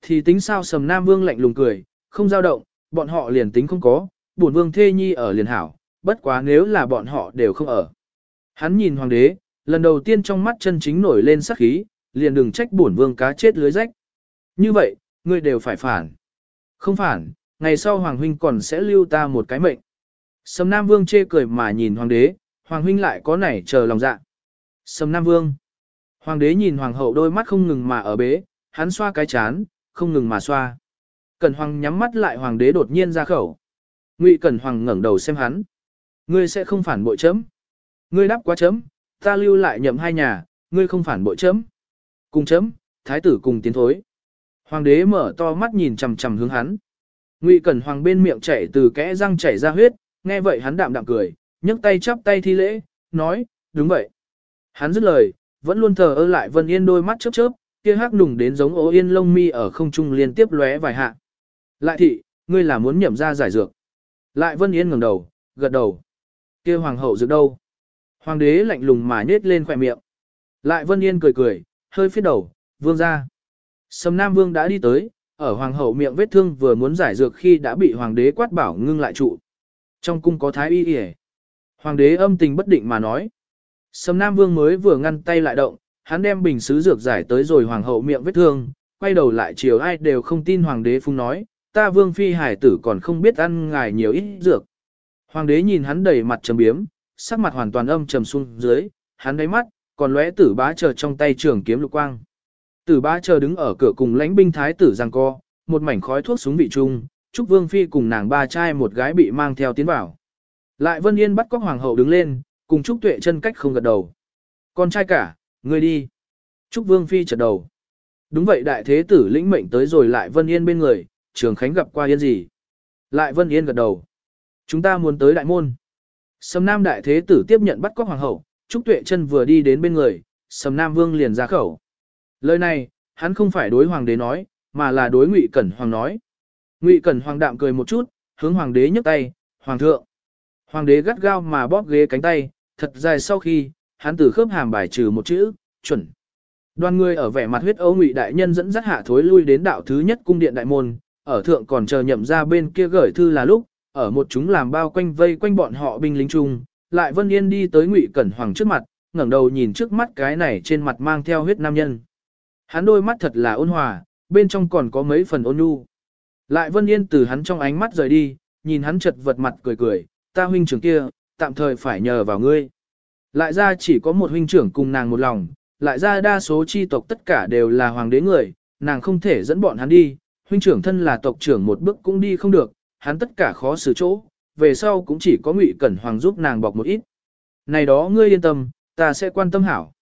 Thì tính sao Sầm Nam Vương lạnh lùng cười, không dao động, bọn họ liền tính không có, bổn vương thê nhi ở liền hảo, bất quá nếu là bọn họ đều không ở. Hắn nhìn hoàng đế, lần đầu tiên trong mắt chân chính nổi lên sắc khí, liền đừng trách bổn vương cá chết lưới rách. Như vậy, ngươi đều phải phản. Không phản, ngày sau hoàng huynh còn sẽ lưu ta một cái mệnh. Sầm Nam Vương chê cười mà nhìn hoàng đế, hoàng huynh lại có nảy chờ lòng dạ. Sầm Nam Vương. Hoàng đế nhìn hoàng hậu đôi mắt không ngừng mà ở bế, hắn xoa cái chán, không ngừng mà xoa. Cẩn Hoàng nhắm mắt lại hoàng đế đột nhiên ra khẩu. Ngụy Cẩn Hoàng ngẩng đầu xem hắn. Ngươi sẽ không phản bội chấm. Ngươi đáp quá chấm, ta lưu lại nhậm hai nhà, ngươi không phản bội chấm. Cùng chấm, thái tử cùng tiến thối. Hoàng đế mở to mắt nhìn chằm chằm hướng hắn. Ngụy Cẩn Hoàng bên miệng chảy từ kẽ răng chảy ra huyết, nghe vậy hắn đạm đạm cười, nhấc tay chắp tay thi lễ, nói, đúng vậy. Hắn dứt lời, vẫn luôn thờ ơ lại Vân Yên đôi mắt chớp chớp, kia hắc nùng đến giống ố yên lông mi ở không trung liên tiếp lóe vài hạ. Lại thị, ngươi là muốn nhậm ra giải dược. Lại Vân Yên ngẩng đầu, gật đầu. Kia hoàng hậu dược đâu? Hoàng đế lạnh lùng mà nết lên khỏe miệng. Lại Vân Yên cười cười, hơi phía đầu, vương ra. Sầm Nam Vương đã đi tới, ở hoàng hậu miệng vết thương vừa muốn giải dược khi đã bị hoàng đế quát bảo ngưng lại trụ. Trong cung có thái y y Hoàng đế âm tình bất định mà nói. Sầm Nam Vương mới vừa ngăn tay lại động, hắn đem bình sứ dược giải tới rồi hoàng hậu miệng vết thương, quay đầu lại chiều ai đều không tin hoàng đế phung nói, ta vương phi hải tử còn không biết ăn ngài nhiều ít dược. Hoàng đế nhìn hắn đầy mặt trầm biếm, sắc mặt hoàn toàn âm trầm xuống dưới, hắn đáy mắt, còn lóe tử bá chờ trong tay trường kiếm lục quang. Tử bá chờ đứng ở cửa cùng lãnh binh thái tử giằng co, một mảnh khói thuốc súng bị trung, Trúc Vương Phi cùng nàng ba trai một gái bị mang theo tiến vào. Lại Vân Yên bắt cóc hoàng hậu đứng lên, cùng Trúc Tuệ chân cách không gật đầu. Con trai cả, ngươi đi. Trúc Vương Phi chật đầu. Đúng vậy đại thế tử lĩnh mệnh tới rồi lại Vân Yên bên người, Trường Khánh gặp qua Yên gì. Lại Vân Yên gật đầu. Chúng ta muốn tới đại môn. Sầm Nam đại thế tử tiếp nhận bắt cóc hoàng hậu, Trúc Tuệ chân vừa đi đến bên người, Sầm Nam Vương liền ra khẩu. Lời này, hắn không phải đối hoàng đế nói, mà là đối Ngụy Cẩn Hoàng nói. Ngụy Cẩn Hoàng đạm cười một chút, hướng hoàng đế nhấc tay, "Hoàng thượng." Hoàng đế gắt gao mà bóp ghế cánh tay, thật dài sau khi, hắn từ khớp hàm bài trừ một chữ, "chuẩn." Đoàn người ở vẻ mặt huyết ấu Ngụy đại nhân dẫn dắt hạ thối lui đến đạo thứ nhất cung điện đại môn, ở thượng còn chờ nhậm ra bên kia gửi thư là lúc, ở một chúng làm bao quanh vây quanh bọn họ binh lính chung, lại Vân Yên đi tới Ngụy Cẩn Hoàng trước mặt, ngẩng đầu nhìn trước mắt cái này trên mặt mang theo huyết nam nhân. Hắn đôi mắt thật là ôn hòa, bên trong còn có mấy phần ôn nhu. Lại Vân Yên từ hắn trong ánh mắt rời đi, nhìn hắn chật vật mặt cười cười, ta huynh trưởng kia, tạm thời phải nhờ vào ngươi. Lại ra chỉ có một huynh trưởng cùng nàng một lòng, lại ra đa số chi tộc tất cả đều là hoàng đế người, nàng không thể dẫn bọn hắn đi, huynh trưởng thân là tộc trưởng một bước cũng đi không được, hắn tất cả khó xử chỗ, về sau cũng chỉ có Ngụy Cẩn Hoàng giúp nàng bọc một ít. Này đó ngươi yên tâm, ta sẽ quan tâm hảo.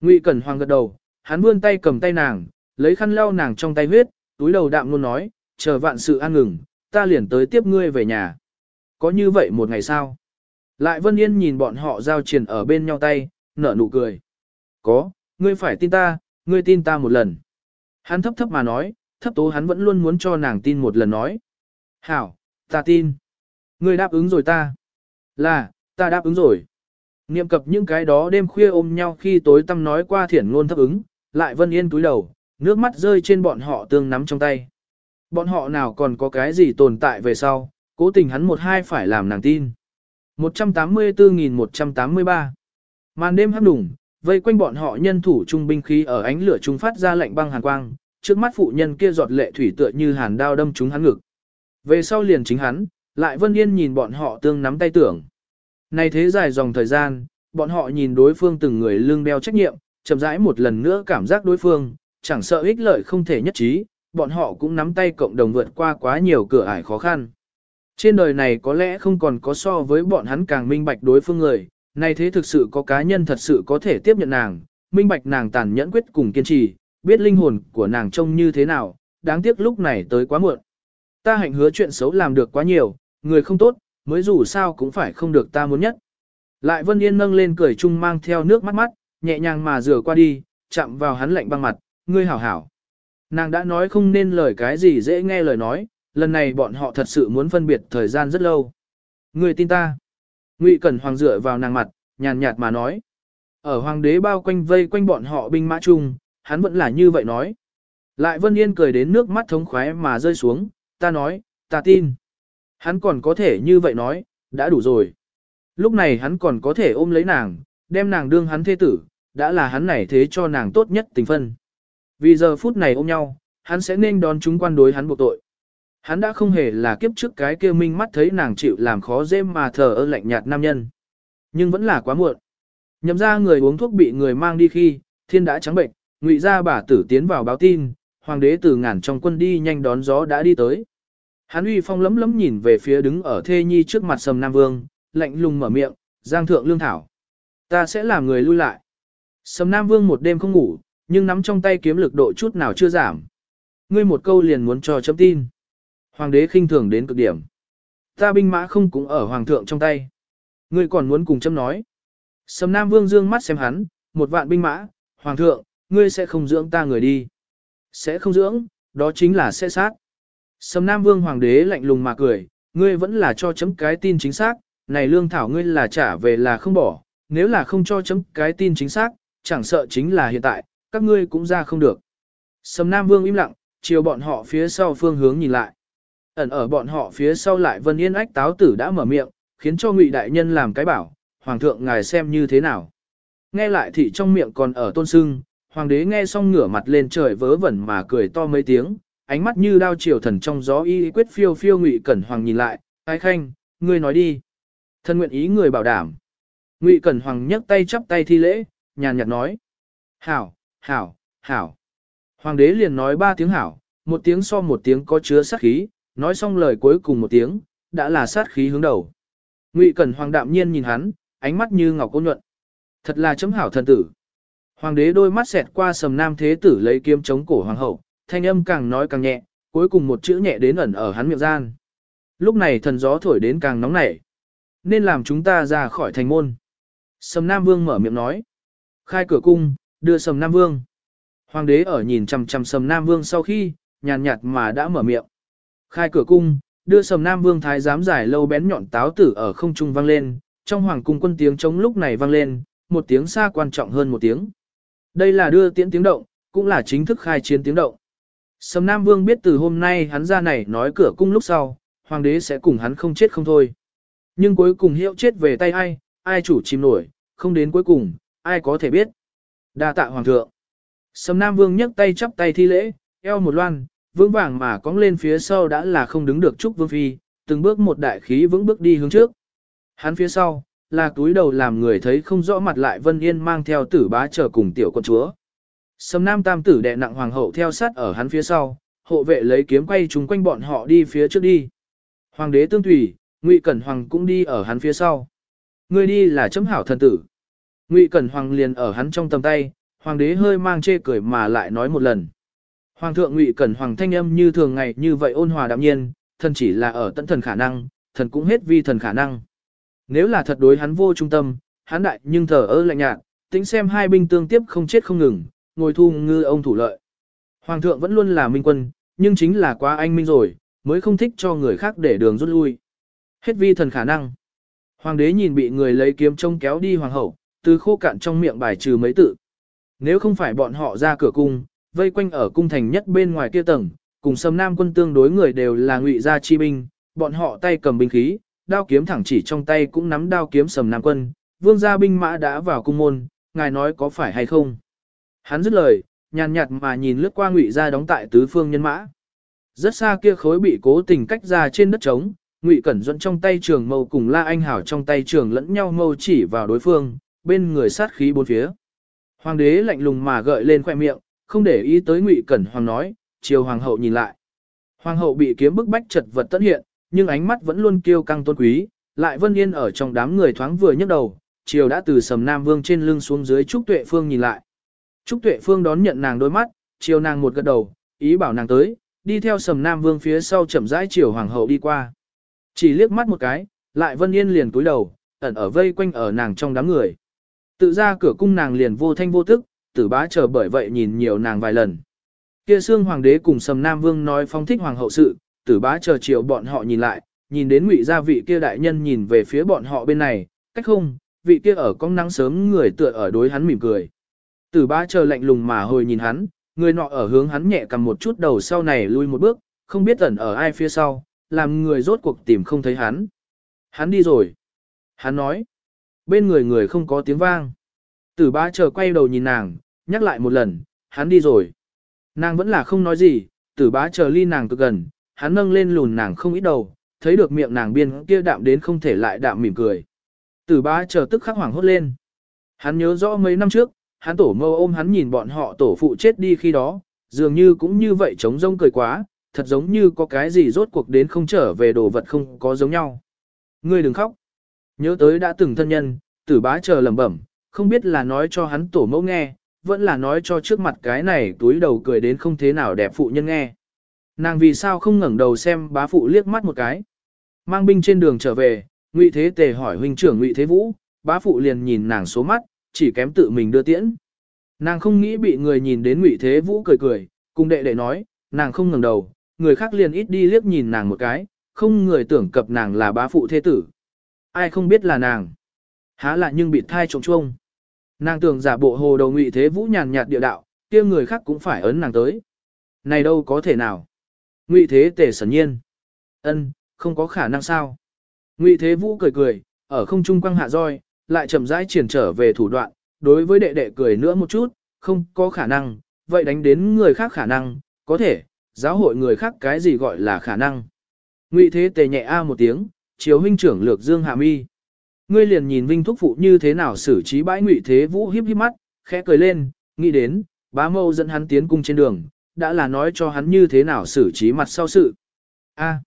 Ngụy Cẩn Hoàng gật đầu, hắn vươn tay cầm tay nàng, lấy khăn lau nàng trong tay huyết, túi đầu đạm luôn nói, chờ vạn sự an ngừng, ta liền tới tiếp ngươi về nhà. Có như vậy một ngày sao? Lại Vân Yên nhìn bọn họ giao triền ở bên nhau tay, nở nụ cười. Có, ngươi phải tin ta, ngươi tin ta một lần. Hắn thấp thấp mà nói, thấp tố hắn vẫn luôn muốn cho nàng tin một lần nói. Hảo, ta tin. Ngươi đáp ứng rồi ta. Là, ta đáp ứng rồi. Niệm cập những cái đó đêm khuya ôm nhau khi tối tâm nói qua thiển ngôn thấp ứng, lại vân yên túi đầu, nước mắt rơi trên bọn họ tương nắm trong tay. Bọn họ nào còn có cái gì tồn tại về sau, cố tình hắn một hai phải làm nàng tin. 184.183 Màn đêm hấp đủng, vây quanh bọn họ nhân thủ trung binh khí ở ánh lửa trung phát ra lạnh băng hàn quang, trước mắt phụ nhân kia giọt lệ thủy tựa như hàn đao đâm trúng hắn ngực. Về sau liền chính hắn, lại Vân Yên nhìn bọn họ tương nắm tay tưởng. Này thế dài dòng thời gian, bọn họ nhìn đối phương từng người lưng đeo trách nhiệm, chậm rãi một lần nữa cảm giác đối phương, chẳng sợ ích lợi không thể nhất trí, bọn họ cũng nắm tay cộng đồng vượt qua quá nhiều cửa ải khó khăn. Trên đời này có lẽ không còn có so với bọn hắn càng minh bạch đối phương người, này thế thực sự có cá nhân thật sự có thể tiếp nhận nàng, minh bạch nàng tàn nhẫn quyết cùng kiên trì, biết linh hồn của nàng trông như thế nào, đáng tiếc lúc này tới quá muộn. Ta hạnh hứa chuyện xấu làm được quá nhiều, người không tốt, mới dù sao cũng phải không được ta muốn nhất. Lại Vân Yên nâng lên cười chung mang theo nước mắt mắt, nhẹ nhàng mà rửa qua đi, chạm vào hắn lạnh băng mặt, ngươi hảo hảo. Nàng đã nói không nên lời cái gì dễ nghe lời nói, lần này bọn họ thật sự muốn phân biệt thời gian rất lâu. Ngươi tin ta. Ngụy Cẩn Hoàng dựa vào nàng mặt, nhàn nhạt mà nói. Ở hoàng đế bao quanh vây quanh bọn họ binh mã chung, hắn vẫn là như vậy nói. Lại Vân Yên cười đến nước mắt thống khoái mà rơi xuống, ta nói, ta tin. Hắn còn có thể như vậy nói, đã đủ rồi. Lúc này hắn còn có thể ôm lấy nàng, đem nàng đương hắn thế tử, đã là hắn này thế cho nàng tốt nhất tình phân. Vì giờ phút này ôm nhau, hắn sẽ nên đón chúng quan đối hắn buộc tội. Hắn đã không hề là kiếp trước cái kia minh mắt thấy nàng chịu làm khó dễ mà thờ ơ lạnh nhạt nam nhân. Nhưng vẫn là quá muộn. Nhậm ra người uống thuốc bị người mang đi khi, thiên đã trắng bệnh, ngụy ra bà tử tiến vào báo tin, hoàng đế từ ngàn trong quân đi nhanh đón gió đã đi tới. Hắn uy phong lấm lấm nhìn về phía đứng ở thê nhi trước mặt sầm nam vương, lạnh lùng mở miệng, giang thượng lương thảo. Ta sẽ làm người lui lại. Sầm nam vương một đêm không ngủ, nhưng nắm trong tay kiếm lực độ chút nào chưa giảm. Ngươi một câu liền muốn cho chấm tin. Hoàng đế khinh thường đến cực điểm. Ta binh mã không cũng ở hoàng thượng trong tay. Ngươi còn muốn cùng chấm nói. Sầm Nam Vương dương mắt xem hắn, một vạn binh mã, hoàng thượng, ngươi sẽ không dưỡng ta người đi. Sẽ không dưỡng, đó chính là sẽ sát. Sầm Nam Vương hoàng đế lạnh lùng mà cười, ngươi vẫn là cho chấm cái tin chính xác, này lương thảo ngươi là trả về là không bỏ, nếu là không cho chấm cái tin chính xác, chẳng sợ chính là hiện tại, các ngươi cũng ra không được. Sầm Nam Vương im lặng, chiều bọn họ phía sau phương hướng nhìn lại. Ẩn ở bọn họ phía sau lại Vân Yên ách táo tử đã mở miệng, khiến cho Ngụy đại nhân làm cái bảo, hoàng thượng ngài xem như thế nào. Nghe lại thị trong miệng còn ở tôn sưng, hoàng đế nghe xong ngửa mặt lên trời vớ vẩn mà cười to mấy tiếng, ánh mắt như đao chiều thần trong gió y quyết phiêu phiêu Ngụy Cẩn Hoàng nhìn lại, ai khanh, ngươi nói đi. Thân nguyện ý người bảo đảm. Ngụy Cẩn Hoàng nhấc tay chắp tay thi lễ, nhàn nhạt nói. Hảo, hảo, hảo. Hoàng đế liền nói ba tiếng hảo, một tiếng so một tiếng có chứa sát khí, nói xong lời cuối cùng một tiếng, đã là sát khí hướng đầu. Ngụy Cẩn Hoàng đạm nhiên nhìn hắn, ánh mắt như ngọc ôn nhuận. Thật là chấm hảo thần tử. Hoàng đế đôi mắt xẹt qua sầm nam thế tử lấy kiếm chống cổ hoàng hậu, thanh âm càng nói càng nhẹ, cuối cùng một chữ nhẹ đến ẩn ở hắn miệng gian. Lúc này thần gió thổi đến càng nóng nảy. Nên làm chúng ta ra khỏi thành môn. Sầm Nam Vương mở miệng nói. Khai cửa cung, đưa Sầm Nam Vương. Hoàng đế ở nhìn chằm chằm Sầm Nam Vương sau khi, nhàn nhạt mà đã mở miệng. Khai cửa cung, đưa Sầm Nam Vương thái giám giải lâu bén nhọn táo tử ở không trung vang lên, trong hoàng cung quân tiếng chống lúc này vang lên, một tiếng xa quan trọng hơn một tiếng. Đây là đưa tiễn tiếng động, cũng là chính thức khai chiến tiếng động. Sầm Nam Vương biết từ hôm nay hắn ra này nói cửa cung lúc sau, hoàng đế sẽ cùng hắn không chết không thôi. Nhưng cuối cùng hiệu chết về tay ai, ai chủ chìm nổi, không đến cuối cùng, ai có thể biết. đa tạ hoàng thượng. Sầm Nam Vương nhấc tay chắp tay thi lễ, eo một loan, vững vàng mà cong lên phía sau đã là không đứng được chúc vương phi, từng bước một đại khí vững bước đi hướng trước. Hắn phía sau, là túi đầu làm người thấy không rõ mặt lại Vân Yên mang theo tử bá chờ cùng tiểu con chúa. Sầm Nam Tam tử đệ nặng hoàng hậu theo sát ở hắn phía sau, hộ vệ lấy kiếm quay chúng quanh bọn họ đi phía trước đi. Hoàng đế tương thủy, Ngụy Cẩn Hoàng cũng đi ở hắn phía sau. Người đi là chấm hảo thần tử. Ngụy Cẩn Hoàng liền ở hắn trong tầm tay, hoàng đế hơi mang chê cười mà lại nói một lần. Hoàng thượng Ngụy Cẩn Hoàng thanh âm như thường ngày như vậy ôn hòa đạm nhiên, thần chỉ là ở tận thần khả năng, thần cũng hết vi thần khả năng. Nếu là thật đối hắn vô trung tâm, hắn đại nhưng thờ ơ lạnh nhạt, tính xem hai binh tương tiếp không chết không ngừng, ngồi thu ngư ông thủ lợi. Hoàng thượng vẫn luôn là minh quân, nhưng chính là quá anh minh rồi, mới không thích cho người khác để đường rút lui. Hết vi thần khả năng. Hoàng đế nhìn bị người lấy kiếm trông kéo đi hoàng hậu, từ khô cạn trong miệng bài trừ mấy tự. Nếu không phải bọn họ ra cửa cung, vây quanh ở cung thành nhất bên ngoài kia tầng, cùng sâm nam quân tương đối người đều là ngụy gia chi binh, bọn họ tay cầm binh khí, đao kiếm thẳng chỉ trong tay cũng nắm đao kiếm sầm nam quân, vương gia binh mã đã vào cung môn, ngài nói có phải hay không. Hắn dứt lời, nhàn nhạt mà nhìn lướt qua ngụy gia đóng tại tứ phương nhân mã. Rất xa kia khối bị cố tình cách ra trên đất trống, Ngụy Cẩn dẫn trong tay trường mâu cùng La Anh Hảo trong tay trường lẫn nhau mâu chỉ vào đối phương, bên người sát khí bốn phía. Hoàng đế lạnh lùng mà gợi lên khoe miệng, không để ý tới Ngụy Cẩn Hoàng nói, chiều hoàng hậu nhìn lại. Hoàng hậu bị kiếm bức bách chật vật tất hiện, nhưng ánh mắt vẫn luôn kiêu căng tôn quý, lại Vân Yên ở trong đám người thoáng vừa nhấc đầu, chiều đã từ Sầm Nam Vương trên lưng xuống dưới Trúc Tuệ Phương nhìn lại. Trúc Tuệ Phương đón nhận nàng đôi mắt, chiều nàng một gật đầu, ý bảo nàng tới, đi theo Sầm Nam Vương phía sau chậm rãi chiều hoàng hậu đi qua. Chỉ liếc mắt một cái, lại Vân Yên liền cúi đầu, ẩn ở vây quanh ở nàng trong đám người. Tự ra cửa cung nàng liền vô thanh vô tức, tử bá chờ bởi vậy nhìn nhiều nàng vài lần. Kia xương hoàng đế cùng Sầm Nam Vương nói phong thích hoàng hậu sự, tử bá chờ chiều bọn họ nhìn lại, nhìn đến ngụy gia vị kia đại nhân nhìn về phía bọn họ bên này, cách không, vị kia ở con nắng sớm người tựa ở đối hắn mỉm cười. Tử bá chờ lạnh lùng mà hồi nhìn hắn, người nọ ở hướng hắn nhẹ cầm một chút đầu sau này lui một bước, không biết ẩn ở ai phía sau, làm người rốt cuộc tìm không thấy hắn. Hắn đi rồi. Hắn nói. Bên người người không có tiếng vang. Tử bá chờ quay đầu nhìn nàng, nhắc lại một lần, hắn đi rồi. Nàng vẫn là không nói gì, tử bá chờ ly nàng cực gần, hắn nâng lên lùn nàng không ít đầu, thấy được miệng nàng biên kia đạm đến không thể lại đạm mỉm cười. Tử bá chờ tức khắc hoảng hốt lên. Hắn nhớ rõ mấy năm trước, hắn tổ mâu ôm hắn nhìn bọn họ tổ phụ chết đi khi đó, dường như cũng như vậy trống rông cười quá, thật giống như có cái gì rốt cuộc đến không trở về đồ vật không có giống nhau. Ngươi đừng khóc. Nhớ tới đã từng thân nhân, tử bá chờ lẩm bẩm, không biết là nói cho hắn tổ mẫu nghe, vẫn là nói cho trước mặt cái này túi đầu cười đến không thế nào đẹp phụ nhân nghe. Nàng vì sao không ngẩng đầu xem bá phụ liếc mắt một cái. Mang binh trên đường trở về, Ngụy Thế Tề hỏi huynh trưởng Ngụy Thế Vũ, bá phụ liền nhìn nàng số mắt, chỉ kém tự mình đưa tiễn. Nàng không nghĩ bị người nhìn đến Ngụy Thế Vũ cười cười, cùng đệ đệ nói, nàng không ngẩng đầu, người khác liền ít đi liếc nhìn nàng một cái, không người tưởng cập nàng là bá phụ thế tử. Ai không biết là nàng. Há là nhưng bị thai trống chuông. Nàng tưởng giả bộ hồ đầu Ngụy Thế Vũ nhàn nhạt địa đạo, kia người khác cũng phải ấn nàng tới. Này đâu có thể nào. Ngụy Thế Tề sẩn nhiên. Ân, không có khả năng sao. Ngụy Thế Vũ cười cười, ở không trung quăng hạ roi, lại chậm rãi triển trở về thủ đoạn, đối với đệ đệ cười nữa một chút, không có khả năng, vậy đánh đến người khác khả năng, có thể, giáo hội người khác cái gì gọi là khả năng. Ngụy Thế Tề nhẹ a một tiếng, chiếu huynh trưởng lược dương hạ mi. Ngươi liền nhìn Vinh Thúc Phụ như thế nào xử trí bãi Ngụy Thế Vũ hiếp hiếp mắt, khẽ cười lên, nghĩ đến, bá mâu dẫn hắn tiến cung trên đường, đã là nói cho hắn như thế nào xử trí mặt sau sự. A.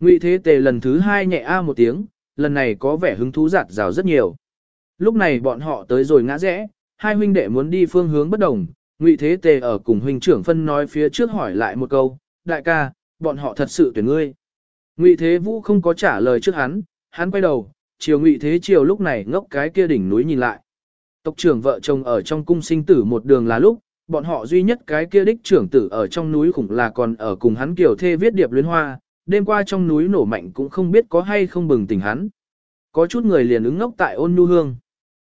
Ngụy Thế Tề lần thứ hai nhẹ a một tiếng, lần này có vẻ hứng thú giạt rào rất nhiều. Lúc này bọn họ tới rồi ngã rẽ, hai huynh đệ muốn đi phương hướng bất đồng, Ngụy Thế Tề ở cùng huynh trưởng phân nói phía trước hỏi lại một câu, đại ca, bọn họ thật sự tuyển ngươi. Ngụy Thế Vũ không có trả lời trước hắn, hắn quay đầu, chiều Ngụy Thế chiều lúc này ngốc cái kia đỉnh núi nhìn lại. Tộc trưởng vợ chồng ở trong cung sinh tử một đường là lúc, bọn họ duy nhất cái kia đích trưởng tử ở trong núi khủng là còn ở cùng hắn kiểu thê viết điệp luyến hoa, đêm qua trong núi nổ mạnh cũng không biết có hay không bừng tỉnh hắn. Có chút người liền ứng ngốc tại ôn nhu hương.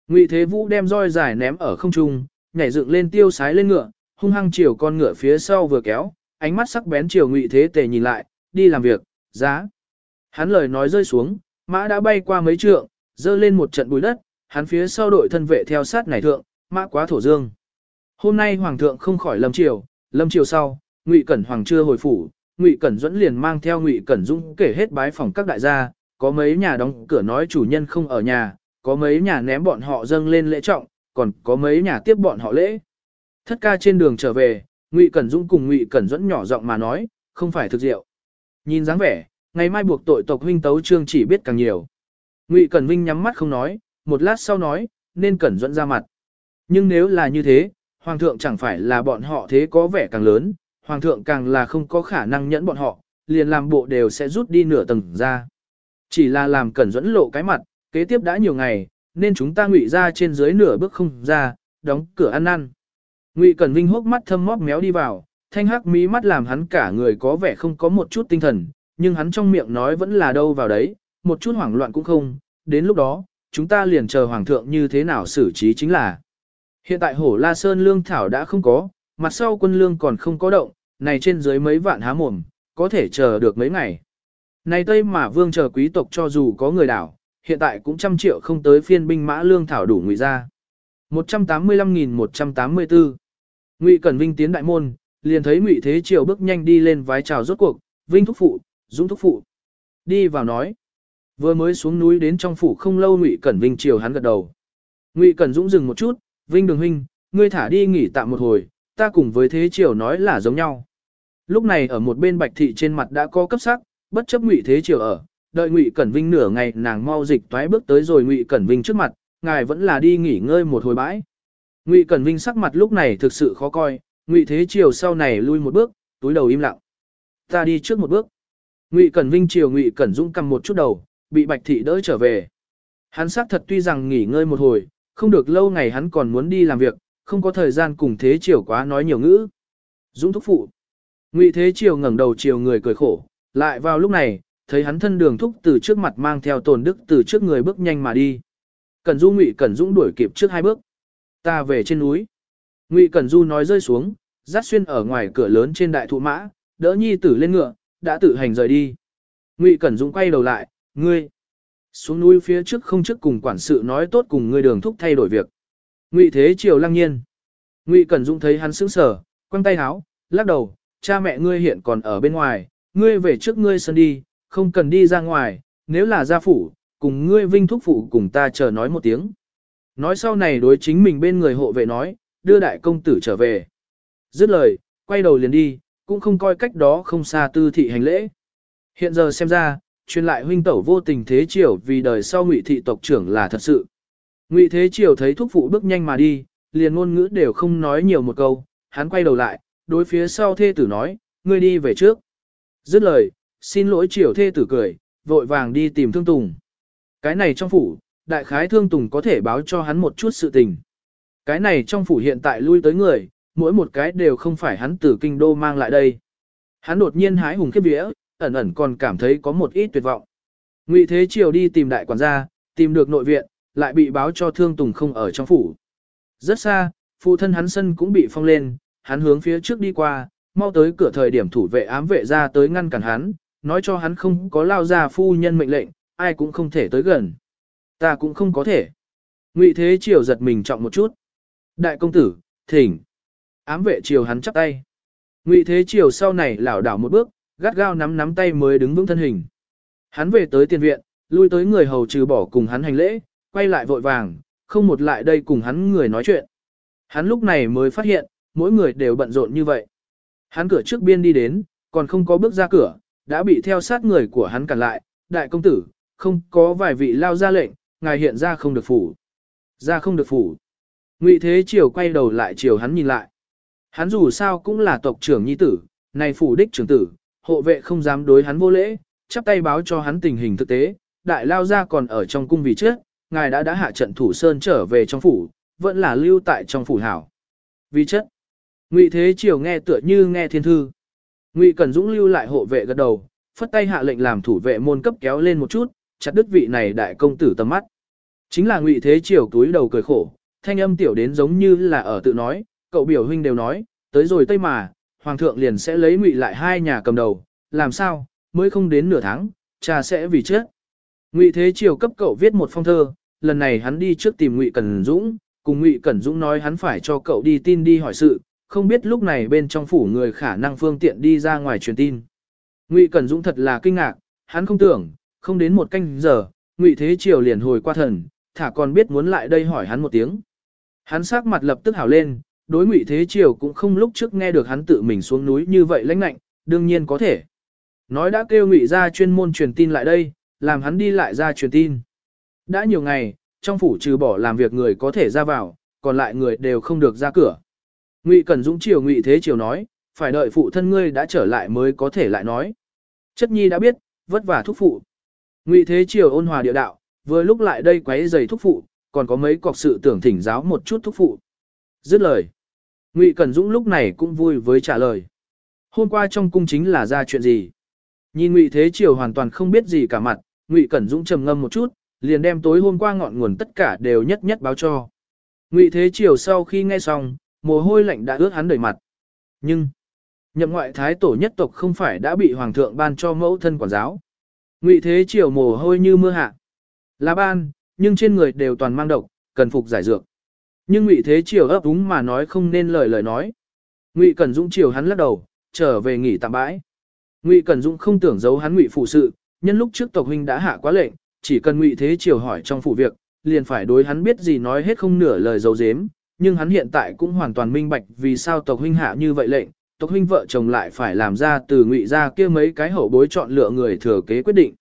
Ngụy Thế Vũ đem roi dài ném ở không trung, nhảy dựng lên tiêu sái lên ngựa, hung hăng chiều con ngựa phía sau vừa kéo, ánh mắt sắc bén chiều Ngụy Thế Tề nhìn lại, đi làm việc, giá. Hắn lời nói rơi xuống, mã đã bay qua mấy trượng, dơ lên một trận bụi đất, hắn phía sau đội thân vệ theo sát này thượng, mã quá thổ dương. Hôm nay hoàng thượng không khỏi lâm triều, lâm triều sau, Ngụy Cẩn hoàng chưa hồi phủ, Ngụy Cẩn Duẫn liền mang theo Ngụy Cẩn Dung kể hết bái phòng các đại gia, có mấy nhà đóng cửa nói chủ nhân không ở nhà, có mấy nhà ném bọn họ dâng lên lễ trọng, còn có mấy nhà tiếp bọn họ lễ. Thất ca trên đường trở về, Ngụy Cẩn Dung cùng Ngụy Cẩn Duẫn nhỏ giọng mà nói, không phải thực diệu. Nhìn dáng vẻ, ngày mai buộc tội tộc huynh tấu trương chỉ biết càng nhiều. Ngụy Cẩn Vinh nhắm mắt không nói, một lát sau nói, nên Cẩn Duẫn ra mặt. Nhưng nếu là như thế, Hoàng thượng chẳng phải là bọn họ thế có vẻ càng lớn, Hoàng thượng càng là không có khả năng nhẫn bọn họ, liền làm bộ đều sẽ rút đi nửa tầng ra. Chỉ là làm Cẩn Duẫn lộ cái mặt, kế tiếp đã nhiều ngày, nên chúng ta ngụy ra trên dưới nửa bước không ra, đóng cửa ăn ăn. Ngụy Cẩn Vinh hốc mắt thâm móc méo đi vào, thanh hắc mí mắt làm hắn cả người có vẻ không có một chút tinh thần, nhưng hắn trong miệng nói vẫn là đâu vào đấy, một chút hoảng loạn cũng không, đến lúc đó, chúng ta liền chờ hoàng thượng như thế nào xử trí chính là. Hiện tại hổ La Sơn lương thảo đã không có, mặt sau quân lương còn không có động, này trên dưới mấy vạn há mồm, có thể chờ được mấy ngày. Này Tây mà vương chờ quý tộc cho dù có người đảo, hiện tại cũng trăm triệu không tới phiên binh mã lương thảo đủ ngụy ra. 185.184 Ngụy Cẩn Vinh tiến đại môn, liền thấy Ngụy Thế Triều bước nhanh đi lên vái chào rốt cuộc, Vinh thúc phụ, Dũng thúc phụ. Đi vào nói. Vừa mới xuống núi đến trong phủ không lâu Ngụy Cẩn Vinh chiều hắn gật đầu. Ngụy Cẩn Dũng dừng một chút, Vinh Đường huynh, ngươi thả đi nghỉ tạm một hồi, ta cùng với thế triều nói là giống nhau. Lúc này ở một bên bạch thị trên mặt đã có cấp sắc, bất chấp Ngụy thế triều ở, đợi Ngụy Cẩn Vinh nửa ngày nàng mau dịch toái bước tới rồi Ngụy Cẩn Vinh trước mặt, ngài vẫn là đi nghỉ ngơi một hồi bãi. Ngụy Cẩn Vinh sắc mặt lúc này thực sự khó coi, Ngụy thế triều sau này lui một bước, túi đầu im lặng. Ta đi trước một bước. Ngụy Cẩn Vinh chiều Ngụy Cẩn Dũng cầm một chút đầu, bị Bạch thị đỡ trở về. Hắn xác thật tuy rằng nghỉ ngơi một hồi, không được lâu ngày hắn còn muốn đi làm việc, không có thời gian cùng thế triều quá nói nhiều ngữ. Dũng thúc phụ. Ngụy Thế Triều ngẩng đầu chiều người cười khổ, lại vào lúc này, thấy hắn thân đường thúc từ trước mặt mang theo tồn đức từ trước người bước nhanh mà đi. Cẩn Du Ngụy Cẩn Dũng đuổi kịp trước hai bước. Ta về trên núi. Ngụy Cẩn Du nói rơi xuống, dắt xuyên ở ngoài cửa lớn trên đại thụ mã, đỡ nhi tử lên ngựa, đã tự hành rời đi. Ngụy Cẩn Dũng quay đầu lại, ngươi. Xuống núi phía trước không trước cùng quản sự nói tốt cùng ngươi đường thúc thay đổi việc. Ngụy Thế Triều lăng nhiên. Ngụy Cẩn Dũng thấy hắn sững sờ, quăng tay háo, lắc đầu, cha mẹ ngươi hiện còn ở bên ngoài, ngươi về trước ngươi sân đi, không cần đi ra ngoài, nếu là gia phủ, cùng ngươi vinh thúc phụ cùng ta chờ nói một tiếng. Nói sau này đối chính mình bên người hộ vệ nói, đưa đại công tử trở về. Dứt lời, quay đầu liền đi, cũng không coi cách đó không xa tư thị hành lễ. Hiện giờ xem ra, truyền lại huynh tẩu vô tình thế triều vì đời sau ngụy thị tộc trưởng là thật sự. Ngụy thế triều thấy thúc phụ bước nhanh mà đi, liền ngôn ngữ đều không nói nhiều một câu, hắn quay đầu lại, đối phía sau thê tử nói, ngươi đi về trước. Dứt lời, xin lỗi triều thê tử cười, vội vàng đi tìm thương tùng. Cái này trong phủ, đại khái thương tùng có thể báo cho hắn một chút sự tình. Cái này trong phủ hiện tại lui tới người, mỗi một cái đều không phải hắn từ kinh đô mang lại đây. Hắn đột nhiên hái hùng khiếp vía, ẩn ẩn còn cảm thấy có một ít tuyệt vọng. Ngụy Thế Triều đi tìm đại quản gia, tìm được nội viện, lại bị báo cho Thương Tùng không ở trong phủ. Rất xa, phụ thân hắn sân cũng bị phong lên, hắn hướng phía trước đi qua, mau tới cửa thời điểm thủ vệ ám vệ ra tới ngăn cản hắn, nói cho hắn không có lao ra phu nhân mệnh lệnh, ai cũng không thể tới gần. Ta cũng không có thể. Ngụy Thế Triều giật mình trọng một chút. Đại công tử, thỉnh. Ám vệ triều hắn chắp tay. Ngụy Thế Triều sau này lảo đảo một bước, gắt gao nắm nắm tay mới đứng vững thân hình. Hắn về tới tiền viện, lui tới người hầu trừ bỏ cùng hắn hành lễ, quay lại vội vàng, không một lại đây cùng hắn người nói chuyện. Hắn lúc này mới phát hiện, mỗi người đều bận rộn như vậy. Hắn cửa trước biên đi đến, còn không có bước ra cửa, đã bị theo sát người của hắn cản lại, đại công tử, không có vài vị lao ra lệnh, ngài hiện ra không được phủ. Ra không được phủ. Ngụy Thế Triều quay đầu lại chiều hắn nhìn lại. Hắn dù sao cũng là tộc trưởng nhi tử, này phủ đích trưởng tử, hộ vệ không dám đối hắn vô lễ, chắp tay báo cho hắn tình hình thực tế, đại lao ra còn ở trong cung vì trước, ngài đã đã hạ trận thủ sơn trở về trong phủ, vẫn là lưu tại trong phủ hảo. Vì chất, ngụy thế triều nghe tựa như nghe thiên thư. Ngụy Cẩn Dũng lưu lại hộ vệ gật đầu, phất tay hạ lệnh làm thủ vệ môn cấp kéo lên một chút, chặt đứt vị này đại công tử tầm mắt. Chính là Ngụy Thế Triều túi đầu cười khổ, thanh âm tiểu đến giống như là ở tự nói, cậu biểu huynh đều nói, tới rồi Tây mà, hoàng thượng liền sẽ lấy ngụy lại hai nhà cầm đầu, làm sao, mới không đến nửa tháng, cha sẽ vì chết. Ngụy Thế Triều cấp cậu viết một phong thơ, lần này hắn đi trước tìm Ngụy Cẩn Dũng, cùng Ngụy Cẩn Dũng nói hắn phải cho cậu đi tin đi hỏi sự, không biết lúc này bên trong phủ người khả năng phương tiện đi ra ngoài truyền tin. Ngụy Cẩn Dũng thật là kinh ngạc, hắn không tưởng, không đến một canh giờ, Ngụy Thế Triều liền hồi qua thần, thả còn biết muốn lại đây hỏi hắn một tiếng. Hắn sắc mặt lập tức hảo lên, đối ngụy thế triều cũng không lúc trước nghe được hắn tự mình xuống núi như vậy lãnh lạnh, đương nhiên có thể. Nói đã kêu ngụy ra chuyên môn truyền tin lại đây, làm hắn đi lại ra truyền tin. Đã nhiều ngày, trong phủ trừ bỏ làm việc người có thể ra vào, còn lại người đều không được ra cửa. Ngụy Cẩn Dũng triều ngụy thế triều nói, phải đợi phụ thân ngươi đã trở lại mới có thể lại nói. Chất nhi đã biết, vất vả thúc phụ. Ngụy thế triều ôn hòa địa đạo, vừa lúc lại đây quấy giày thúc phụ, còn có mấy cọc sự tưởng thỉnh giáo một chút thúc phụ. Dứt lời. Ngụy Cẩn Dũng lúc này cũng vui với trả lời. Hôm qua trong cung chính là ra chuyện gì? Nhìn Ngụy Thế Triều hoàn toàn không biết gì cả mặt, Ngụy Cẩn Dũng trầm ngâm một chút, liền đem tối hôm qua ngọn nguồn tất cả đều nhất nhất báo cho. Ngụy Thế Triều sau khi nghe xong, mồ hôi lạnh đã ướt hắn đầy mặt. Nhưng, nhậm ngoại thái tổ nhất tộc không phải đã bị hoàng thượng ban cho mẫu thân quản giáo. Ngụy Thế Triều mồ hôi như mưa hạ. Là ban, nhưng trên người đều toàn mang độc, cần phục giải dược. Nhưng Ngụy Thế Triều ấp úng mà nói không nên lời lời nói. Ngụy Cẩn Dũng chiều hắn lắc đầu, trở về nghỉ tạm bãi. Ngụy Cẩn Dũng không tưởng giấu hắn Ngụy phụ sự, nhân lúc trước tộc huynh đã hạ quá lệnh, chỉ cần ngụy thế triều hỏi trong phủ việc, liền phải đối hắn biết gì nói hết không nửa lời dấu dếm, nhưng hắn hiện tại cũng hoàn toàn minh bạch vì sao tộc huynh hạ như vậy lệnh, tộc huynh vợ chồng lại phải làm ra từ ngụy ra kia mấy cái hậu bối chọn lựa người thừa kế quyết định.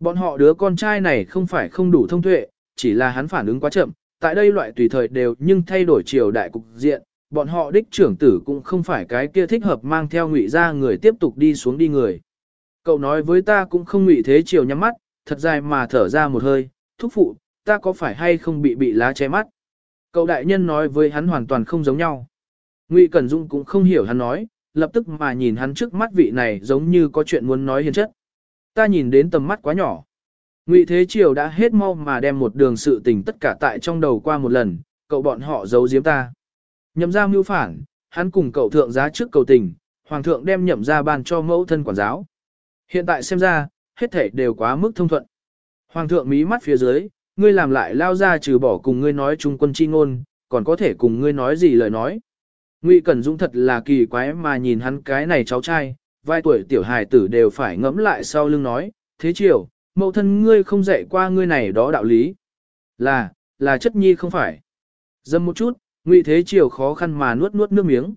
Bọn họ đứa con trai này không phải không đủ thông tuệ, chỉ là hắn phản ứng quá chậm, tại đây loại tùy thời đều nhưng thay đổi chiều đại cục diện, bọn họ đích trưởng tử cũng không phải cái kia thích hợp mang theo ngụy ra người tiếp tục đi xuống đi người. Cậu nói với ta cũng không ngụy thế chiều nhắm mắt, thật dài mà thở ra một hơi, thúc phụ, ta có phải hay không bị bị lá che mắt. Cậu đại nhân nói với hắn hoàn toàn không giống nhau. Ngụy Cẩn Dung cũng không hiểu hắn nói, lập tức mà nhìn hắn trước mắt vị này giống như có chuyện muốn nói hiền chất. Ta nhìn đến tầm mắt quá nhỏ. Ngụy Thế Triều đã hết mau mà đem một đường sự tình tất cả tại trong đầu qua một lần, cậu bọn họ giấu giếm ta. Nhậm ra mưu phản, hắn cùng cậu thượng giá trước cầu tình, hoàng thượng đem nhậm ra ban cho mẫu thân quản giáo. Hiện tại xem ra, hết thể đều quá mức thông thuận. Hoàng thượng mí mắt phía dưới, ngươi làm lại lao ra trừ bỏ cùng ngươi nói trung quân chi ngôn, còn có thể cùng ngươi nói gì lời nói. Ngụy Cẩn Dũng thật là kỳ quái mà nhìn hắn cái này cháu trai, vai tuổi tiểu hài tử đều phải ngẫm lại sau lưng nói, thế chiều, mẫu thân ngươi không dạy qua ngươi này đó đạo lý. Là, là chất nhi không phải. Dâm một chút, Ngụy Thế Triều khó khăn mà nuốt nuốt nước miếng.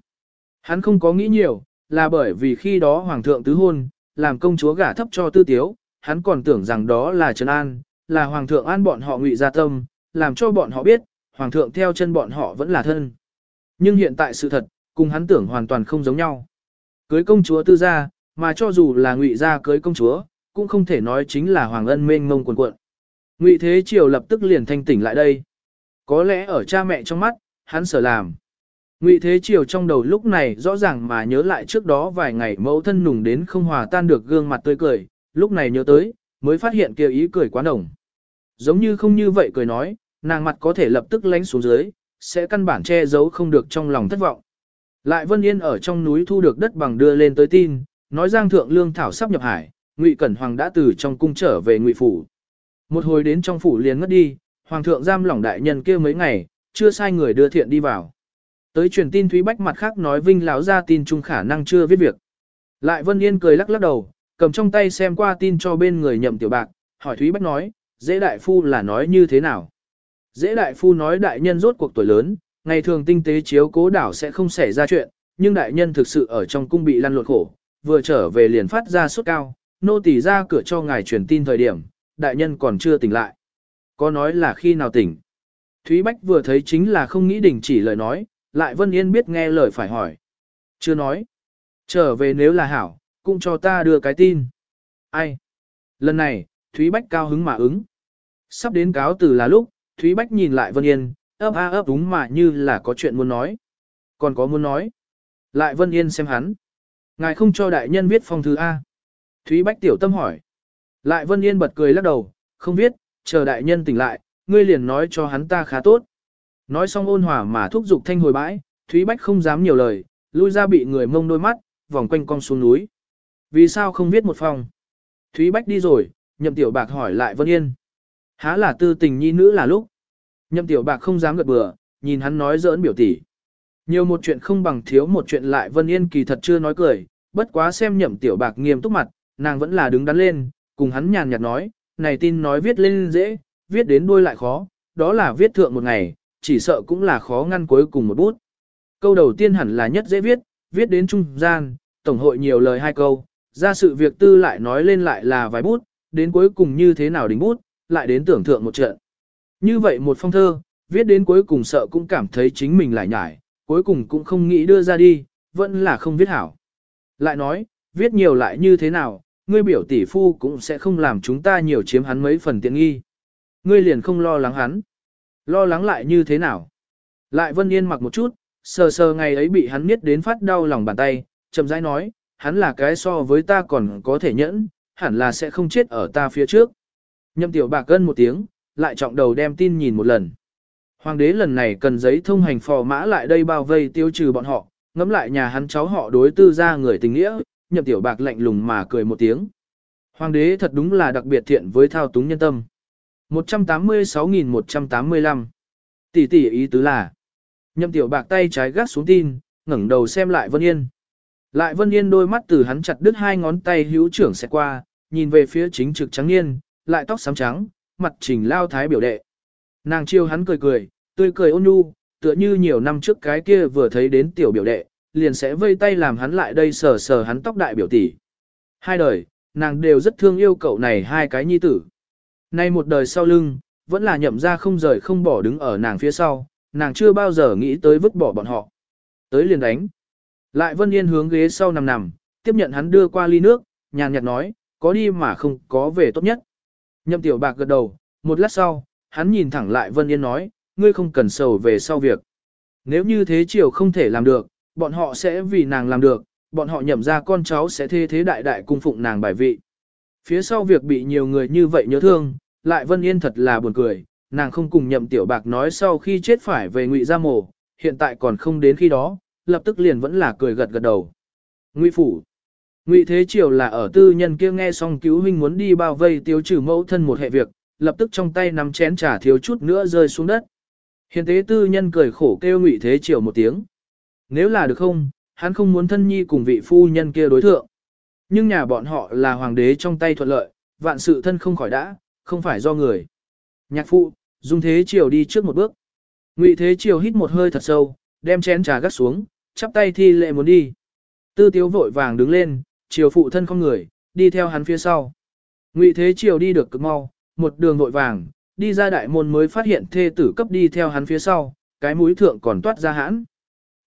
Hắn không có nghĩ nhiều, là bởi vì khi đó Hoàng thượng tứ hôn, làm công chúa gả thấp cho tư tiếu, hắn còn tưởng rằng đó là Trần An, là Hoàng thượng an bọn họ ngụy gia tâm, làm cho bọn họ biết, Hoàng thượng theo chân bọn họ vẫn là thân. Nhưng hiện tại sự thật, cùng hắn tưởng hoàn toàn không giống nhau. Cưới công chúa tư gia, mà cho dù là ngụy gia cưới công chúa, cũng không thể nói chính là Hoàng ân mênh mông quần cuộn. Ngụy Thế Triều lập tức liền thanh tỉnh lại đây. Có lẽ ở cha mẹ trong mắt, hắn sở làm. Ngụy Thế Triều trong đầu lúc này rõ ràng mà nhớ lại trước đó vài ngày mẫu thân nùng đến không hòa tan được gương mặt tươi cười, lúc này nhớ tới, mới phát hiện kia ý cười quá nồng. Giống như không như vậy cười nói, nàng mặt có thể lập tức lánh xuống dưới, sẽ căn bản che giấu không được trong lòng thất vọng. Lại Vân Yên ở trong núi thu được đất bằng đưa lên tới tin, nói Giang Thượng Lương Thảo sắp nhập hải, Ngụy Cẩn Hoàng đã từ trong cung trở về Ngụy Phủ. Một hồi đến trong phủ liền ngất đi, Hoàng thượng giam lỏng đại nhân kia mấy ngày, chưa sai người đưa thiện đi vào. Tới truyền tin Thúy Bách mặt khác nói Vinh lão ra tin chung khả năng chưa viết việc. Lại Vân Yên cười lắc lắc đầu, cầm trong tay xem qua tin cho bên người nhậm tiểu bạc, hỏi Thúy Bách nói, dễ đại phu là nói như thế nào? Dễ đại phu nói đại nhân rốt cuộc tuổi lớn, ngày thường tinh tế chiếu cố đảo sẽ không xảy ra chuyện, nhưng đại nhân thực sự ở trong cung bị lăn lộn khổ, vừa trở về liền phát ra sốt cao, nô tỳ ra cửa cho ngài truyền tin thời điểm, đại nhân còn chưa tỉnh lại. Có nói là khi nào tỉnh? Thúy Bách vừa thấy chính là không nghĩ đình chỉ lời nói, lại Vân Yên biết nghe lời phải hỏi. Chưa nói. Trở về nếu là hảo, cũng cho ta đưa cái tin. Ai? Lần này, Thúy Bách cao hứng mà ứng. Sắp đến cáo từ là lúc, Thúy Bách nhìn lại Vân Yên, ấp a ấp đúng mà như là có chuyện muốn nói. Còn có muốn nói. Lại Vân Yên xem hắn. Ngài không cho đại nhân viết phong thư A. Thúy Bách tiểu tâm hỏi. Lại Vân Yên bật cười lắc đầu, không viết, chờ đại nhân tỉnh lại, ngươi liền nói cho hắn ta khá tốt. Nói xong ôn hòa mà thúc giục thanh hồi bãi, Thúy Bách không dám nhiều lời, lui ra bị người mông đôi mắt, vòng quanh con xuống núi. Vì sao không viết một phòng? Thúy Bách đi rồi, nhậm tiểu bạc hỏi lại Vân Yên. Há là tư tình nhi nữ là lúc. Nhậm tiểu bạc không dám gật bừa, nhìn hắn nói giỡn biểu tỷ. Nhiều một chuyện không bằng thiếu một chuyện lại Vân Yên kỳ thật chưa nói cười, bất quá xem nhậm tiểu bạc nghiêm túc mặt, nàng vẫn là đứng đắn lên, cùng hắn nhàn nhạt nói, này tin nói viết lên dễ, viết đến đuôi lại khó, đó là viết thượng một ngày, chỉ sợ cũng là khó ngăn cuối cùng một bút. Câu đầu tiên hẳn là nhất dễ viết, viết đến trung gian, tổng hội nhiều lời hai câu, ra sự việc tư lại nói lên lại là vài bút, đến cuối cùng như thế nào đính bút, lại đến tưởng thượng một trận. Như vậy một phong thơ, viết đến cuối cùng sợ cũng cảm thấy chính mình lại nhải, cuối cùng cũng không nghĩ đưa ra đi, vẫn là không viết hảo. Lại nói, viết nhiều lại như thế nào, ngươi biểu tỷ phu cũng sẽ không làm chúng ta nhiều chiếm hắn mấy phần tiện nghi. Ngươi liền không lo lắng hắn. Lo lắng lại như thế nào? Lại Vân Yên mặc một chút, sờ sờ ngày ấy bị hắn miết đến phát đau lòng bàn tay, chậm rãi nói, hắn là cái so với ta còn có thể nhẫn, hẳn là sẽ không chết ở ta phía trước. Nhậm tiểu bạc cân một tiếng, lại trọng đầu đem tin nhìn một lần. Hoàng đế lần này cần giấy thông hành phò mã lại đây bao vây tiêu trừ bọn họ, ngắm lại nhà hắn cháu họ đối tư ra người tình nghĩa, nhậm tiểu bạc lạnh lùng mà cười một tiếng. Hoàng đế thật đúng là đặc biệt thiện với thao túng nhân tâm. 186.185 Tỷ tỷ ý tứ là Nhậm tiểu bạc tay trái gác xuống tin, ngẩng đầu xem lại Vân Yên. Lại Vân Yên đôi mắt từ hắn chặt đứt hai ngón tay hữu trưởng sẽ qua, nhìn về phía chính trực trắng niên, lại tóc xám trắng, mặt trình lao thái biểu đệ. Nàng chiêu hắn cười cười, tươi cười ôn nhu, tựa như nhiều năm trước cái kia vừa thấy đến tiểu biểu đệ, liền sẽ vây tay làm hắn lại đây sờ sờ hắn tóc đại biểu tỷ. Hai đời, nàng đều rất thương yêu cậu này hai cái nhi tử. Nay một đời sau lưng, vẫn là nhậm ra không rời không bỏ đứng ở nàng phía sau, nàng chưa bao giờ nghĩ tới vứt bỏ bọn họ. Tới liền đánh. Lại Vân Yên hướng ghế sau nằm nằm, tiếp nhận hắn đưa qua ly nước, nhàn nhạt nói, có đi mà không có về tốt nhất. Nhậm tiểu bạc gật đầu, một lát sau, hắn nhìn thẳng lại Vân Yên nói, ngươi không cần sầu về sau việc. Nếu như thế chiều không thể làm được, bọn họ sẽ vì nàng làm được, bọn họ nhậm ra con cháu sẽ thê thế đại đại cung phụng nàng bài vị. Phía sau việc bị nhiều người như vậy nhớ thương, lại Vân Yên thật là buồn cười, nàng không cùng nhậm tiểu bạc nói sau khi chết phải về ngụy gia mổ, hiện tại còn không đến khi đó, lập tức liền vẫn là cười gật gật đầu. Ngụy phủ. Ngụy Thế Triều là ở tư nhân kia nghe xong cứu huynh muốn đi bao vây tiêu trừ mẫu thân một hệ việc, lập tức trong tay nắm chén trà thiếu chút nữa rơi xuống đất. Hiện tế tư nhân cười khổ kêu Ngụy Thế Triều một tiếng. Nếu là được không, hắn không muốn thân nhi cùng vị phu nhân kia đối thượng. Nhưng nhà bọn họ là hoàng đế trong tay thuận lợi, vạn sự thân không khỏi đã, không phải do người. Nhạc phụ, Dung Thế Triều đi trước một bước. Ngụy Thế Triều hít một hơi thật sâu, đem chén trà gắt xuống, chắp tay thi lệ muốn đi. Tư Tiếu vội vàng đứng lên, Triều phụ thân không người, đi theo hắn phía sau. Ngụy Thế Triều đi được cực mau, một đường vội vàng, đi ra đại môn mới phát hiện thê tử cấp đi theo hắn phía sau, cái mũi thượng còn toát ra hãn.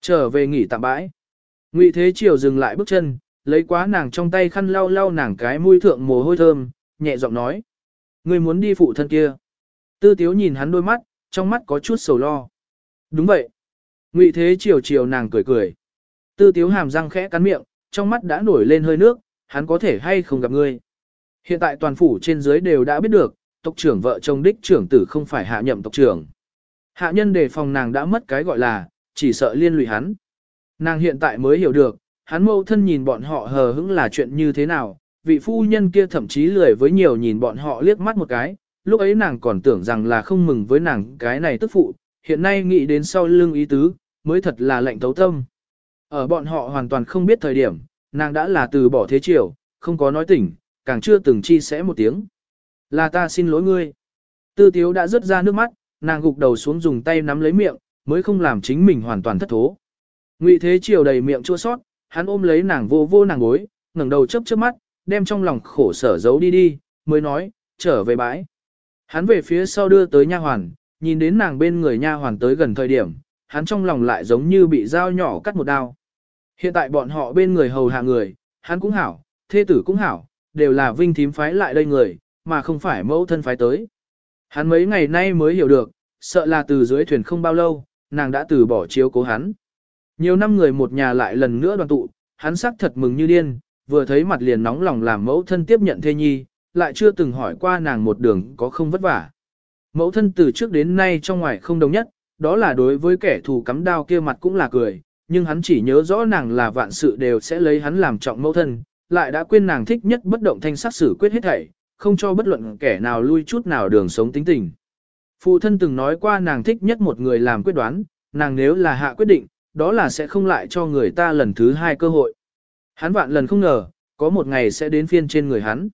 Trở về nghỉ tạm bãi. Ngụy Thế Triều dừng lại bước chân, lấy quá nàng trong tay khăn lau lau nàng cái mũi thượng mồ hôi thơm, nhẹ giọng nói. Người muốn đi phụ thân kia. Tư Tiếu nhìn hắn đôi mắt, trong mắt có chút sầu lo. Đúng vậy. Ngụy Thế Triều chiều nàng cười cười. Tư Tiếu hàm răng khẽ cắn miệng, trong mắt đã nổi lên hơi nước, hắn có thể hay không gặp ngươi. Hiện tại toàn phủ trên dưới đều đã biết được, tộc trưởng vợ chồng đích trưởng tử không phải hạ nhậm tộc trưởng. Hạ nhân đề phòng nàng đã mất cái gọi là, chỉ sợ liên lụy hắn. Nàng hiện tại mới hiểu được, hắn mâu thân nhìn bọn họ hờ hững là chuyện như thế nào, vị phu nhân kia thậm chí lười với nhiều nhìn bọn họ liếc mắt một cái, lúc ấy nàng còn tưởng rằng là không mừng với nàng cái này tức phụ, hiện nay nghĩ đến sau lưng ý tứ, mới thật là lệnh tấu tâm. Ở bọn họ hoàn toàn không biết thời điểm, nàng đã là từ bỏ thế chiều, không có nói tỉnh, càng chưa từng chi sẻ một tiếng. Là ta xin lỗi ngươi. Tư tiếu đã rớt ra nước mắt, nàng gục đầu xuống dùng tay nắm lấy miệng, mới không làm chính mình hoàn toàn thất thố. Ngụy thế chiều đầy miệng chua sót, hắn ôm lấy nàng vô vô nàng gối, ngẩng đầu chớp chớp mắt, đem trong lòng khổ sở giấu đi đi, mới nói, trở về bãi. Hắn về phía sau đưa tới nha hoàn, nhìn đến nàng bên người nha hoàn tới gần thời điểm, hắn trong lòng lại giống như bị dao nhỏ cắt một đao. Hiện tại bọn họ bên người hầu hạ người, hắn cũng hảo, thê tử cũng hảo, đều là vinh thím phái lại đây người, mà không phải mẫu thân phái tới. Hắn mấy ngày nay mới hiểu được, sợ là từ dưới thuyền không bao lâu, nàng đã từ bỏ chiếu cố hắn. Nhiều năm người một nhà lại lần nữa đoàn tụ, hắn sắc thật mừng như điên, vừa thấy mặt liền nóng lòng làm mẫu thân tiếp nhận thê nhi, lại chưa từng hỏi qua nàng một đường có không vất vả. Mẫu thân từ trước đến nay trong ngoài không đồng nhất, đó là đối với kẻ thù cắm đao kia mặt cũng là cười, nhưng hắn chỉ nhớ rõ nàng là vạn sự đều sẽ lấy hắn làm trọng mẫu thân, lại đã quên nàng thích nhất bất động thanh sát xử quyết hết thảy, không cho bất luận kẻ nào lui chút nào đường sống tính tình. Phụ thân từng nói qua nàng thích nhất một người làm quyết đoán, nàng nếu là hạ quyết định, đó là sẽ không lại cho người ta lần thứ hai cơ hội. Hắn vạn lần không ngờ, có một ngày sẽ đến phiên trên người hắn.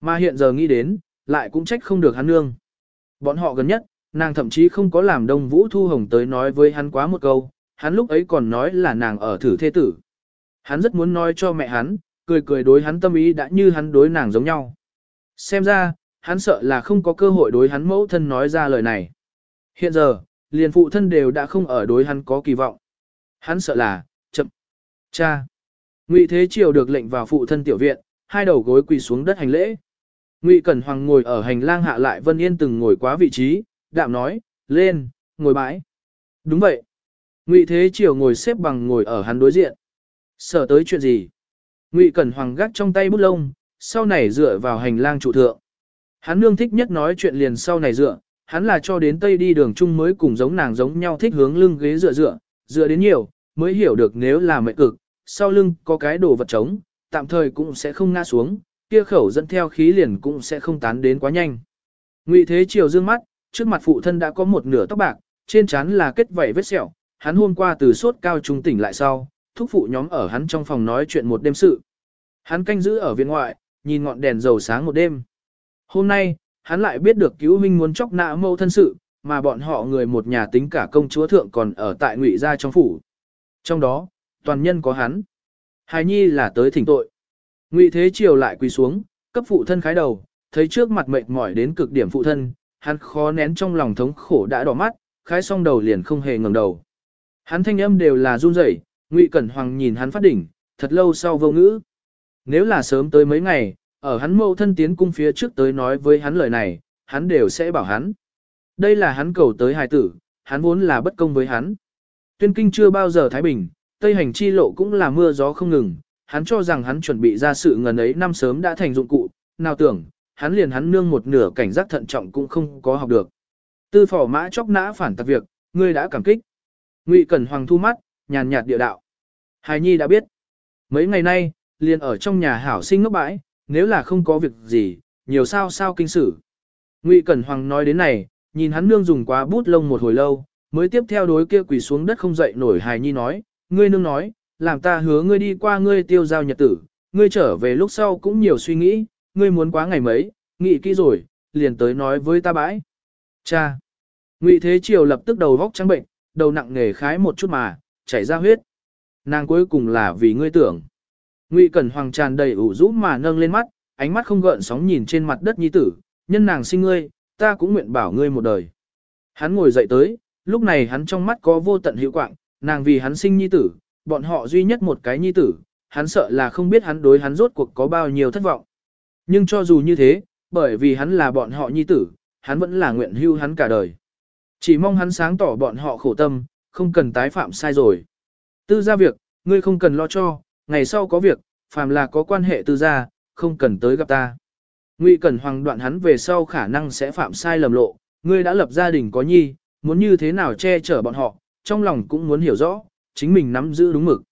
Mà hiện giờ nghĩ đến, lại cũng trách không được hắn nương. Bọn họ gần nhất, nàng thậm chí không có làm đông vũ thu hồng tới nói với hắn quá một câu, hắn lúc ấy còn nói là nàng ở thử thê tử. Hắn rất muốn nói cho mẹ hắn, cười cười đối hắn tâm ý đã như hắn đối nàng giống nhau. Xem ra, hắn sợ là không có cơ hội đối hắn mẫu thân nói ra lời này. Hiện giờ, liền phụ thân đều đã không ở đối hắn có kỳ vọng. Hắn sợ là, chậm. Cha. Ngụy Thế Triều được lệnh vào phụ thân tiểu viện, hai đầu gối quỳ xuống đất hành lễ. Ngụy Cẩn Hoàng ngồi ở hành lang hạ lại Vân Yên từng ngồi quá vị trí, đạm nói, lên, ngồi bãi. Đúng vậy. Ngụy Thế Triều ngồi xếp bằng ngồi ở hắn đối diện. Sở tới chuyện gì? Ngụy Cẩn Hoàng gắt trong tay bút lông, sau này dựa vào hành lang trụ thượng. Hắn nương thích nhất nói chuyện liền sau này dựa, hắn là cho đến tây đi đường chung mới cùng giống nàng giống nhau thích hướng lưng ghế dựa dựa, dựa đến nhiều, mới hiểu được nếu là mệnh cực, sau lưng có cái đồ vật trống, tạm thời cũng sẽ không ngã xuống, kia khẩu dẫn theo khí liền cũng sẽ không tán đến quá nhanh. Ngụy Thế Triều dương mắt, trước mặt phụ thân đã có một nửa tóc bạc, trên trán là kết vảy vết sẹo, hắn hôm qua từ sốt cao trung tỉnh lại sau, thúc phụ nhóm ở hắn trong phòng nói chuyện một đêm sự. Hắn canh giữ ở viện ngoại, nhìn ngọn đèn dầu sáng một đêm. Hôm nay, hắn lại biết được cứu huynh muốn chóc nã mâu thân sự, mà bọn họ người một nhà tính cả công chúa thượng còn ở tại ngụy gia trong phủ. Trong đó, toàn nhân có hắn. Hài nhi là tới thỉnh tội. Ngụy Thế Triều lại quỳ xuống, cấp phụ thân khái đầu, thấy trước mặt mệt mỏi đến cực điểm phụ thân, hắn khó nén trong lòng thống khổ đã đỏ mắt, khái xong đầu liền không hề ngẩng đầu. Hắn thanh âm đều là run rẩy, Ngụy Cẩn Hoàng nhìn hắn phát đỉnh, thật lâu sau vô ngữ. Nếu là sớm tới mấy ngày, ở hắn mâu thân tiến cung phía trước tới nói với hắn lời này, hắn đều sẽ bảo hắn. Đây là hắn cầu tới hài tử, hắn vốn là bất công với hắn. Tuyên kinh chưa bao giờ thái bình, Tây hành chi lộ cũng là mưa gió không ngừng, hắn cho rằng hắn chuẩn bị ra sự ngần ấy năm sớm đã thành dụng cụ, nào tưởng, hắn liền hắn nương một nửa cảnh giác thận trọng cũng không có học được. Tư phỏ mã chóc nã phản tạc việc, ngươi đã cảm kích. Ngụy Cẩn Hoàng thu mắt, nhàn nhạt địa đạo. Hài Nhi đã biết. Mấy ngày nay, liền ở trong nhà hảo sinh ngốc bãi, nếu là không có việc gì, nhiều sao sao kinh sử. Ngụy Cẩn Hoàng nói đến này, nhìn hắn nương dùng quá bút lông một hồi lâu, mới tiếp theo đối kia quỳ xuống đất không dậy nổi hài nhi nói, ngươi nương nói, làm ta hứa ngươi đi qua ngươi tiêu giao nhật tử, ngươi trở về lúc sau cũng nhiều suy nghĩ, ngươi muốn quá ngày mấy, nghĩ kỹ rồi, liền tới nói với ta bãi. Cha! Ngụy Thế Triều lập tức đầu vóc trắng bệnh, đầu nặng nghề khái một chút mà, chảy ra huyết. Nàng cuối cùng là vì ngươi tưởng. Ngụy Cẩn Hoàng tràn đầy ủ rũ mà nâng lên mắt, ánh mắt không gợn sóng nhìn trên mặt đất nhi tử, nhân nàng sinh ngươi, ta cũng nguyện bảo ngươi một đời. Hắn ngồi dậy tới, lúc này hắn trong mắt có vô tận hiệu quạng, nàng vì hắn sinh nhi tử, bọn họ duy nhất một cái nhi tử, hắn sợ là không biết hắn đối hắn rốt cuộc có bao nhiêu thất vọng. Nhưng cho dù như thế, bởi vì hắn là bọn họ nhi tử, hắn vẫn là nguyện hưu hắn cả đời. Chỉ mong hắn sáng tỏ bọn họ khổ tâm, không cần tái phạm sai rồi. Tư gia việc, ngươi không cần lo cho, ngày sau có việc, phàm là có quan hệ tư gia, không cần tới gặp ta. Ngụy Cẩn Hoàng đoạn hắn về sau khả năng sẽ phạm sai lầm lộ, ngươi đã lập gia đình có nhi, muốn như thế nào che chở bọn họ, trong lòng cũng muốn hiểu rõ, chính mình nắm giữ đúng mực.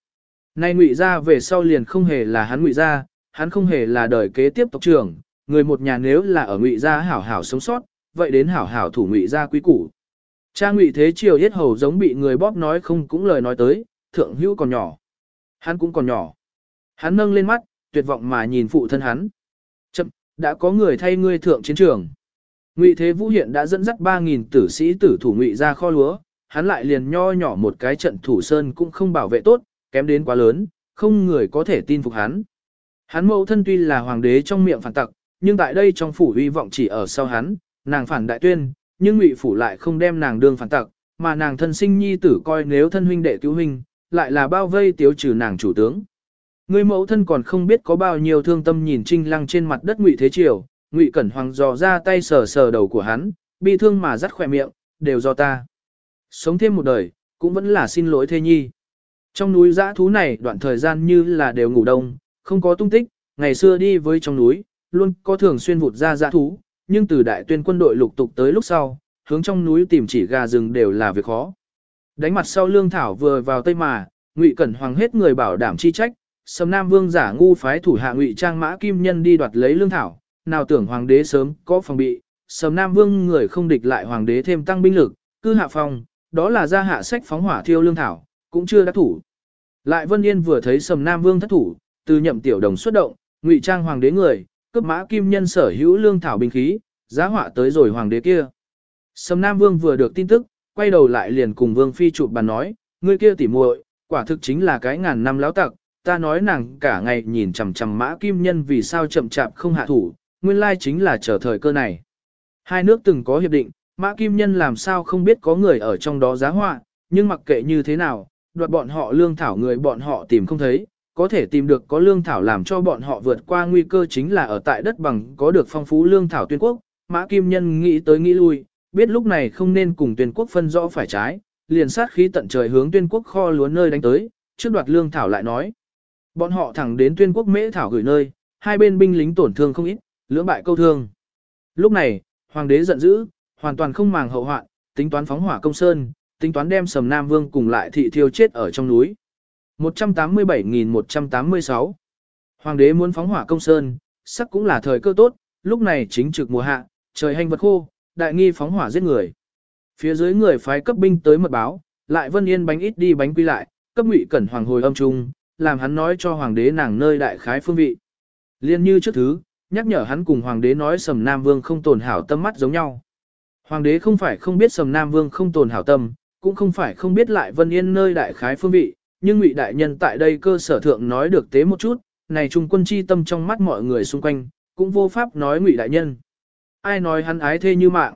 Nay Ngụy gia về sau liền không hề là hắn Ngụy gia, hắn không hề là đời kế tiếp tộc trưởng, người một nhà nếu là ở Ngụy gia hảo hảo sống sót, vậy đến hảo hảo thủ Ngụy gia quý củ. Cha Ngụy Thế Triều hết hầu giống bị người bóp nói không cũng lời nói tới, thượng hữu còn nhỏ. Hắn cũng còn nhỏ. Hắn nâng lên mắt, tuyệt vọng mà nhìn phụ thân hắn. Chậm, đã có người thay ngươi thượng chiến trường. Ngụy Thế Vũ hiện đã dẫn dắt 3.000 tử sĩ tử thủ ngụy ra kho lúa, hắn lại liền nho nhỏ một cái trận thủ sơn cũng không bảo vệ tốt, kém đến quá lớn, không người có thể tin phục hắn. Hắn mẫu thân tuy là hoàng đế trong miệng phản tặc, nhưng tại đây trong phủ uy vọng chỉ ở sau hắn, nàng phản đại tuyên, nhưng ngụy phủ lại không đem nàng đương phản tặc, mà nàng thân sinh nhi tử coi nếu thân huynh đệ cứu huynh, lại là bao vây tiếu trừ nàng chủ tướng. Người mẫu thân còn không biết có bao nhiêu thương tâm nhìn Trinh Lăng trên mặt đất Ngụy Thế Triều, Ngụy Cẩn Hoàng dò ra tay sờ sờ đầu của hắn, bi thương mà rắt khỏe miệng, đều do ta. Sống thêm một đời, cũng vẫn là xin lỗi thê nhi. Trong núi dã thú này đoạn thời gian như là đều ngủ đông, không có tung tích, ngày xưa đi với trong núi, luôn có thường xuyên vụt ra dã thú, nhưng từ đại tuyên quân đội lục tục tới lúc sau, hướng trong núi tìm chỉ gà rừng đều là việc khó. Đánh mặt sau lương thảo vừa vào tây mà, Ngụy Cẩn Hoàng hết người bảo đảm chi trách, Sầm Nam Vương giả ngu phái thủ hạ Ngụy Trang Mã Kim Nhân đi đoạt lấy lương thảo, nào tưởng hoàng đế sớm có phòng bị, Sầm Nam Vương người không địch lại hoàng đế thêm tăng binh lực, cư hạ phòng, đó là ra hạ sách phóng hỏa thiêu lương thảo, cũng chưa đã thủ. Lại Vân Yên vừa thấy Sầm Nam Vương thất thủ, từ nhậm tiểu đồng xuất động, Ngụy Trang hoàng đế người, cướp Mã Kim Nhân sở hữu lương thảo binh khí, giá họa tới rồi hoàng đế kia. Sầm Nam Vương vừa được tin tức, quay đầu lại liền cùng Vương Phi chụp bàn nói, người kia tỉ muội, quả thực chính là cái ngàn năm láo tặc, ta nói nàng cả ngày nhìn chằm chằm mã kim nhân vì sao chậm chạp không hạ thủ, nguyên lai chính là chờ thời cơ này. Hai nước từng có hiệp định, mã kim nhân làm sao không biết có người ở trong đó giá họa, nhưng mặc kệ như thế nào, đoạt bọn họ lương thảo người bọn họ tìm không thấy, có thể tìm được có lương thảo làm cho bọn họ vượt qua nguy cơ chính là ở tại đất bằng có được phong phú lương thảo tuyên quốc, mã kim nhân nghĩ tới nghĩ lui, biết lúc này không nên cùng tuyên quốc phân rõ phải trái, liền sát khí tận trời hướng tuyên quốc kho lúa nơi đánh tới, trước đoạt lương thảo lại nói. Bọn họ thẳng đến tuyên quốc mễ thảo gửi nơi, hai bên binh lính tổn thương không ít, lưỡng bại câu thương. Lúc này, hoàng đế giận dữ, hoàn toàn không màng hậu hoạn, tính toán phóng hỏa công sơn, tính toán đem sầm Nam Vương cùng lại thị thiêu chết ở trong núi. 187.186 Hoàng đế muốn phóng hỏa công sơn, sắc cũng là thời cơ tốt, lúc này chính trực mùa hạ, trời hành vật khô, đại nghi phóng hỏa giết người. Phía dưới người phái cấp binh tới mật báo, lại vân yên bánh ít đi bánh quy lại, cấp ngụy cẩn hoàng hồi âm trung, làm hắn nói cho hoàng đế nàng nơi đại khái phương vị. Liên như trước thứ, nhắc nhở hắn cùng hoàng đế nói Sầm Nam Vương không tồn hảo tâm mắt giống nhau. Hoàng đế không phải không biết Sầm Nam Vương không tồn hảo tâm, cũng không phải không biết lại Vân Yên nơi đại khái phương vị, nhưng Ngụy đại nhân tại đây cơ sở thượng nói được tế một chút, này trung quân chi tâm trong mắt mọi người xung quanh, cũng vô pháp nói Ngụy đại nhân. Ai nói hắn ái thê như mạng?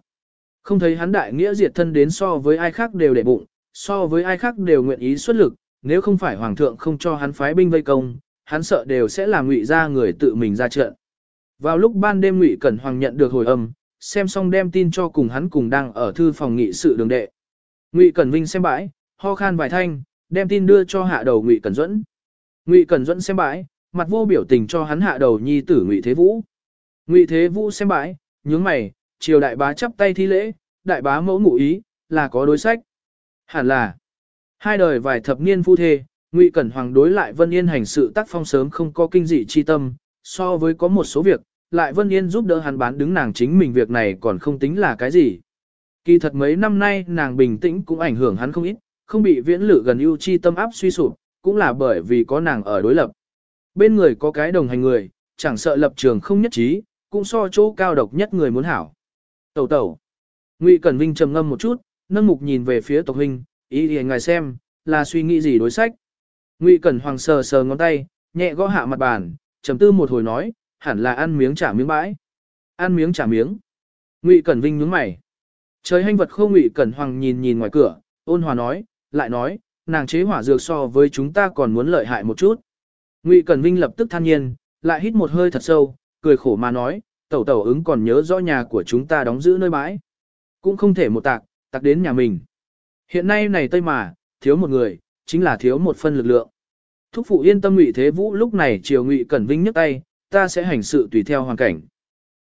Không thấy hắn đại nghĩa diệt thân đến so với ai khác đều để bụng, so với ai khác đều nguyện ý xuất lực, nếu không phải hoàng thượng không cho hắn phái binh vây công, hắn sợ đều sẽ làm ngụy ra người tự mình ra trận. Vào lúc ban đêm ngụy Cẩn Hoàng nhận được hồi âm, xem xong đem tin cho cùng hắn cùng đang ở thư phòng nghị sự đường đệ. Ngụy Cẩn Vinh xem bãi, ho khan vài thanh, đem tin đưa cho hạ đầu Ngụy Cẩn Duẫn. Ngụy Cẩn Duẫn xem bãi, mặt vô biểu tình cho hắn hạ đầu nhi tử Ngụy Thế Vũ. Ngụy Thế Vũ xem bãi, nhướng mày, triều đại bá chắp tay thi lễ, đại bá mẫu ngụ ý, là có đối sách. Hẳn là, hai đời vài thập niên phu thê, Ngụy Cẩn Hoàng đối lại Vân Yên hành sự tác phong sớm không có kinh dị chi tâm, so với có một số việc, lại Vân Yên giúp đỡ hắn bán đứng nàng chính mình việc này còn không tính là cái gì. Kỳ thật mấy năm nay nàng bình tĩnh cũng ảnh hưởng hắn không ít, không bị viễn lự gần ưu chi tâm áp suy sụp, cũng là bởi vì có nàng ở đối lập. Bên người có cái đồng hành người, chẳng sợ lập trường không nhất trí, cũng so chỗ cao độc nhất người muốn hảo. Tẩu tẩu. Ngụy Cẩn Vinh trầm ngâm một chút, nâng mục nhìn về phía tộc huynh, ý thì ngài xem, là suy nghĩ gì đối sách. Ngụy Cẩn Hoàng sờ sờ ngón tay, nhẹ gõ hạ mặt bàn, trầm tư một hồi nói, hẳn là ăn miếng trả miếng bãi. Ăn miếng trả miếng. Ngụy Cẩn Vinh nhướng mày. Trời hành vật khô Ngụy Cẩn Hoàng nhìn nhìn ngoài cửa, ôn hòa nói, lại nói, nàng chế hỏa dược so với chúng ta còn muốn lợi hại một chút. Ngụy Cẩn Vinh lập tức than nhiên, lại hít một hơi thật sâu, cười khổ mà nói, tẩu tẩu ứng còn nhớ rõ nhà của chúng ta đóng giữ nơi bãi. Cũng không thể một tạc, tạc đến nhà mình. Hiện nay này Tây mà, thiếu một người, chính là thiếu một phân lực lượng. Thúc phụ yên tâm Ngụy Thế Vũ lúc này chiều Ngụy Cẩn Vinh nhấc tay, ta sẽ hành sự tùy theo hoàn cảnh.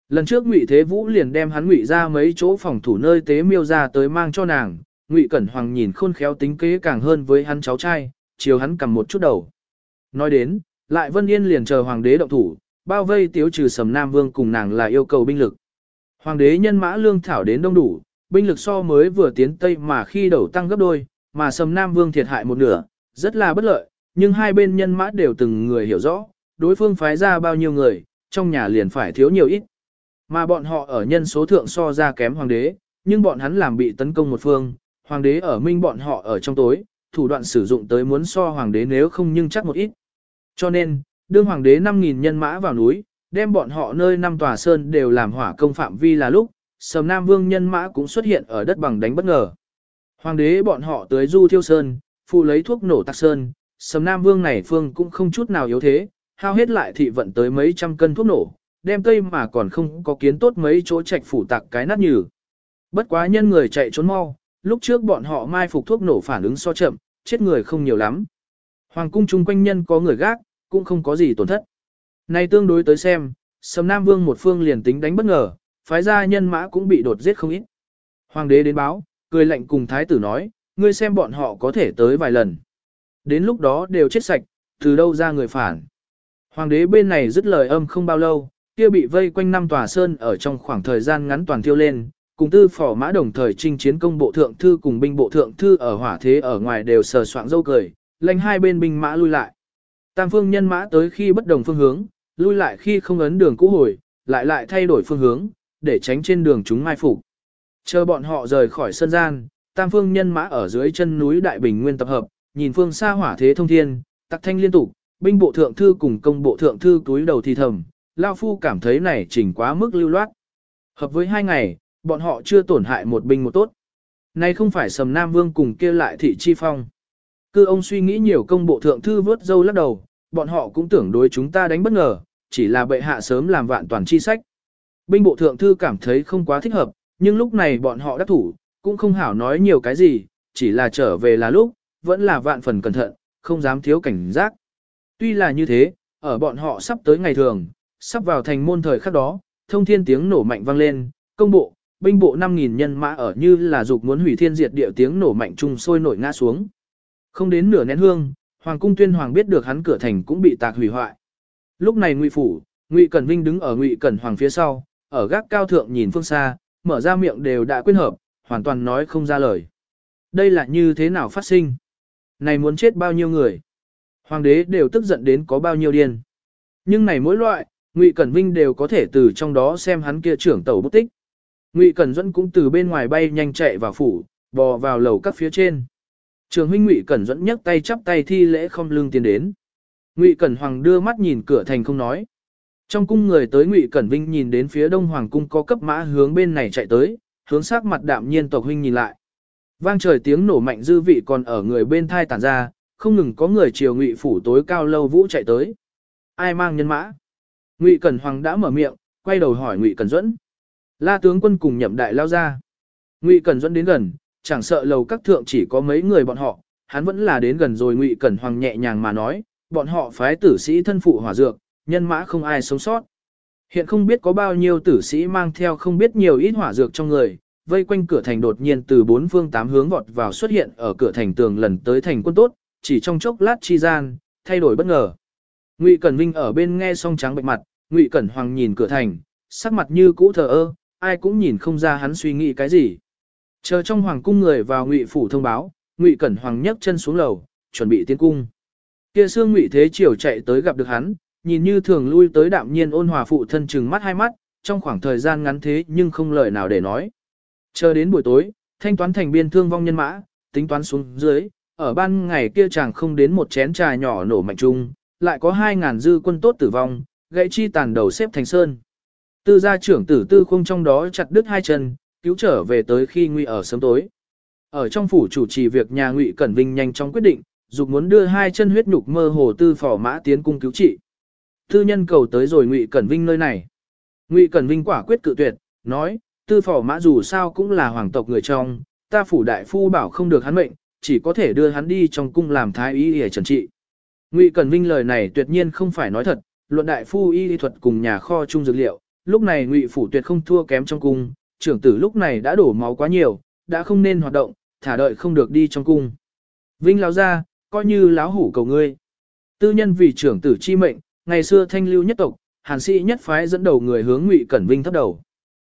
Lần trước Ngụy Thế Vũ liền đem hắn ngụy ra mấy chỗ phòng thủ nơi tế miêu ra tới mang cho nàng, Ngụy Cẩn Hoàng nhìn khôn khéo tính kế càng hơn với hắn cháu trai, chiều hắn cầm một chút đầu. Nói đến, lại Vân Yên liền chờ hoàng đế động thủ, bao vây tiếu trừ Sầm Nam Vương cùng nàng là yêu cầu binh lực. Hoàng đế nhân mã lương thảo đến đông đủ, binh lực so mới vừa tiến Tây mà khi đầu tăng gấp đôi, mà Sầm Nam Vương thiệt hại một nửa, rất là bất lợi, nhưng hai bên nhân mã đều từng người hiểu rõ, đối phương phái ra bao nhiêu người, trong nhà liền phải thiếu nhiều ít. Mà bọn họ ở nhân số thượng so ra kém hoàng đế, nhưng bọn hắn làm bị tấn công một phương, hoàng đế ở minh bọn họ ở trong tối, thủ đoạn sử dụng tới muốn so hoàng đế nếu không nhưng chắc một ít. Cho nên, đương hoàng đế 5.000 nhân mã vào núi, đem bọn họ nơi năm tòa sơn đều làm hỏa công phạm vi là lúc, sầm nam vương nhân mã cũng xuất hiện ở đất bằng đánh bất ngờ. Hoàng đế bọn họ tới du thiêu sơn, phụ lấy thuốc nổ tạc sơn, sầm nam vương này phương cũng không chút nào yếu thế, hao hết lại thị vận tới mấy trăm cân thuốc nổ, đem tây mà còn không có kiến tốt mấy chỗ trạch phủ tạc cái nát nhừ. Bất quá nhân người chạy trốn mau, lúc trước bọn họ mai phục thuốc nổ phản ứng so chậm, chết người không nhiều lắm. Hoàng cung chung quanh nhân có người gác, cũng không có gì tổn thất. Nay tương đối tới xem, Sầm Nam Vương một phương liền tính đánh bất ngờ, phái ra nhân mã cũng bị đột giết không ít. Hoàng đế đến báo, cười lạnh cùng thái tử nói, ngươi xem bọn họ có thể tới vài lần. Đến lúc đó đều chết sạch, từ đâu ra người phản. Hoàng đế bên này dứt lời âm không bao lâu, kia bị vây quanh năm tòa sơn ở trong khoảng thời gian ngắn toàn thiêu lên, cùng tư phỏ mã đồng thời trinh chiến công bộ thượng thư cùng binh bộ thượng thư ở hỏa thế ở ngoài đều sờ soạng dâu cười, lệnh hai bên binh mã lui lại. Tam phương nhân mã tới khi bất đồng phương hướng, lui lại khi không ấn đường cũ hồi, lại lại thay đổi phương hướng, để tránh trên đường chúng mai phục. Chờ bọn họ rời khỏi sân gian, tam phương nhân mã ở dưới chân núi Đại Bình Nguyên tập hợp, nhìn phương xa hỏa thế thông thiên, tặc thanh liên tục, binh bộ thượng thư cùng công bộ thượng thư túi đầu thì thầm, Lao Phu cảm thấy này chỉnh quá mức lưu loát. Hợp với hai ngày, bọn họ chưa tổn hại một binh một tốt. Này không phải sầm Nam Vương cùng kia lại thị chi phong. Cư ông suy nghĩ nhiều công bộ thượng thư vớt dâu lắc đầu, bọn họ cũng tưởng đối chúng ta đánh bất ngờ, chỉ là bệ hạ sớm làm vạn toàn chi sách. Binh bộ thượng thư cảm thấy không quá thích hợp, nhưng lúc này bọn họ đắc thủ, cũng không hảo nói nhiều cái gì, chỉ là trở về là lúc, vẫn là vạn phần cẩn thận, không dám thiếu cảnh giác. Tuy là như thế, ở bọn họ sắp tới ngày thường, sắp vào thành môn thời khắc đó, thông thiên tiếng nổ mạnh vang lên, công bộ, binh bộ 5.000 nhân mã ở như là dục muốn hủy thiên diệt địa tiếng nổ mạnh chung sôi nổi ngã xuống. Không đến nửa nén hương, Hoàng cung tuyên hoàng biết được hắn cửa thành cũng bị tạc hủy hoại. Lúc này Ngụy phủ, Ngụy Cẩn Vinh đứng ở Ngụy Cẩn Hoàng phía sau, ở gác cao thượng nhìn phương xa, mở ra miệng đều đã quên hợp, hoàn toàn nói không ra lời. Đây là như thế nào phát sinh? Này muốn chết bao nhiêu người? Hoàng đế đều tức giận đến có bao nhiêu điên. Nhưng này mỗi loại, Ngụy Cẩn Vinh đều có thể từ trong đó xem hắn kia trưởng tàu bút tích. Ngụy Cẩn Duẫn cũng từ bên ngoài bay nhanh chạy vào phủ, bò vào lầu các phía trên. Trường huynh Ngụy Cẩn Duẫn nhấc tay chắp tay thi lễ không lưng tiến đến. Ngụy Cẩn Hoàng đưa mắt nhìn cửa thành không nói. Trong cung người tới Ngụy Cẩn Vinh nhìn đến phía Đông Hoàng cung có cấp mã hướng bên này chạy tới, hướng sắc mặt đạm nhiên tộc huynh nhìn lại. Vang trời tiếng nổ mạnh dư vị còn ở người bên thai tản ra, không ngừng có người chiều Ngụy phủ tối cao lâu vũ chạy tới. Ai mang nhân mã? Ngụy Cẩn Hoàng đã mở miệng, quay đầu hỏi Ngụy Cẩn Duẫn. La tướng quân cùng nhậm đại lao ra. Ngụy Cẩn dẫn đến gần, chẳng sợ lầu các thượng chỉ có mấy người bọn họ, hắn vẫn là đến gần rồi Ngụy Cẩn Hoàng nhẹ nhàng mà nói, bọn họ phái tử sĩ thân phụ hỏa dược, nhân mã không ai sống sót. Hiện không biết có bao nhiêu tử sĩ mang theo không biết nhiều ít hỏa dược trong người, vây quanh cửa thành đột nhiên từ bốn phương tám hướng vọt vào xuất hiện ở cửa thành tường lần tới thành quân tốt, chỉ trong chốc lát chi gian, thay đổi bất ngờ. Ngụy Cẩn Vinh ở bên nghe song trắng bệnh mặt, Ngụy Cẩn Hoàng nhìn cửa thành, sắc mặt như cũ thờ ơ, ai cũng nhìn không ra hắn suy nghĩ cái gì. Chờ trong hoàng cung người vào Ngụy phủ thông báo, Ngụy Cẩn Hoàng nhấc chân xuống lầu, chuẩn bị tiến cung. Kia xương Ngụy Thế Triều chạy tới gặp được hắn, nhìn như thường lui tới đạm nhiên ôn hòa phụ thân chừng mắt hai mắt, trong khoảng thời gian ngắn thế nhưng không lời nào để nói. Chờ đến buổi tối, thanh toán thành biên thương vong nhân mã, tính toán xuống dưới, ở ban ngày kia chàng không đến một chén trà nhỏ nổ mạnh chung, lại có hai ngàn dư quân tốt tử vong, gãy chi tàn đầu xếp thành sơn. Tư gia trưởng tử tư không trong đó chặt đứt hai chân, cứu trở về tới khi nguy ở sớm tối. Ở trong phủ chủ trì việc nhà Ngụy Cẩn Vinh nhanh chóng quyết định, dục muốn đưa hai chân huyết nhục mơ hồ tư phò mã tiến cung cứu trị. Tư nhân cầu tới rồi Ngụy Cẩn Vinh nơi này. Ngụy Cẩn Vinh quả quyết cự tuyệt, nói, tư phò mã dù sao cũng là hoàng tộc người trong, ta phủ đại phu bảo không được hắn mệnh, chỉ có thể đưa hắn đi trong cung làm thái y để trần trị. Ngụy Cẩn Vinh lời này tuyệt nhiên không phải nói thật, luận đại phu y thuật cùng nhà kho chung dược liệu, lúc này Ngụy phủ tuyệt không thua kém trong cung, trưởng tử lúc này đã đổ máu quá nhiều, đã không nên hoạt động, thả đợi không được đi trong cung. Vinh lão ra, coi như lão hủ cầu ngươi. Tư nhân vì trưởng tử chi mệnh, ngày xưa thanh lưu nhất tộc, hàn sĩ nhất phái dẫn đầu người hướng Ngụy Cẩn Vinh thấp đầu.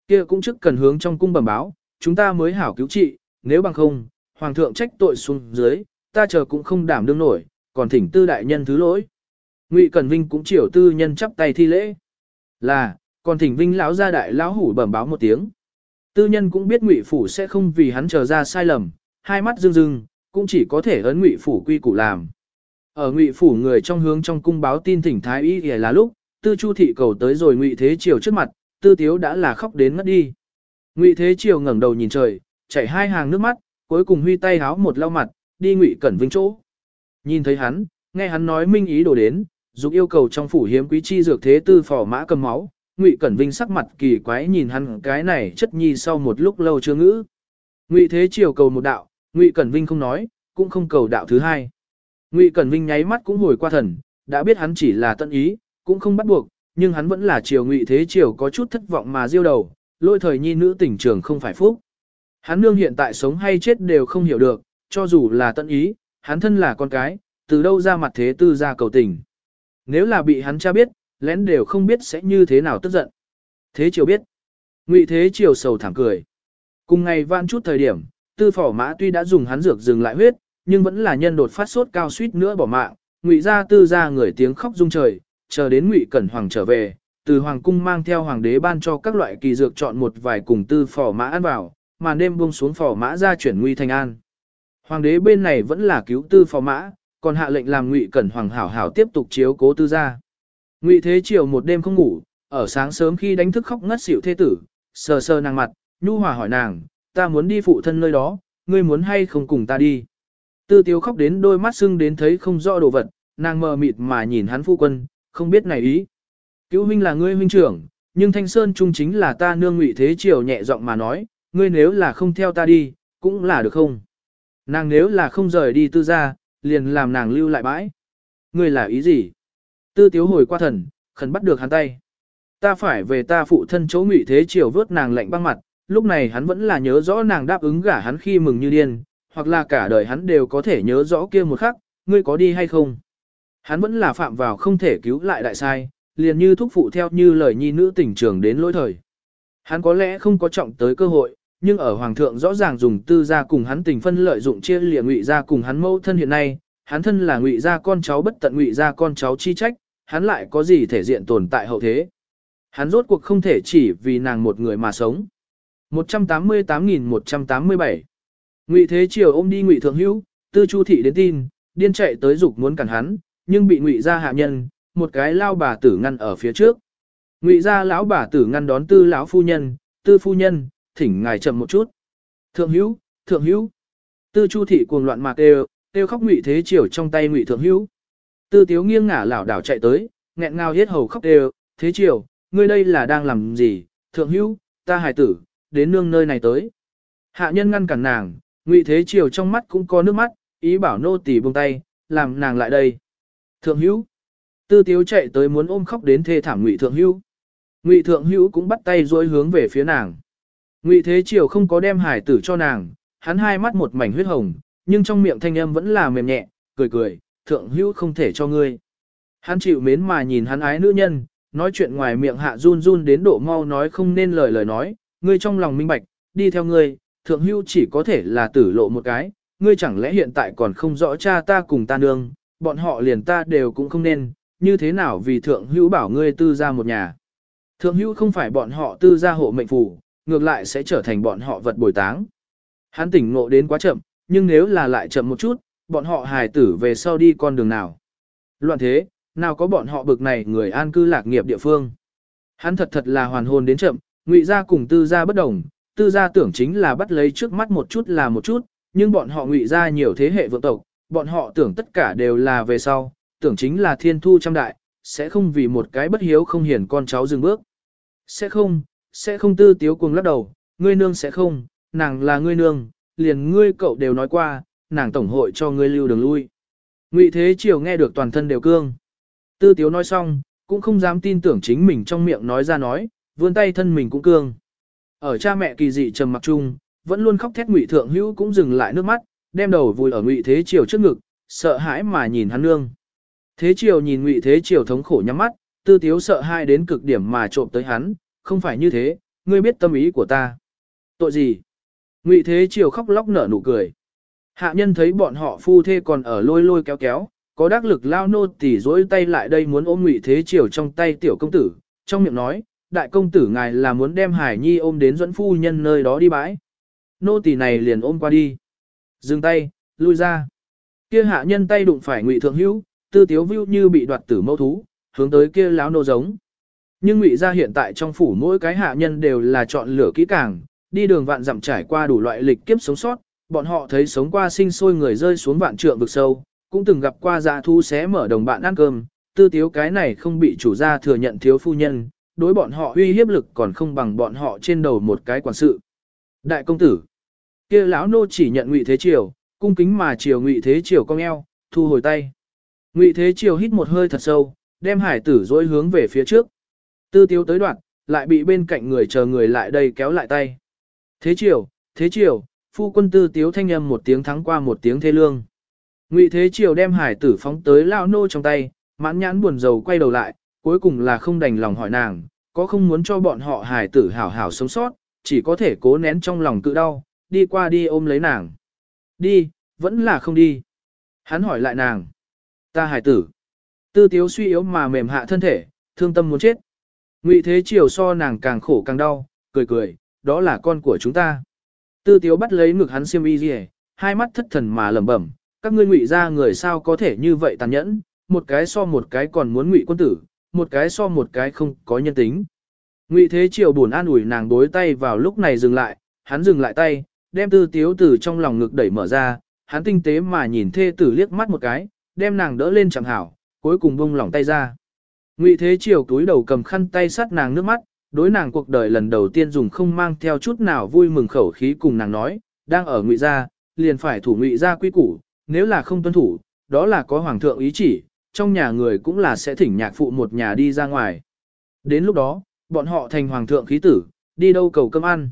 Kia cũng chức cần hướng trong cung bẩm báo, chúng ta mới hảo cứu trị, nếu bằng không, hoàng thượng trách tội xuống dưới, ta chờ cũng không đảm đương nổi, còn thỉnh tư đại nhân thứ lỗi. Ngụy Cẩn Vinh cũng chiều tư nhân chắp tay thi lễ. Là, còn thỉnh Vinh lão gia đại lão hủ bẩm báo một tiếng. Tư nhân cũng biết Ngụy phủ sẽ không vì hắn chờ ra sai lầm, hai mắt rưng rưng, cũng chỉ có thể ấn Ngụy phủ quy củ làm. Ở Ngụy phủ người trong hướng trong cung báo tin thỉnh thái y là lúc, Tư Chu thị cầu tới rồi Ngụy Thế Triều trước mặt, Tư Tiếu đã là khóc đến mất đi. Ngụy Thế Triều ngẩng đầu nhìn trời, chảy hai hàng nước mắt, cuối cùng huy tay háo một lau mặt, đi Ngụy Cẩn Vinh chỗ. Nhìn thấy hắn, nghe hắn nói minh ý đồ đến, dục yêu cầu trong phủ hiếm quý chi dược thế tư phò mã cầm máu, Ngụy Cẩn Vinh sắc mặt kỳ quái nhìn hắn cái này chất nhi sau một lúc lâu chưa ngữ. Ngụy Thế Triều cầu một đạo, Ngụy Cẩn Vinh không nói, cũng không cầu đạo thứ hai. Ngụy Cẩn Vinh nháy mắt cũng hồi qua thần, đã biết hắn chỉ là tận ý, cũng không bắt buộc, nhưng hắn vẫn là Triều Ngụy Thế Triều có chút thất vọng mà diêu đầu, lôi thời nhi nữ tỉnh trường không phải phúc. Hắn nương hiện tại sống hay chết đều không hiểu được, cho dù là tận ý, hắn thân là con cái, từ đâu ra mặt thế tư ra cầu tình. Nếu là bị hắn cha biết, lén đều không biết sẽ như thế nào tức giận. Thế triều biết. Ngụy thế triều sầu thảm cười. Cùng ngày van chút thời điểm, tư phỏ mã tuy đã dùng hắn dược dừng lại huyết, nhưng vẫn là nhân đột phát sốt cao suýt nữa bỏ mạng. Ngụy ra tư ra người tiếng khóc rung trời, chờ đến Ngụy Cẩn Hoàng trở về, từ hoàng cung mang theo hoàng đế ban cho các loại kỳ dược chọn một vài cùng tư phỏ mã ăn vào, mà đêm buông xuống phỏ mã ra chuyển nguy thành an. Hoàng đế bên này vẫn là cứu tư phò mã, còn hạ lệnh làm Ngụy Cẩn Hoàng hảo hảo tiếp tục chiếu cố tư gia. Ngụy Thế Triều một đêm không ngủ, ở sáng sớm khi đánh thức khóc ngất xỉu thê tử, sờ sờ nàng mặt, nhu hòa hỏi nàng, ta muốn đi phụ thân nơi đó, ngươi muốn hay không cùng ta đi. Tư Tiếu khóc đến đôi mắt sưng đến thấy không rõ đồ vật, nàng mờ mịt mà nhìn hắn phu quân, không biết này ý. Cứu huynh là ngươi huynh trưởng, nhưng Thanh Sơn trung chính là ta nương Ngụy Thế Triều nhẹ giọng mà nói, ngươi nếu là không theo ta đi, cũng là được không? Nàng nếu là không rời đi tư gia, liền làm nàng lưu lại bãi. Ngươi là ý gì? Tư tiếu hồi qua thần, khẩn bắt được hắn tay. Ta phải về ta phụ thân chỗ ngụy thế chiều vớt nàng lạnh băng mặt, lúc này hắn vẫn là nhớ rõ nàng đáp ứng gả hắn khi mừng như điên, hoặc là cả đời hắn đều có thể nhớ rõ kia một khắc, ngươi có đi hay không. Hắn vẫn là phạm vào không thể cứu lại đại sai, liền như thúc phụ theo như lời nhi nữ tình trường đến lỗi thời. Hắn có lẽ không có trọng tới cơ hội, nhưng ở hoàng thượng rõ ràng dùng tư gia cùng hắn tình phân lợi dụng chia lìa ngụy gia cùng hắn mẫu thân hiện nay, hắn thân là ngụy gia con cháu bất tận ngụy gia con cháu chi trách, hắn lại có gì thể diện tồn tại hậu thế. Hắn rốt cuộc không thể chỉ vì nàng một người mà sống. 188.187 Ngụy Thế Triều ôm đi Ngụy Thượng Hữu, Tư Chu thị đến tin, điên chạy tới dục muốn cản hắn, nhưng bị Ngụy gia hạ nhân, một cái lao bà tử ngăn ở phía trước. Ngụy gia lão bà tử ngăn đón Tư lão phu nhân, Tư phu nhân, thỉnh ngài chậm một chút. Thượng Hữu, Thượng Hữu. Tư Chu thị cuồng loạn mạc đều, tiêu khóc Ngụy Thế Triều trong tay Ngụy Thượng Hữu. Tư Tiếu nghiêng ngả lảo đảo chạy tới, nghẹn ngào hết hầu khóc đều, "Thế Triều, ngươi đây là đang làm gì? Thượng Hữu, ta hài tử, đến nương nơi này tới." Hạ nhân ngăn cản nàng, Ngụy Thế Triều trong mắt cũng có nước mắt, ý bảo nô tỳ buông tay, làm nàng lại đây. Thượng hữu. Tư tiếu chạy tới muốn ôm khóc đến thê thảm Ngụy Thượng hữu. Ngụy Thượng hữu cũng bắt tay dối hướng về phía nàng. Ngụy Thế Triều không có đem hải tử cho nàng, hắn hai mắt một mảnh huyết hồng, nhưng trong miệng thanh âm vẫn là mềm nhẹ, cười cười, Thượng hữu không thể cho ngươi. Hắn chịu mến mà nhìn hắn ái nữ nhân, nói chuyện ngoài miệng hạ run run đến độ mau nói không nên lời lời nói, ngươi trong lòng minh bạch, đi theo ngươi, thượng hưu chỉ có thể là tử lộ một cái, ngươi chẳng lẽ hiện tại còn không rõ cha ta cùng ta nương, bọn họ liền ta đều cũng không nên, như thế nào vì thượng hữu bảo ngươi tư ra một nhà. Thượng hữu không phải bọn họ tư ra hộ mệnh phù, ngược lại sẽ trở thành bọn họ vật bồi táng. Hắn tỉnh ngộ đến quá chậm, nhưng nếu là lại chậm một chút, bọn họ hài tử về sau đi con đường nào. Loạn thế, nào có bọn họ bực này người an cư lạc nghiệp địa phương. Hắn thật thật là hoàn hồn đến chậm, ngụy ra cùng tư gia bất đồng, tư gia tưởng chính là bắt lấy trước mắt một chút là một chút, nhưng bọn họ ngụy ra nhiều thế hệ vượng tộc, bọn họ tưởng tất cả đều là về sau, tưởng chính là thiên thu trăm đại, sẽ không vì một cái bất hiếu không hiển con cháu dừng bước. Sẽ không, sẽ không tư tiếu cuồng lắc đầu, ngươi nương sẽ không, nàng là ngươi nương, liền ngươi cậu đều nói qua, nàng tổng hội cho ngươi lưu đường lui. Ngụy Thế Triều nghe được toàn thân đều cương. Tư tiếu nói xong, cũng không dám tin tưởng chính mình trong miệng nói ra nói, vươn tay thân mình cũng cương. Ở cha mẹ kỳ dị trầm mặc chung, vẫn luôn khóc thét Ngụy Thượng Hữu cũng dừng lại nước mắt, đem đầu vùi ở Ngụy Thế Triều trước ngực, sợ hãi mà nhìn hắn nương. Thế Triều nhìn Ngụy Thế Triều thống khổ nhắm mắt, tư tiếu sợ hãi đến cực điểm mà trộm tới hắn, không phải như thế, ngươi biết tâm ý của ta. Tội gì? Ngụy Thế Triều khóc lóc nở nụ cười. Hạ nhân thấy bọn họ phu thê còn ở lôi lôi kéo kéo, có đắc lực lao nô tỉ dối tay lại đây muốn ôm Ngụy Thế Triều trong tay tiểu công tử, trong miệng nói, đại công tử ngài là muốn đem Hải Nhi ôm đến dẫn phu nhân nơi đó đi bãi. Nô tỉ này liền ôm qua đi. Dừng tay, lui ra. Kia hạ nhân tay đụng phải Ngụy Thượng Hữu, tư tiếu vưu như bị đoạt tử mâu thú, hướng tới kia láo nô giống. Nhưng Ngụy gia hiện tại trong phủ mỗi cái hạ nhân đều là chọn lửa kỹ càng, đi đường vạn dặm trải qua đủ loại lịch kiếp sống sót, bọn họ thấy sống qua sinh sôi người rơi xuống vạn trượng vực sâu, cũng từng gặp qua dạ thu xé mở đồng bạn ăn cơm, tư tiếu cái này không bị chủ gia thừa nhận thiếu phu nhân, đối bọn họ uy hiếp lực còn không bằng bọn họ trên đầu một cái quản sự. Đại công tử, kia lão nô chỉ nhận Ngụy Thế Triều, cung kính mà triều Ngụy Thế Triều cong eo, thu hồi tay. Ngụy Thế Triều hít một hơi thật sâu, đem hải tử dối hướng về phía trước. Tư tiếu tới đoạn, lại bị bên cạnh người chờ người lại đây kéo lại tay. Thế Triều, Thế Triều, phu quân tư tiếu thanh âm một tiếng thắng qua một tiếng thê lương. Ngụy Thế Triều đem hải tử phóng tới lão nô trong tay, mãn nhãn buồn rầu quay đầu lại, cuối cùng là không đành lòng hỏi nàng, có không muốn cho bọn họ Hải tử hảo hảo sống sót, chỉ có thể cố nén trong lòng cự đau, đi qua đi ôm lấy nàng. Đi, vẫn là không đi. Hắn hỏi lại nàng. Ta Hải tử. Tư tiếu suy yếu mà mềm hạ thân thể, thương tâm muốn chết. Ngụy thế Triều so nàng càng khổ càng đau, cười cười, đó là con của chúng ta. Tư tiếu bắt lấy ngực hắn xiêm y gì hai mắt thất thần mà lẩm bẩm, các ngươi ngụy ra người sao có thể như vậy tàn nhẫn, một cái so một cái còn muốn ngụy quân tử, một cái so một cái không có nhân tính. Ngụy Thế Triều buồn an ủi nàng đối tay vào lúc này dừng lại, hắn dừng lại tay, đem tư tiếu từ trong lòng ngực đẩy mở ra, hắn tinh tế mà nhìn thê tử liếc mắt một cái, đem nàng đỡ lên chẳng hảo, cuối cùng buông lỏng tay ra. Ngụy Thế Triều túi đầu cầm khăn tay sát nàng nước mắt, đối nàng cuộc đời lần đầu tiên dùng không mang theo chút nào vui mừng khẩu khí cùng nàng nói, đang ở Ngụy gia, liền phải thủ Ngụy gia quy củ, nếu là không tuân thủ, đó là có hoàng thượng ý chỉ, trong nhà người cũng là sẽ thỉnh nhạc phụ một nhà đi ra ngoài. Đến lúc đó, bọn họ thành hoàng thượng khí tử, đi đâu cầu cơm ăn.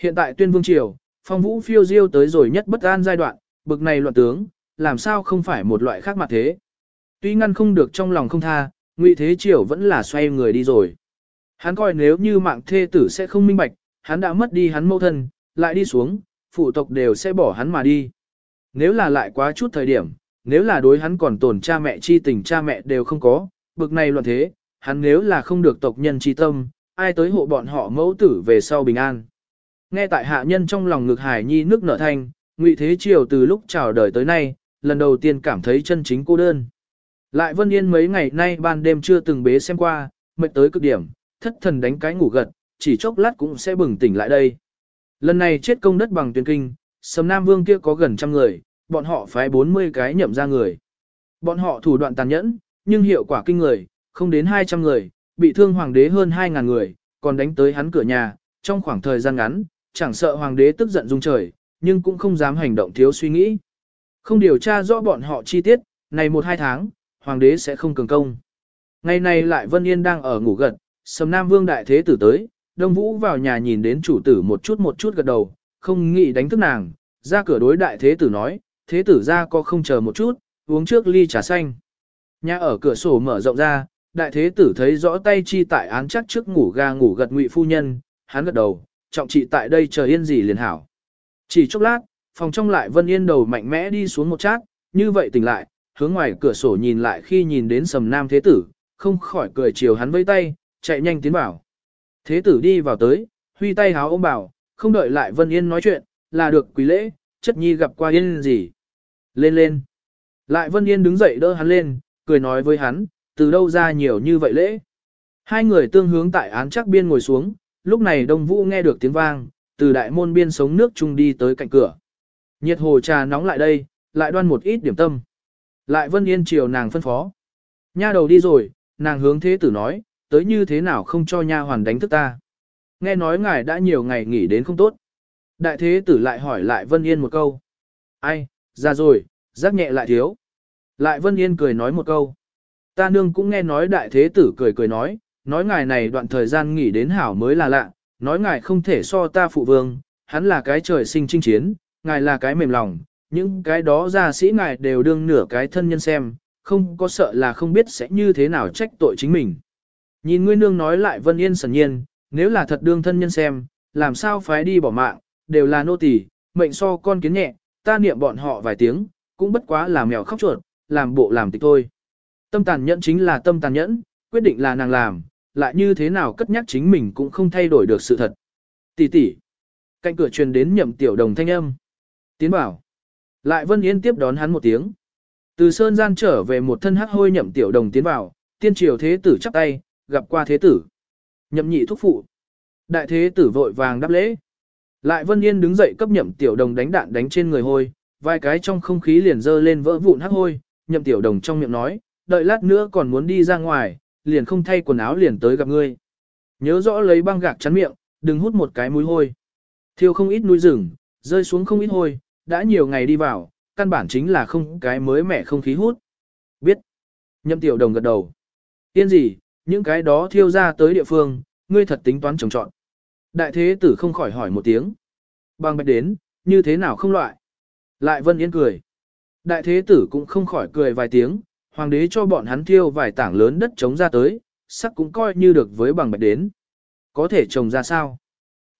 Hiện tại tuyên vương triều, phong vũ phiêu diêu tới rồi nhất bất an giai đoạn, bực này loạn tướng, làm sao không phải một loại khác mặt thế. Tuy ngăn không được trong lòng không tha, ngụy thế triều vẫn là xoay người đi rồi. Hắn coi nếu như mạng thê tử sẽ không minh bạch, hắn đã mất đi hắn mâu thân, lại đi xuống, phụ tộc đều sẽ bỏ hắn mà đi. Nếu là lại quá chút thời điểm, nếu là đối hắn còn tồn cha mẹ chi tình cha mẹ đều không có, bực này loạn thế, hắn nếu là không được tộc nhân chi tâm, ai tới hộ bọn họ mẫu tử về sau bình an. Nghe tại hạ nhân trong lòng ngực hải nhi nước nở thanh, ngụy thế triều từ lúc chào đời tới nay, lần đầu tiên cảm thấy chân chính cô đơn. Lại Vân Yên mấy ngày nay ban đêm chưa từng bế xem qua, mệt tới cực điểm, thất thần đánh cái ngủ gật, chỉ chốc lát cũng sẽ bừng tỉnh lại đây. Lần này chết công đất bằng tuyên kinh, Sầm Nam Vương kia có gần trăm người, bọn họ phái 40 cái nhậm ra người. Bọn họ thủ đoạn tàn nhẫn, nhưng hiệu quả kinh người, không đến 200 người, bị thương hoàng đế hơn 2.000 người, còn đánh tới hắn cửa nhà, trong khoảng thời gian ngắn, chẳng sợ hoàng đế tức giận dung trời, nhưng cũng không dám hành động thiếu suy nghĩ. Không điều tra rõ bọn họ chi tiết, này một hai tháng, hoàng đế sẽ không cường công. Ngày này lại Vân Yên đang ở ngủ gật, Sầm Nam Vương đại thế tử tới, Đông Vũ vào nhà nhìn đến chủ tử một chút một chút gật đầu, không nghĩ đánh thức nàng, ra cửa đối đại thế tử nói, thế tử ra có không chờ một chút, uống trước ly trà xanh. Nhà ở cửa sổ mở rộng ra, đại thế tử thấy rõ tay chi tại án chắc trước ngủ ga ngủ gật ngụy phu nhân, hắn gật đầu, trọng trị tại đây chờ yên gì liền hảo. Chỉ chốc lát, phòng trong lại Vân Yên đầu mạnh mẽ đi xuống một chát, như vậy tỉnh lại, hướng ngoài cửa sổ nhìn lại khi nhìn đến sầm nam thế tử, không khỏi cười chiều hắn vây tay, chạy nhanh tiến vào. Thế tử đi vào tới, huy tay háo ôm bảo, không đợi lại Vân Yên nói chuyện, là được quý lễ, chất nhi gặp qua Yên gì. Lên lên. Lại Vân Yên đứng dậy đỡ hắn lên, cười nói với hắn, từ đâu ra nhiều như vậy lễ. Hai người tương hướng tại án chắc biên ngồi xuống, lúc này Đông Vũ nghe được tiếng vang, từ đại môn biên sống nước chung đi tới cạnh cửa. Nhiệt hồ trà nóng lại đây, lại đoan một ít điểm tâm. Lại Vân Yên chiều nàng phân phó. Nha đầu đi rồi, nàng hướng thế tử nói, tới như thế nào không cho nha hoàn đánh thức ta. Nghe nói ngài đã nhiều ngày nghỉ đến không tốt. Đại thế tử lại hỏi lại Vân Yên một câu. Ai, ra rồi, giác nhẹ lại thiếu. Lại Vân Yên cười nói một câu. Ta nương cũng nghe nói đại thế tử cười cười nói, nói ngài này đoạn thời gian nghỉ đến hảo mới là lạ, nói ngài không thể so ta phụ vương, hắn là cái trời sinh chinh chiến, ngài là cái mềm lòng, những cái đó gia sĩ ngài đều đương nửa cái thân nhân xem, không có sợ là không biết sẽ như thế nào trách tội chính mình. Nhìn ngươi nương nói lại Vân Yên sần nhiên, nếu là thật đương thân nhân xem, làm sao phái đi bỏ mạng, đều là nô tỳ, mệnh so con kiến nhẹ, ta niệm bọn họ vài tiếng, cũng bất quá là mèo khóc chuột, làm bộ làm tịch thôi. Tâm tàn nhẫn chính là tâm tàn nhẫn, quyết định là nàng làm, lại như thế nào cất nhắc chính mình cũng không thay đổi được sự thật. Tỷ tỷ. Cạnh cửa truyền đến nhậm tiểu đồng thanh âm. Tiến bảo. Lại Vân Yên tiếp đón hắn một tiếng. Từ sơn gian trở về một thân hắc hôi nhậm tiểu đồng tiến vào, tiên triều thế tử chắp tay, gặp qua thế tử. Nhậm nhị thúc phụ. Đại thế tử vội vàng đáp lễ. Lại Vân Yên đứng dậy cấp nhậm tiểu đồng đánh đạn đánh trên người hôi, vài cái trong không khí liền dơ lên vỡ vụn hắc hôi, nhậm tiểu đồng trong miệng nói, đợi lát nữa còn muốn đi ra ngoài, liền không thay quần áo liền tới gặp ngươi. Nhớ rõ lấy băng gạc chắn miệng, đừng hút một cái mũi hôi. Thiêu không ít núi rừng, rơi xuống không ít hôi, đã nhiều ngày đi vào, căn bản chính là không cái mới mẻ không khí hút. Biết. Nhậm tiểu đồng gật đầu. Tiên gì, những cái đó thiêu ra tới địa phương, ngươi thật tính toán trồng trọn. Đại thế tử không khỏi hỏi một tiếng. Bằng bạch đến, như thế nào không loại. Lại vân yên cười. Đại thế tử cũng không khỏi cười vài tiếng, hoàng đế cho bọn hắn thiêu vài tảng lớn đất trống ra tới, sắc cũng coi như được với bằng bạch đến. Có thể trồng ra sao?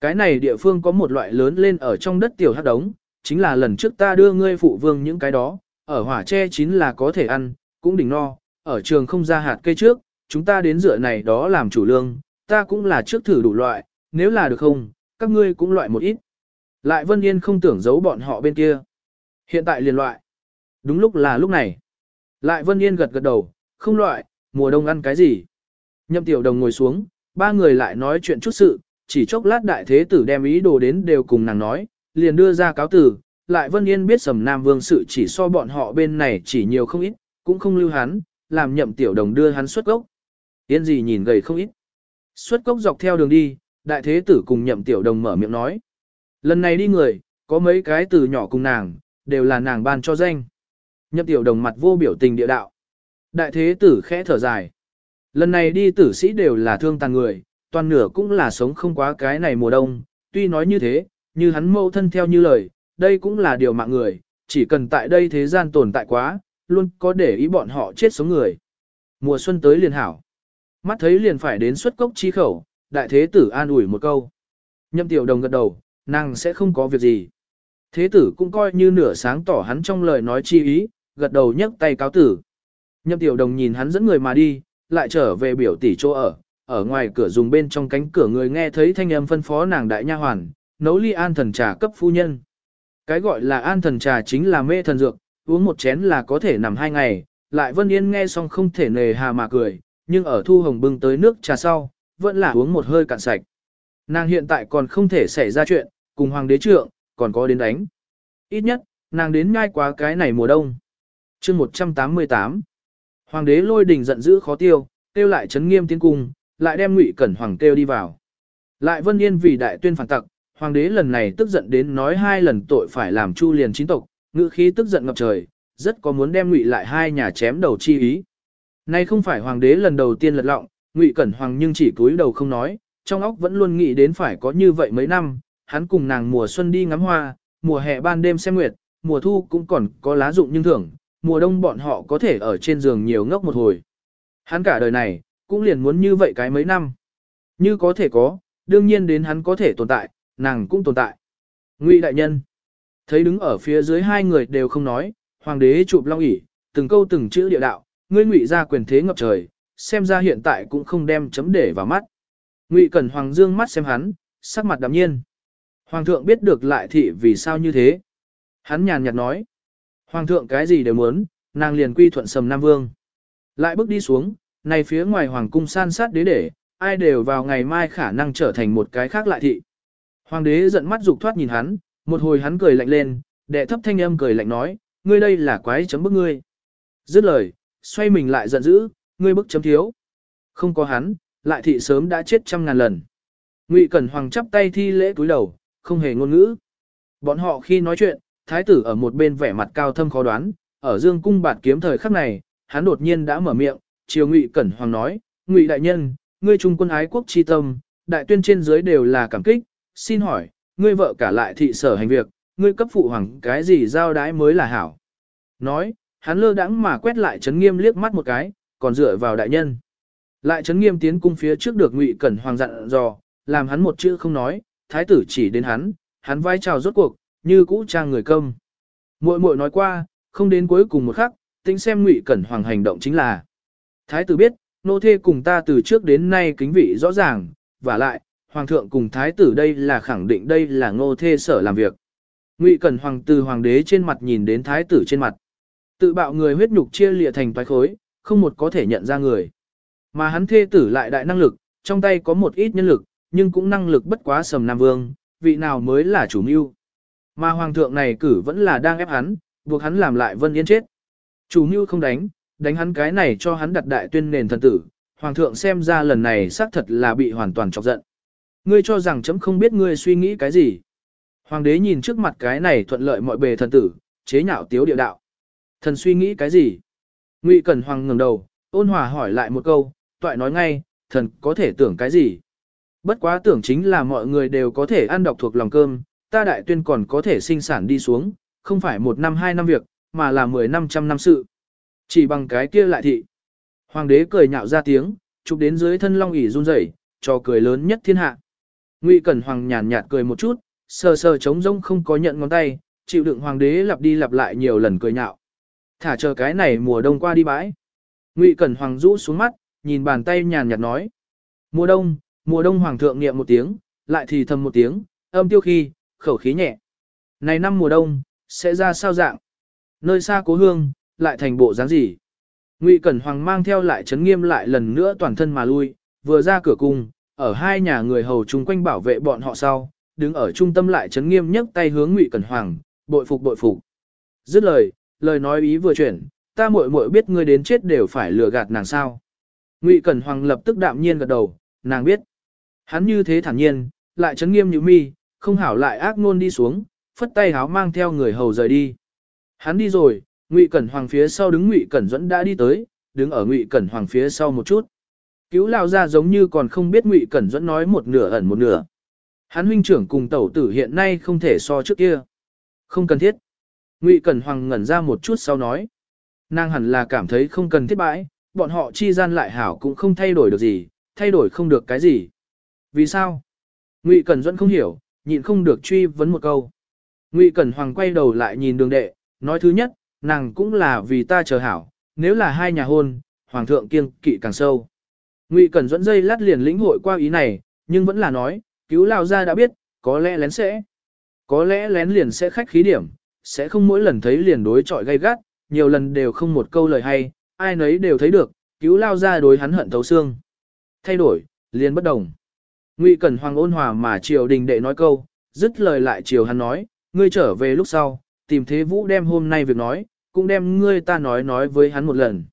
Cái này địa phương có một loại lớn lên ở trong đất tiểu hắc đống, chính là lần trước ta đưa ngươi phụ vương những cái đó, ở hỏa tre chín là có thể ăn, cũng đỉnh no, ở trường không ra hạt cây trước, chúng ta đến dựa này đó làm chủ lương, ta cũng là trước thử đủ loại, nếu là được không, các ngươi cũng loại một ít. Lại Vân Yên không tưởng giấu bọn họ bên kia. Hiện tại liền loại. Đúng lúc là lúc này. Lại Vân Yên gật gật đầu, không loại, mùa đông ăn cái gì. Nhậm tiểu đồng ngồi xuống, ba người lại nói chuyện chút sự, chỉ chốc lát đại thế tử đem ý đồ đến đều cùng nàng nói, liền đưa ra cáo tử. Lại Vân Yên biết sầm Nam Vương sự chỉ so bọn họ bên này chỉ nhiều không ít, cũng không lưu hắn, làm nhậm tiểu đồng đưa hắn xuất gốc. Yên gì nhìn gầy không ít. Xuất cốc dọc theo đường đi, đại thế tử cùng nhậm tiểu đồng mở miệng nói. Lần này đi người, có mấy cái từ nhỏ cùng nàng, đều là nàng ban cho danh. Nhậm tiểu đồng mặt vô biểu tình địa đạo. Đại thế tử khẽ thở dài. Lần này đi tử sĩ đều là thương tàn người, toàn nửa cũng là sống không quá cái này mùa đông. Tuy nói như thế, như hắn mâu thân theo như lời, đây cũng là điều mạng người, chỉ cần tại đây thế gian tồn tại quá, luôn có để ý bọn họ chết sống người. Mùa xuân tới liền hảo. Mắt thấy liền phải đến xuất cốc chi khẩu, đại thế tử an ủi một câu. nhâm tiểu đồng gật đầu, nàng sẽ không có việc gì. Thế tử cũng coi như nửa sáng tỏ hắn trong lời nói chi ý, gật đầu nhấc tay cáo tử. nhâm tiểu đồng nhìn hắn dẫn người mà đi, lại trở về biểu tỷ chỗ ở, ở ngoài cửa dùng bên trong cánh cửa người nghe thấy thanh âm phân phó nàng đại nha hoàn, nấu ly an thần trà cấp phu nhân. Cái gọi là an thần trà chính là mê thần dược, uống một chén là có thể nằm hai ngày, lại Vân Yên nghe xong không thể nề hà mà cười, nhưng ở thu hồng bưng tới nước trà sau, vẫn là uống một hơi cạn sạch. Nàng hiện tại còn không thể xảy ra chuyện, cùng hoàng đế trượng, còn có đến đánh. Ít nhất, nàng đến ngay quá cái này mùa đông. chương 188 Hoàng đế lôi đình giận dữ khó tiêu, tiêu lại chấn nghiêm tiến cung, lại đem ngụy cẩn hoàng tiêu đi vào. Lại vân yên vì đại tuyên phản tặc, hoàng đế lần này tức giận đến nói hai lần tội phải làm chu liền chính tộc, ngữ khí tức giận ngập trời, rất có muốn đem ngụy lại hai nhà chém đầu chi ý. Nay không phải hoàng đế lần đầu tiên lật lọng, ngụy cẩn hoàng nhưng chỉ cúi đầu không nói, trong óc vẫn luôn nghĩ đến phải có như vậy mấy năm, hắn cùng nàng mùa xuân đi ngắm hoa, mùa hè ban đêm xem nguyệt, mùa thu cũng còn có lá dụng nhưng thưởng, mùa đông bọn họ có thể ở trên giường nhiều ngốc một hồi. Hắn cả đời này, cũng liền muốn như vậy cái mấy năm. Như có thể có, đương nhiên đến hắn có thể tồn tại, nàng cũng tồn tại. Ngụy đại nhân, thấy đứng ở phía dưới hai người đều không nói, hoàng đế chụp long ỉ, từng câu từng chữ địa đạo, ngươi ngụy ra quyền thế ngập trời, xem ra hiện tại cũng không đem chấm để vào mắt. Ngụy Cẩn Hoàng dương mắt xem hắn, sắc mặt đạm nhiên. Hoàng thượng biết được lại thị vì sao như thế. Hắn nhàn nhạt nói. Hoàng thượng cái gì đều muốn, nàng liền quy thuận sầm Nam Vương. Lại bước đi xuống, này phía ngoài Hoàng cung san sát đế để, ai đều vào ngày mai khả năng trở thành một cái khác lại thị. Hoàng đế giận mắt dục thoát nhìn hắn, một hồi hắn cười lạnh lên, đệ thấp thanh âm cười lạnh nói, ngươi đây là quái chấm bức ngươi. Dứt lời, xoay mình lại giận dữ, ngươi bức chấm thiếu. Không có hắn, lại thị sớm đã chết trăm ngàn lần. Ngụy Cẩn Hoàng chắp tay thi lễ cúi đầu, không hề ngôn ngữ. Bọn họ khi nói chuyện, thái tử ở một bên vẻ mặt cao thâm khó đoán, ở dương cung bạt kiếm thời khắc này, hắn đột nhiên đã mở miệng, chiều Ngụy Cẩn Hoàng nói, Ngụy đại nhân, ngươi trung quân ái quốc chi tâm, đại tuyên trên dưới đều là cảm kích, xin hỏi, ngươi vợ cả lại thị sở hành việc, ngươi cấp phụ hoàng cái gì giao đái mới là hảo. Nói, hắn lơ đãng mà quét lại chấn nghiêm liếc mắt một cái, còn dựa vào đại nhân. Lại chấn nghiêm tiến cung phía trước được Ngụy Cẩn Hoàng dặn dò, làm hắn một chữ không nói, thái tử chỉ đến hắn, hắn vai chào rốt cuộc, như cũ trang người công. Muội muội nói qua, không đến cuối cùng một khắc, tính xem Ngụy Cẩn Hoàng hành động chính là. Thái tử biết, nô thê cùng ta từ trước đến nay kính vị rõ ràng, và lại, hoàng thượng cùng thái tử đây là khẳng định đây là ngô thê sở làm việc. Ngụy Cẩn Hoàng từ hoàng đế trên mặt nhìn đến thái tử trên mặt. Tự bạo người huyết nhục chia lìa thành toái khối, không một có thể nhận ra người. Mà hắn thê tử lại đại năng lực, trong tay có một ít nhân lực, nhưng cũng năng lực bất quá sầm Nam Vương, vị nào mới là chủ mưu. Mà hoàng thượng này cử vẫn là đang ép hắn, buộc hắn làm lại Vân Yên chết. Chủ mưu không đánh, đánh hắn cái này cho hắn đặt đại tuyên nền thần tử, hoàng thượng xem ra lần này xác thật là bị hoàn toàn chọc giận. Ngươi cho rằng chấm không biết ngươi suy nghĩ cái gì. Hoàng đế nhìn trước mặt cái này thuận lợi mọi bề thần tử, chế nhạo tiếu địa đạo. Thần suy nghĩ cái gì? Ngụy Cẩn Hoàng ngẩng đầu, ôn hòa hỏi lại một câu, toại nói ngay, thần có thể tưởng cái gì? Bất quá tưởng chính là mọi người đều có thể ăn độc thuộc lòng cơm, ta đại tuyên còn có thể sinh sản đi xuống, không phải một năm hai năm việc, mà là mười năm trăm năm sự. Chỉ bằng cái kia lại thị. Hoàng đế cười nhạo ra tiếng, chụp đến dưới thân long ỉ run rẩy, cho cười lớn nhất thiên hạ. Ngụy Cẩn Hoàng nhàn nhạt cười một chút, sờ sờ trống rông không có nhận ngón tay, chịu đựng hoàng đế lặp đi lặp lại nhiều lần cười nhạo. Thả chờ cái này mùa đông qua đi bãi. Ngụy Cẩn Hoàng rũ xuống mắt, nhìn bàn tay nhàn nhạt nói. Mùa đông, mùa đông hoàng thượng niệm một tiếng, lại thì thầm một tiếng, âm tiêu khi, khẩu khí nhẹ. Này năm mùa đông, sẽ ra sao dạng? Nơi xa cố hương, lại thành bộ dáng gì? Ngụy Cẩn Hoàng mang theo lại chấn nghiêm lại lần nữa toàn thân mà lui, vừa ra cửa cung, ở hai nhà người hầu chung quanh bảo vệ bọn họ sau, đứng ở trung tâm lại chấn nghiêm nhấc tay hướng Ngụy Cẩn Hoàng, bội phục bội phục. Dứt lời, lời nói ý vừa chuyển, ta muội muội biết ngươi đến chết đều phải lừa gạt nàng sao. Ngụy Cẩn Hoàng lập tức đạm nhiên gật đầu, nàng biết. Hắn như thế thản nhiên, lại chấn nghiêm như mi, không hảo lại ác ngôn đi xuống, phất tay háo mang theo người hầu rời đi. Hắn đi rồi, Ngụy Cẩn Hoàng phía sau đứng Ngụy Cẩn Duẫn đã đi tới, đứng ở Ngụy Cẩn Hoàng phía sau một chút. Cứu lao ra giống như còn không biết Ngụy Cẩn Duẫn nói một nửa ẩn một nửa. Hắn huynh trưởng cùng tẩu tử hiện nay không thể so trước kia. Không cần thiết. Ngụy Cẩn Hoàng ngẩn ra một chút sau nói. Nàng hẳn là cảm thấy không cần thiết bãi, bọn họ chi gian lại hảo cũng không thay đổi được gì, thay đổi không được cái gì. Vì sao? Ngụy Cẩn Duẫn không hiểu, nhịn không được truy vấn một câu. Ngụy Cẩn Hoàng quay đầu lại nhìn đường đệ, nói thứ nhất, nàng cũng là vì ta chờ hảo, nếu là hai nhà hôn, hoàng thượng kiêng kỵ càng sâu. Ngụy Cẩn Duẫn dây lát liền lĩnh hội qua ý này, nhưng vẫn là nói, cứu lao ra đã biết, có lẽ lén sẽ. Có lẽ lén liền sẽ khách khí điểm, sẽ không mỗi lần thấy liền đối chọi gay gắt, nhiều lần đều không một câu lời hay, ai nấy đều thấy được, cứu lao ra đối hắn hận thấu xương. Thay đổi, liền bất đồng. Ngụy Cẩn Hoàng ôn hòa mà triều đình đệ nói câu, dứt lời lại triều hắn nói, ngươi trở về lúc sau, tìm thế vũ đem hôm nay việc nói, cũng đem ngươi ta nói nói với hắn một lần.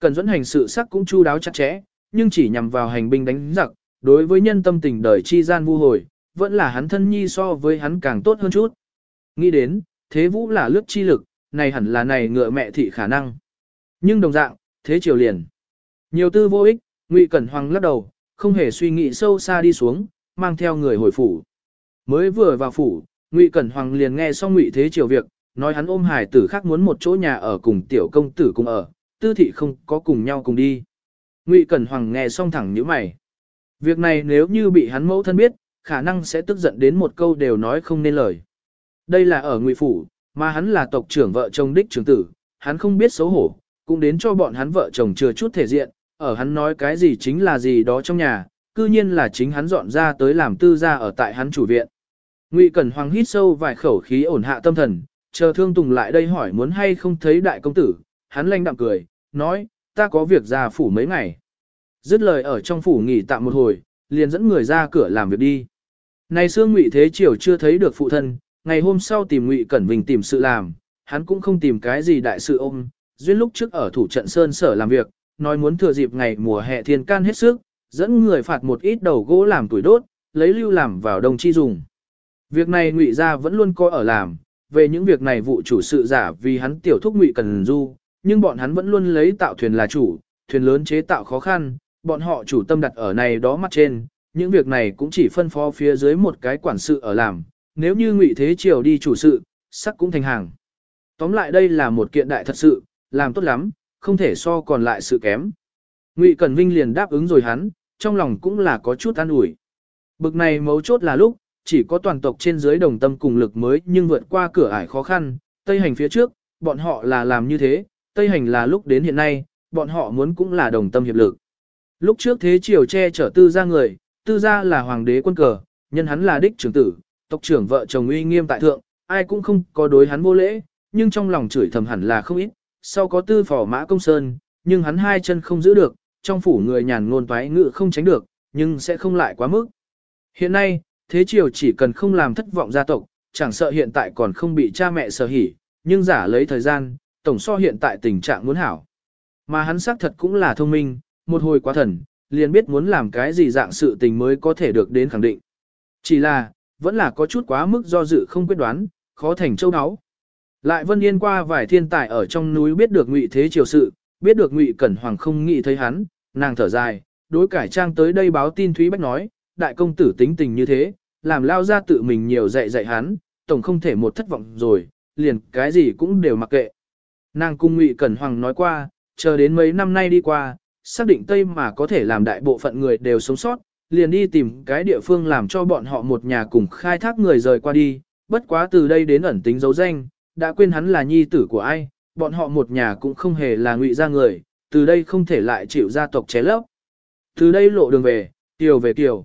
Cần dẫn hành sự sắc cũng chu đáo chặt chẽ, nhưng chỉ nhằm vào hành binh đánh giặc, đối với nhân tâm tình đời chi gian vu hồi, vẫn là hắn thân nhi so với hắn càng tốt hơn chút. Nghĩ đến, thế vũ là lướt chi lực, này hẳn là này ngựa mẹ thị khả năng. Nhưng đồng dạng, thế triều liền. Nhiều tư vô ích, Ngụy Cẩn Hoàng lắc đầu, không hề suy nghĩ sâu xa đi xuống, mang theo người hồi phủ. Mới vừa vào phủ, Ngụy Cẩn Hoàng liền nghe xong Ngụy Thế Triều việc, nói hắn ôm hải tử khác muốn một chỗ nhà ở cùng tiểu công tử cùng ở, tư thị không có cùng nhau cùng đi. Ngụy Cẩn Hoàng nghe xong thẳng nhíu mày. Việc này nếu như bị hắn mẫu thân biết, khả năng sẽ tức giận đến một câu đều nói không nên lời. Đây là ở Ngụy Phủ, mà hắn là tộc trưởng vợ chồng đích trưởng tử, hắn không biết xấu hổ, cũng đến cho bọn hắn vợ chồng chưa chút thể diện, ở hắn nói cái gì chính là gì đó trong nhà, cư nhiên là chính hắn dọn ra tới làm tư gia ở tại hắn chủ viện. Ngụy Cẩn Hoàng hít sâu vài khẩu khí ổn hạ tâm thần, chờ Thương Tùng lại đây hỏi muốn hay không thấy đại công tử, hắn lanh đạm cười, nói, ta có việc ra phủ mấy ngày. Dứt lời ở trong phủ nghỉ tạm một hồi, liền dẫn người ra cửa làm việc đi. Này xương Ngụy Thế Triều chưa thấy được phụ thân, ngày hôm sau tìm Ngụy Cẩn Vinh tìm sự làm, hắn cũng không tìm cái gì đại sự ôm, duyên lúc trước ở thủ trận Sơn Sở làm việc, nói muốn thừa dịp ngày mùa hè thiên can hết sức, dẫn người phạt một ít đầu gỗ làm tuổi đốt, lấy lưu làm vào đồng chi dùng. Việc này Ngụy gia vẫn luôn coi ở làm, về những việc này vụ chủ sự giả vì hắn tiểu thúc Ngụy Cần Du, nhưng bọn hắn vẫn luôn lấy tạo thuyền là chủ, thuyền lớn chế tạo khó khăn, bọn họ chủ tâm đặt ở này đó mặt trên, những việc này cũng chỉ phân phó phía dưới một cái quản sự ở làm, nếu như Ngụy Thế Triều đi chủ sự, sắc cũng thành hàng. Tóm lại đây là một kiện đại thật sự, làm tốt lắm, không thể so còn lại sự kém. Ngụy Cẩn Vinh liền đáp ứng rồi hắn, trong lòng cũng là có chút an ủi. Bực này mấu chốt là lúc, chỉ có toàn tộc trên dưới đồng tâm cùng lực mới nhưng vượt qua cửa ải khó khăn, Tây hành phía trước, bọn họ là làm như thế, Tây hành là lúc đến hiện nay, bọn họ muốn cũng là đồng tâm hiệp lực. Lúc trước thế triều che chở tư gia người, tư gia là hoàng đế quân cờ, nhân hắn là đích trưởng tử, tộc trưởng vợ chồng uy nghiêm tại thượng, ai cũng không có đối hắn vô lễ, nhưng trong lòng chửi thầm hẳn là không ít, sau có tư phỏ mã công sơn, nhưng hắn hai chân không giữ được, trong phủ người nhàn ngôn toái ngự không tránh được, nhưng sẽ không lại quá mức. Hiện nay, thế triều chỉ cần không làm thất vọng gia tộc, chẳng sợ hiện tại còn không bị cha mẹ sở hỉ, nhưng giả lấy thời gian, tổng so hiện tại tình trạng muốn hảo. Mà hắn xác thật cũng là thông minh, một hồi quá thần, liền biết muốn làm cái gì dạng sự tình mới có thể được đến khẳng định. Chỉ là, vẫn là có chút quá mức do dự không quyết đoán, khó thành châu áo. Lại Vân Yên qua vài thiên tài ở trong núi biết được ngụy thế triều sự, biết được ngụy cẩn hoàng không nghĩ thấy hắn, nàng thở dài, đối cải trang tới đây báo tin Thúy Bách nói, đại công tử tính tình như thế, làm lao ra tự mình nhiều dạy dạy hắn, tổng không thể một thất vọng rồi, liền cái gì cũng đều mặc kệ. Nàng cung ngụy cẩn hoàng nói qua, chờ đến mấy năm nay đi qua, xác định Tây mà có thể làm đại bộ phận người đều sống sót, liền đi tìm cái địa phương làm cho bọn họ một nhà cùng khai thác người rời qua đi, bất quá từ đây đến ẩn tính dấu danh, đã quên hắn là nhi tử của ai, bọn họ một nhà cũng không hề là ngụy gia người, từ đây không thể lại chịu gia tộc ché lấp. Từ đây lộ đường về, tiểu về tiểu.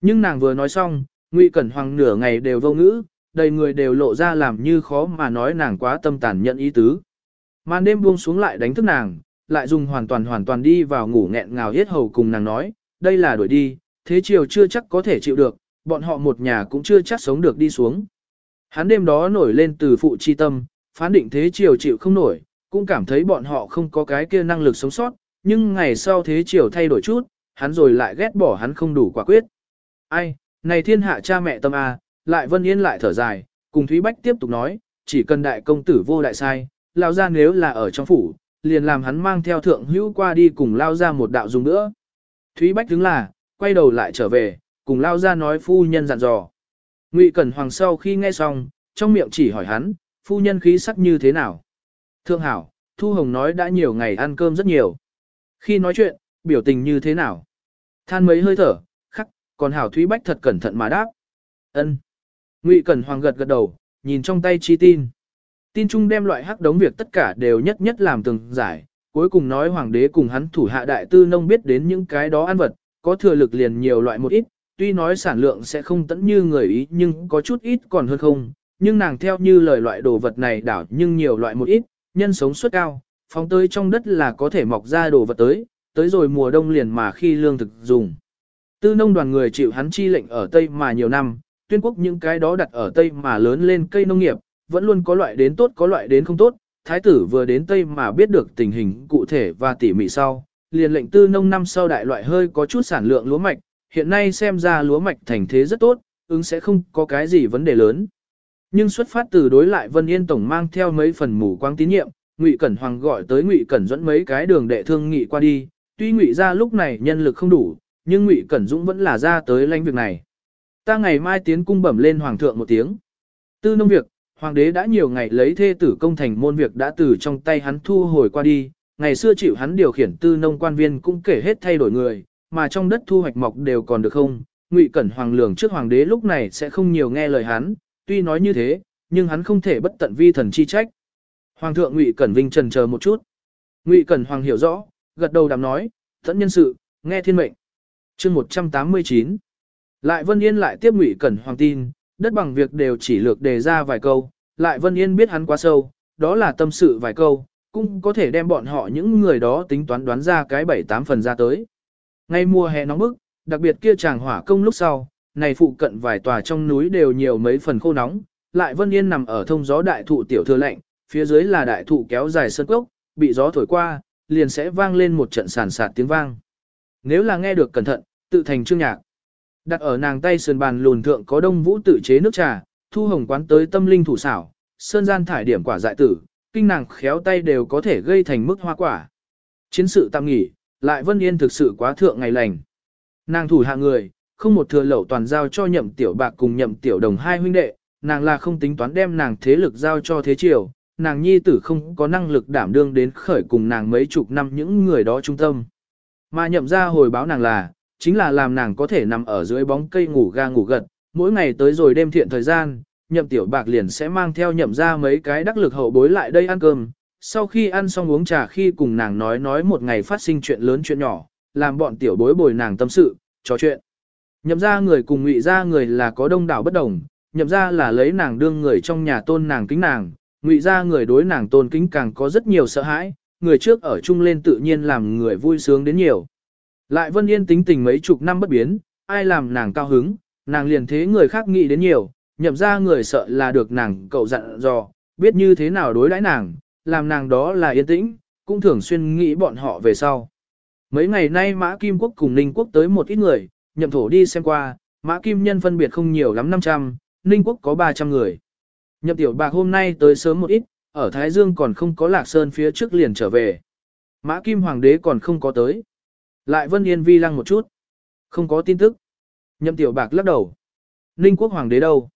Nhưng nàng vừa nói xong, ngụy cẩn hoàng nửa ngày đều vô ngữ, đầy người đều lộ ra làm như khó mà nói nàng quá tâm tàn nhận ý tứ. Màn đêm buông xuống lại đánh thức nàng, lại dùng hoàn toàn hoàn toàn đi vào ngủ nghẹn ngào hết hầu cùng nàng nói, đây là đuổi đi, thế chiều chưa chắc có thể chịu được, bọn họ một nhà cũng chưa chắc sống được đi xuống. Hắn đêm đó nổi lên từ phụ chi tâm, phán định thế triều chịu không nổi, cũng cảm thấy bọn họ không có cái kia năng lực sống sót, nhưng ngày sau thế triều thay đổi chút, hắn rồi lại ghét bỏ hắn không đủ quả quyết. Ai, này thiên hạ cha mẹ tâm A, lại vân yên lại thở dài, cùng Thúy Bách tiếp tục nói, chỉ cần đại công tử vô đại sai, lao ra nếu là ở trong phủ, liền làm hắn mang theo thượng hữu qua đi cùng lao ra một đạo dùng nữa. Thúy Bách đứng là, quay đầu lại trở về, cùng lao ra nói phu nhân dặn dò. Ngụy Cẩn Hoàng sau khi nghe xong, trong miệng chỉ hỏi hắn, phu nhân khí sắc như thế nào? Thương hảo, Thu Hồng nói đã nhiều ngày ăn cơm rất nhiều. Khi nói chuyện, biểu tình như thế nào? Than mấy hơi thở, khắc, còn hảo Thúy Bách thật cẩn thận mà đáp. ân. Ngụy Cẩn Hoàng gật gật đầu, nhìn trong tay chi tin. Tin chung đem loại hắc đống việc tất cả đều nhất nhất làm từng giải, cuối cùng nói hoàng đế cùng hắn thủ hạ đại tư nông biết đến những cái đó ăn vật, có thừa lực liền nhiều loại một ít, tuy nói sản lượng sẽ không tẫn như người ý nhưng có chút ít còn hơn không, nhưng nàng theo như lời loại đồ vật này đảo nhưng nhiều loại một ít, nhân sống suất cao, phóng tới trong đất là có thể mọc ra đồ vật tới, tới rồi mùa đông liền mà khi lương thực dùng. Tư nông đoàn người chịu hắn chi lệnh ở Tây mà nhiều năm, tuyên quốc những cái đó đặt ở Tây mà lớn lên cây nông nghiệp, vẫn luôn có loại đến tốt có loại đến không tốt, thái tử vừa đến Tây mà biết được tình hình cụ thể và tỉ mỉ sau, liền lệnh tư nông năm sau đại loại hơi có chút sản lượng lúa mạch, hiện nay xem ra lúa mạch thành thế rất tốt, ứng sẽ không có cái gì vấn đề lớn. Nhưng xuất phát từ đối lại Vân Yên Tổng mang theo mấy phần mù quang tín nhiệm, Ngụy Cẩn Hoàng gọi tới Ngụy Cẩn dẫn mấy cái đường đệ thương nghị qua đi, tuy Ngụy gia lúc này nhân lực không đủ, nhưng Ngụy Cẩn Dũng vẫn là ra tới lãnh việc này. Ta ngày mai tiến cung bẩm lên Hoàng thượng một tiếng. Tư nông việc, Hoàng đế đã nhiều ngày lấy thê tử công thành môn việc đã từ trong tay hắn thu hồi qua đi, ngày xưa chịu hắn điều khiển tư nông quan viên cũng kể hết thay đổi người, mà trong đất thu hoạch mọc đều còn được không. Ngụy Cẩn Hoàng lường trước Hoàng đế lúc này sẽ không nhiều nghe lời hắn, tuy nói như thế, nhưng hắn không thể bất tận vi thần chi trách. Hoàng thượng Ngụy Cẩn Vinh trần chờ một chút. Ngụy Cẩn Hoàng hiểu rõ, gật đầu đàm nói, tận nhân sự, nghe thiên mệnh. chương 189. Lại Vân Yên lại tiếp Ngụy Cẩn Hoàng tin, đất bằng việc đều chỉ lược đề ra vài câu, lại Vân Yên biết hắn quá sâu, đó là tâm sự vài câu, cũng có thể đem bọn họ những người đó tính toán đoán ra cái bảy tám phần ra tới. Ngay mùa hè nóng bức, đặc biệt kia chàng hỏa công lúc sau, này phụ cận vài tòa trong núi đều nhiều mấy phần khô nóng, lại Vân Yên nằm ở thông gió đại thụ tiểu thừa lạnh, phía dưới là đại thụ kéo dài sơn cốc, bị gió thổi qua, liền sẽ vang lên một trận sàn sạt tiếng vang. Nếu là nghe được cẩn thận, tự thành chương nhạc. Đặt ở nàng tay sườn bàn lùn thượng có đông vũ tự chế nước trà, thu hồng quán tới tâm linh thủ xảo, sơn gian thải điểm quả dại tử, kinh nàng khéo tay đều có thể gây thành mức hoa quả. Chiến sự tạm nghỉ, lại Vân Yên thực sự quá thượng ngày lành. Nàng thủ hạ người, không một thừa lẩu toàn giao cho nhậm tiểu bạc cùng nhậm tiểu đồng hai huynh đệ, nàng là không tính toán đem nàng thế lực giao cho thế triều, nàng nhi tử không có năng lực đảm đương đến khởi cùng nàng mấy chục năm những người đó trung tâm. Mà nhậm ra hồi báo nàng là, chính là làm nàng có thể nằm ở dưới bóng cây ngủ ga ngủ gật, mỗi ngày tới rồi đêm thiện thời gian, nhậm tiểu bạc liền sẽ mang theo nhậm ra mấy cái đắc lực hậu bối lại đây ăn cơm. Sau khi ăn xong uống trà khi cùng nàng nói nói một ngày phát sinh chuyện lớn chuyện nhỏ, làm bọn tiểu bối bồi nàng tâm sự, trò chuyện. Nhậm ra người cùng ngụy ra người là có đông đảo bất đồng, nhậm ra là lấy nàng đương người trong nhà tôn nàng kính nàng, ngụy ra người đối nàng tôn kính càng có rất nhiều sợ hãi, người trước ở chung lên tự nhiên làm người vui sướng đến nhiều. Lại Vân Yên tính tình mấy chục năm bất biến, ai làm nàng cao hứng, nàng liền thế người khác nghĩ đến nhiều, nhậm ra người sợ là được nàng cậu dặn dò, biết như thế nào đối đãi nàng, làm nàng đó là yên tĩnh, cũng thường xuyên nghĩ bọn họ về sau. Mấy ngày nay Mã Kim Quốc cùng Ninh Quốc tới một ít người, nhậm thổ đi xem qua, Mã Kim nhân phân biệt không nhiều lắm 500, Ninh Quốc có 300 người. Nhậm tiểu bạc hôm nay tới sớm một ít, ở Thái Dương còn không có lạc sơn phía trước liền trở về. Mã Kim Hoàng đế còn không có tới. Lại Vân Yên vi lăng một chút. Không có tin tức. Nhậm tiểu bạc lắc đầu. Ninh quốc hoàng đế đâu?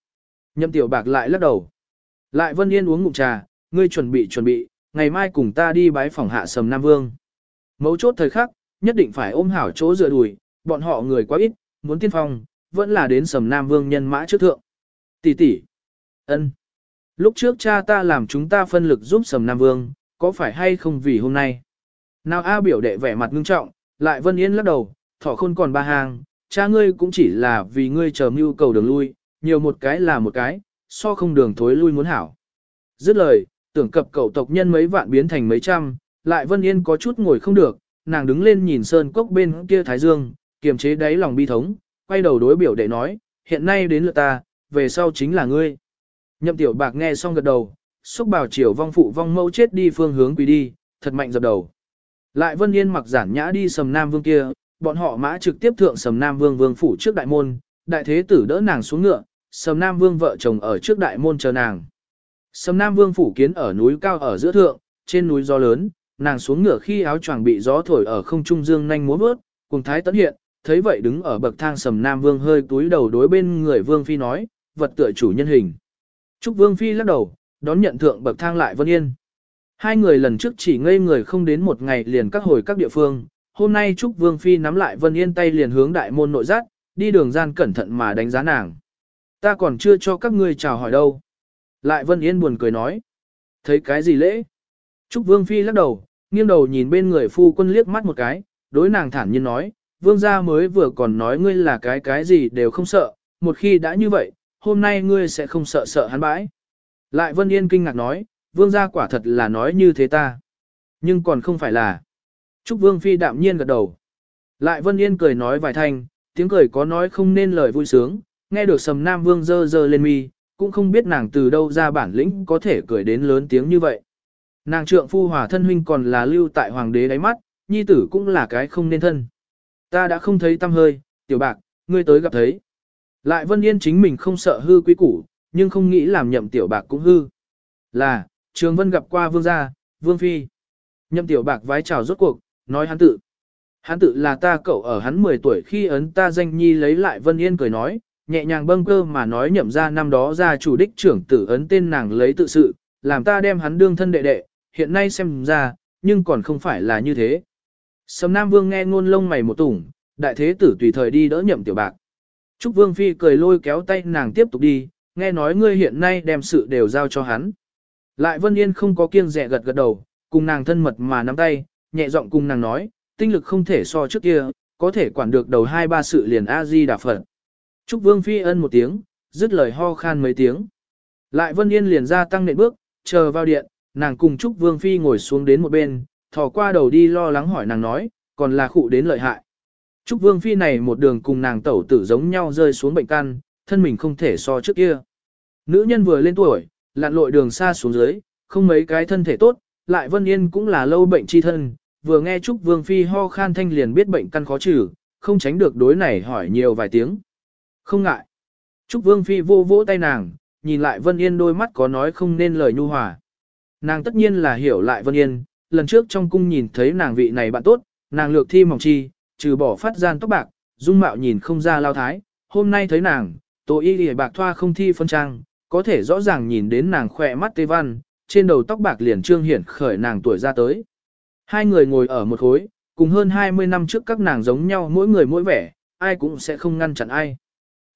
Nhậm tiểu bạc lại lắc đầu. Lại Vân Yên uống ngụm trà, ngươi chuẩn bị chuẩn bị, ngày mai cùng ta đi bái phòng hạ sầm Nam Vương. Mấu chốt thời khắc, nhất định phải ôm hảo chỗ dựa đùi, bọn họ người quá ít, muốn tiên phong, vẫn là đến sầm Nam Vương nhân mã trước thượng. Tỷ tỷ, ân. Lúc trước cha ta làm chúng ta phân lực giúp sầm Nam Vương, có phải hay không vì hôm nay? Nào A biểu đệ vẻ mặt ngưng trọng, lại Vân Yên lắc đầu, thỏ khôn còn ba hàng, cha ngươi cũng chỉ là vì ngươi chờ mưu cầu đường lui, nhiều một cái là một cái, so không đường thối lui muốn hảo. Dứt lời, tưởng cập cậu tộc nhân mấy vạn biến thành mấy trăm, lại Vân Yên có chút ngồi không được, nàng đứng lên nhìn sơn cốc bên kia Thái Dương, kiềm chế đáy lòng bi thống, quay đầu đối biểu để nói, hiện nay đến lượt ta, về sau chính là ngươi. Nhậm tiểu bạc nghe xong gật đầu, xúc bảo chiều vong phụ vong mẫu chết đi phương hướng quỳ đi, thật mạnh dập đầu. Lại Vân Yên mặc giản nhã đi sầm Nam Vương kia, bọn họ mã trực tiếp thượng sầm Nam Vương vương phủ trước đại môn, đại thế tử đỡ nàng xuống ngựa, sầm Nam Vương vợ chồng ở trước đại môn chờ nàng. Sầm Nam Vương phủ kiến ở núi cao ở giữa thượng, trên núi gió lớn, nàng xuống ngựa khi áo choàng bị gió thổi ở không trung dương nhanh múa vớt, cùng thái tấn hiện, thấy vậy đứng ở bậc thang sầm Nam Vương hơi túi đầu đối bên người Vương Phi nói, vật tựa chủ nhân hình. Trúc Vương Phi lắc đầu, đón nhận thượng bậc thang lại Vân Yên. Hai người lần trước chỉ ngây người không đến một ngày liền các hồi các địa phương, hôm nay Trúc Vương Phi nắm lại Vân Yên tay liền hướng đại môn nội giác, đi đường gian cẩn thận mà đánh giá nàng. Ta còn chưa cho các ngươi chào hỏi đâu. Lại Vân Yên buồn cười nói. Thấy cái gì lễ? Trúc Vương Phi lắc đầu, Nghiêng đầu nhìn bên người phu quân liếc mắt một cái, đối nàng thản nhiên nói, vương gia mới vừa còn nói ngươi là cái cái gì đều không sợ, một khi đã như vậy, hôm nay ngươi sẽ không sợ sợ hắn bãi. Lại Vân Yên kinh ngạc nói, vương gia quả thật là nói như thế ta. Nhưng còn không phải là. Trúc Vương Phi đạm nhiên gật đầu. Lại Vân Yên cười nói vài thanh, tiếng cười có nói không nên lời vui sướng, nghe được sầm nam vương dơ dơ lên mi, cũng không biết nàng từ đâu ra bản lĩnh có thể cười đến lớn tiếng như vậy. Nàng trượng phu hòa thân huynh còn là lưu tại hoàng đế đáy mắt, nhi tử cũng là cái không nên thân. Ta đã không thấy tâm hơi, tiểu bạc, ngươi tới gặp thấy. Lại Vân Yên chính mình không sợ hư quý củ, nhưng không nghĩ làm nhậm tiểu bạc cũng hư. Là, Trường Vân gặp qua vương gia, vương phi. Nhậm tiểu bạc vái chào rốt cuộc, nói hắn tự. Hắn tự là ta cậu ở hắn 10 tuổi khi ấn ta danh nhi lấy lại Vân Yên cười nói, nhẹ nhàng bâng cơ mà nói nhậm ra năm đó ra chủ đích trưởng tử ấn tên nàng lấy tự sự, làm ta đem hắn đương thân đệ đệ, hiện nay xem ra, nhưng còn không phải là như thế. Sầm Nam Vương nghe ngôn lông mày một tủng, đại thế tử tùy thời đi đỡ nhậm tiểu bạc. Trúc Vương Phi cười lôi kéo tay nàng tiếp tục đi, nghe nói ngươi hiện nay đem sự đều giao cho hắn. Lại Vân Yên không có kiêng rẻ gật gật đầu, cùng nàng thân mật mà nắm tay, nhẹ giọng cùng nàng nói, tinh lực không thể so trước kia, có thể quản được đầu hai ba sự liền A-di đà Phật. Trúc Vương Phi ân một tiếng, dứt lời ho khan mấy tiếng. Lại Vân Yên liền ra tăng nệm bước, chờ vào điện, nàng cùng Trúc Vương Phi ngồi xuống đến một bên, thò qua đầu đi lo lắng hỏi nàng nói, còn là khụ đến lợi hại. Trúc Vương Phi này một đường cùng nàng tẩu tử giống nhau rơi xuống bệnh căn, thân mình không thể so trước kia. Nữ nhân vừa lên tuổi, lặn lội đường xa xuống dưới, không mấy cái thân thể tốt, lại Vân Yên cũng là lâu bệnh chi thân, vừa nghe Trúc Vương Phi ho khan thanh liền biết bệnh căn khó trừ, không tránh được đối này hỏi nhiều vài tiếng. Không ngại. Trúc Vương Phi vô vỗ tay nàng, nhìn lại Vân Yên đôi mắt có nói không nên lời nhu hòa. Nàng tất nhiên là hiểu lại Vân Yên, lần trước trong cung nhìn thấy nàng vị này bạn tốt, nàng lược thi mỏng chi, trừ bỏ phát gian tóc bạc, dung mạo nhìn không ra lao thái, hôm nay thấy nàng, tổ y lìa bạc thoa không thi phân trang, có thể rõ ràng nhìn đến nàng khỏe mắt tê văn, trên đầu tóc bạc liền trương hiển khởi nàng tuổi ra tới. Hai người ngồi ở một khối, cùng hơn 20 năm trước các nàng giống nhau mỗi người mỗi vẻ, ai cũng sẽ không ngăn chặn ai.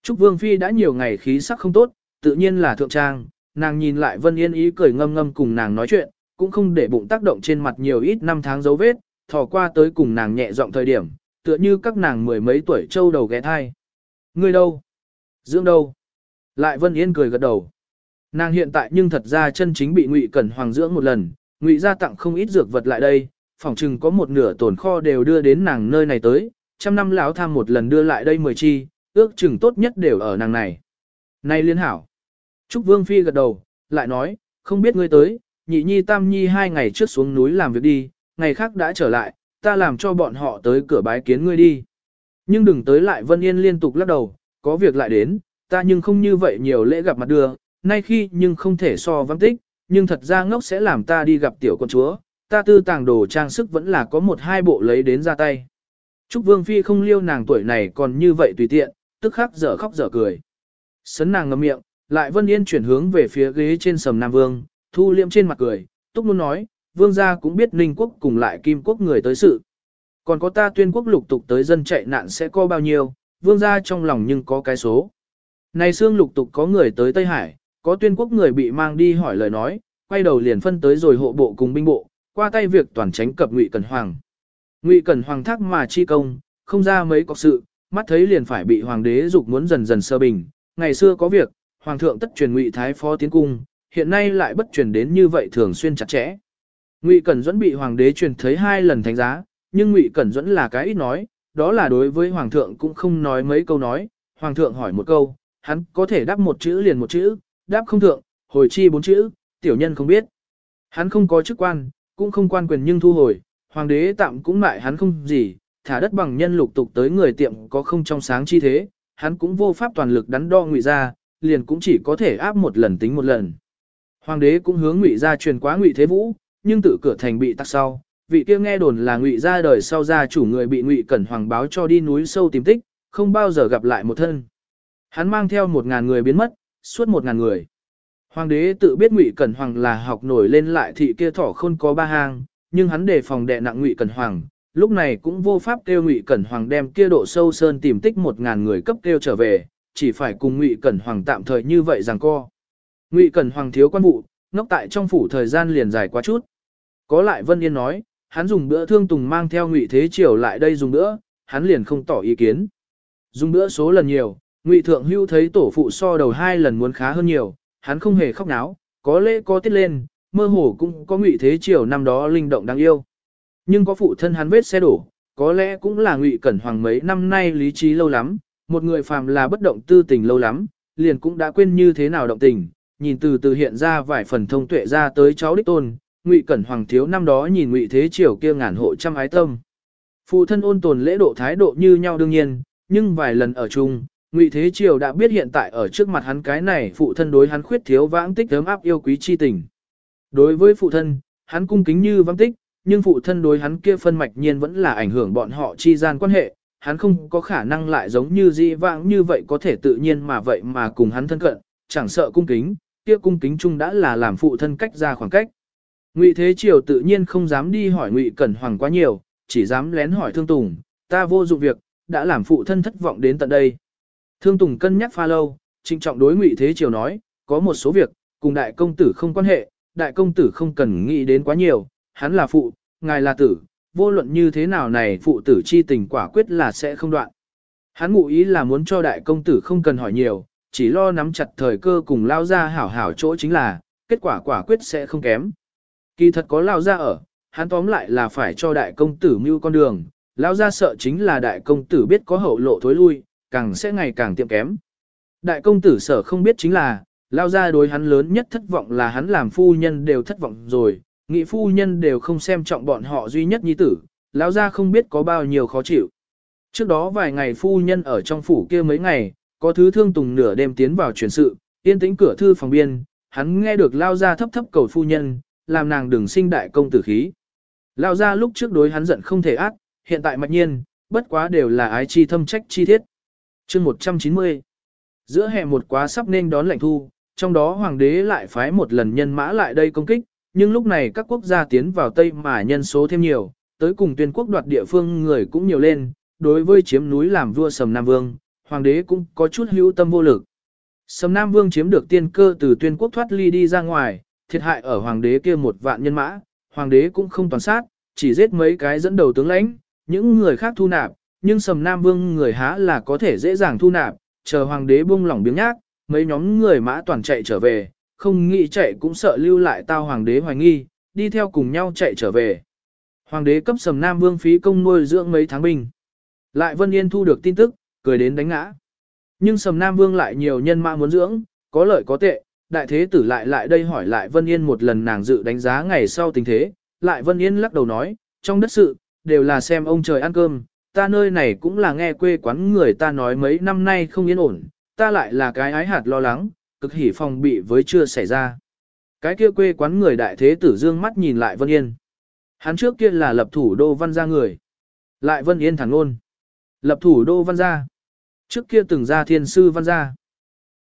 Trúc Vương Phi đã nhiều ngày khí sắc không tốt, tự nhiên là thượng trang, nàng nhìn lại Vân Yên ý cười ngâm ngâm cùng nàng nói chuyện, cũng không để bụng tác động trên mặt nhiều ít năm tháng dấu vết, thò qua tới cùng nàng nhẹ giọng thời điểm, tựa như các nàng mười mấy tuổi trâu đầu ghé thai. Người đâu? Dưỡng đâu? Lại Vân Yên cười gật đầu. Nàng hiện tại nhưng thật ra chân chính bị Ngụy Cẩn Hoàng dưỡng một lần, Ngụy gia tặng không ít dược vật lại đây, phòng chừng có một nửa tổn kho đều đưa đến nàng nơi này tới, trăm năm lão tham một lần đưa lại đây mười chi, ước chừng tốt nhất đều ở nàng này. Này liên hảo. Trúc Vương Phi gật đầu, lại nói, không biết ngươi tới, nhị nhi tam nhi hai ngày trước xuống núi làm việc đi, ngày khác đã trở lại, ta làm cho bọn họ tới cửa bái kiến ngươi đi. Nhưng đừng tới lại Vân Yên liên tục lắc đầu, có việc lại đến, ta nhưng không như vậy nhiều lễ gặp mặt đưa, nay khi nhưng không thể so vắng tích, nhưng thật ra ngốc sẽ làm ta đi gặp tiểu con chúa, ta tư tàng đồ trang sức vẫn là có một hai bộ lấy đến ra tay. Trúc Vương Phi không liêu nàng tuổi này còn như vậy tùy tiện, tức khắc dở khóc dở cười. Sấn nàng ngậm miệng, lại Vân Yên chuyển hướng về phía ghế trên sầm Nam Vương, thu liệm trên mặt cười, túc muốn nói, Vương gia cũng biết Ninh Quốc cùng lại Kim Quốc người tới sự. Còn có ta tuyên quốc lục tục tới dân chạy nạn sẽ có bao nhiêu, Vương gia trong lòng nhưng có cái số. Này xương lục tục có người tới Tây Hải, có tuyên quốc người bị mang đi hỏi lời nói, quay đầu liền phân tới rồi hộ bộ cùng binh bộ, qua tay việc toàn tránh cập Ngụy Cẩn Hoàng. Ngụy Cẩn Hoàng thác mà chi công, không ra mấy có sự, mắt thấy liền phải bị hoàng đế dục muốn dần dần sơ bình. Ngày xưa có việc, hoàng thượng tất truyền Ngụy thái phó tiến cung, hiện nay lại bất truyền đến như vậy thường xuyên chặt chẽ. Ngụy Cẩn Duẫn bị hoàng đế truyền thấy hai lần thánh giá, nhưng Ngụy Cẩn Duẫn là cái ít nói, đó là đối với hoàng thượng cũng không nói mấy câu nói, hoàng thượng hỏi một câu, hắn có thể đáp một chữ liền một chữ, đáp không thượng, hồi chi bốn chữ, tiểu nhân không biết. Hắn không có chức quan, cũng không quan quyền nhưng thu hồi, hoàng đế tạm cũng lại hắn không gì, thả đất bằng nhân lục tục tới người tiệm có không trong sáng chi thế, hắn cũng vô pháp toàn lực đắn đo ngụy ra, liền cũng chỉ có thể áp một lần tính một lần. Hoàng đế cũng hướng ngụy ra truyền quá ngụy thế vũ, nhưng tự cửa thành bị tắc sau, vị kia nghe đồn là ngụy ra đời sau gia chủ người bị ngụy cẩn hoàng báo cho đi núi sâu tìm tích, không bao giờ gặp lại một thân. Hắn mang theo một ngàn người biến mất, suốt một ngàn người. Hoàng đế tự biết Ngụy Cẩn Hoàng là học nổi lên lại thị kia thỏ khôn có ba hang, nhưng hắn đề phòng đệ nặng Ngụy Cẩn Hoàng, lúc này cũng vô pháp kêu Ngụy Cẩn Hoàng đem kia độ sâu sơn tìm tích một ngàn người cấp kêu trở về, chỉ phải cùng Ngụy Cẩn Hoàng tạm thời như vậy rằng co. Ngụy Cẩn Hoàng thiếu quan vụ, ngốc tại trong phủ thời gian liền dài quá chút. Có lại Vân Yên nói, hắn dùng bữa thương tùng mang theo ngụy thế triều lại đây dùng bữa, hắn liền không tỏ ý kiến. Dùng bữa số lần nhiều, ngụy thượng hưu thấy tổ phụ so đầu hai lần muốn khá hơn nhiều, hắn không hề khóc náo, có lễ có tiết lên, mơ hồ cũng có ngụy thế triều năm đó linh động đáng yêu. Nhưng có phụ thân hắn vết xe đổ, có lẽ cũng là ngụy cẩn hoàng mấy năm nay lý trí lâu lắm, một người phàm là bất động tư tình lâu lắm, liền cũng đã quên như thế nào động tình, nhìn từ từ hiện ra vài phần thông tuệ ra tới cháu đích tôn, ngụy cẩn hoàng thiếu năm đó nhìn ngụy thế triều kia ngàn hộ trăm ái tâm. Phụ thân ôn tồn lễ độ thái độ như nhau đương nhiên, nhưng vài lần ở chung, ngụy thế triều đã biết hiện tại ở trước mặt hắn cái này phụ thân đối hắn khuyết thiếu vãng tích ấm áp yêu quý chi tình. Đối với phụ thân, hắn cung kính như vãng tích, nhưng phụ thân đối hắn kia phân mạch nhiên vẫn là ảnh hưởng bọn họ chi gian quan hệ, hắn không có khả năng lại giống như di vãng như vậy có thể tự nhiên mà vậy mà cùng hắn thân cận, chẳng sợ cung kính, kia cung kính chung đã là làm phụ thân cách ra khoảng cách. Ngụy Thế Triều tự nhiên không dám đi hỏi Ngụy Cẩn Hoàng quá nhiều, chỉ dám lén hỏi Thương Tùng, ta vô dụng việc, đã làm phụ thân thất vọng đến tận đây. Thương Tùng cân nhắc pha lâu, trinh trọng đối Ngụy Thế Triều nói, có một số việc, cùng đại công tử không quan hệ, đại công tử không cần nghĩ đến quá nhiều, hắn là phụ, ngài là tử, vô luận như thế nào này phụ tử chi tình quả quyết là sẽ không đoạn. Hắn ngụ ý là muốn cho đại công tử không cần hỏi nhiều, chỉ lo nắm chặt thời cơ cùng lao ra hảo hảo chỗ chính là, kết quả quả quyết sẽ không kém. Kỳ thật có lao ra ở, hắn tóm lại là phải cho đại công tử mưu con đường, lao ra sợ chính là đại công tử biết có hậu lộ thối lui, càng sẽ ngày càng tiệm kém. Đại công tử sợ không biết chính là, lao ra đối hắn lớn nhất thất vọng là hắn làm phu nhân đều thất vọng rồi, nghị phu nhân đều không xem trọng bọn họ duy nhất nhi tử, Lão gia không biết có bao nhiêu khó chịu. Trước đó vài ngày phu nhân ở trong phủ kia mấy ngày, có thứ thương tùng nửa đêm tiến vào truyền sự, yên tĩnh cửa thư phòng biên, hắn nghe được lao ra thấp thấp cầu phu nhân, làm nàng đừng sinh đại công tử khí. Lao ra lúc trước đối hắn giận không thể ác, hiện tại mạch nhiên, bất quá đều là ái chi thâm trách chi thiết. chương 190 Giữa hè một quá sắp nên đón lệnh thu, trong đó hoàng đế lại phái một lần nhân mã lại đây công kích, nhưng lúc này các quốc gia tiến vào Tây mà nhân số thêm nhiều, tới cùng tuyên quốc đoạt địa phương người cũng nhiều lên, đối với chiếm núi làm vua Sầm Nam Vương, hoàng đế cũng có chút hữu tâm vô lực. Sầm Nam Vương chiếm được tiên cơ từ tuyên quốc thoát ly đi ra ngoài, thiệt hại ở hoàng đế kia một vạn nhân mã, hoàng đế cũng không toàn sát, chỉ giết mấy cái dẫn đầu tướng lãnh, những người khác thu nạp, nhưng Sầm Nam Vương người há là có thể dễ dàng thu nạp, chờ hoàng đế buông lỏng biếng nhác, mấy nhóm người mã toàn chạy trở về, không nghĩ chạy cũng sợ lưu lại tao hoàng đế hoài nghi, đi theo cùng nhau chạy trở về. Hoàng đế cấp Sầm Nam Vương phí công nuôi dưỡng mấy tháng binh. Lại Vân Yên thu được tin tức, cười đến đánh ngã. Nhưng Sầm Nam Vương lại nhiều nhân mã muốn dưỡng, có lợi có tệ, đại thế tử lại lại đây hỏi lại Vân Yên một lần nàng dự đánh giá ngày sau tình thế, lại Vân Yên lắc đầu nói, trong đất sự, đều là xem ông trời ăn cơm, ta nơi này cũng là nghe quê quán người ta nói mấy năm nay không yên ổn, ta lại là cái ái hạt lo lắng, cực hỉ phòng bị với chưa xảy ra. Cái kia quê quán người đại thế tử dương mắt nhìn lại Vân Yên. Hắn trước kia là lập thủ đô văn gia người. Lại Vân Yên thẳng luôn. Lập thủ đô văn gia. Trước kia từng ra thiên sư văn gia.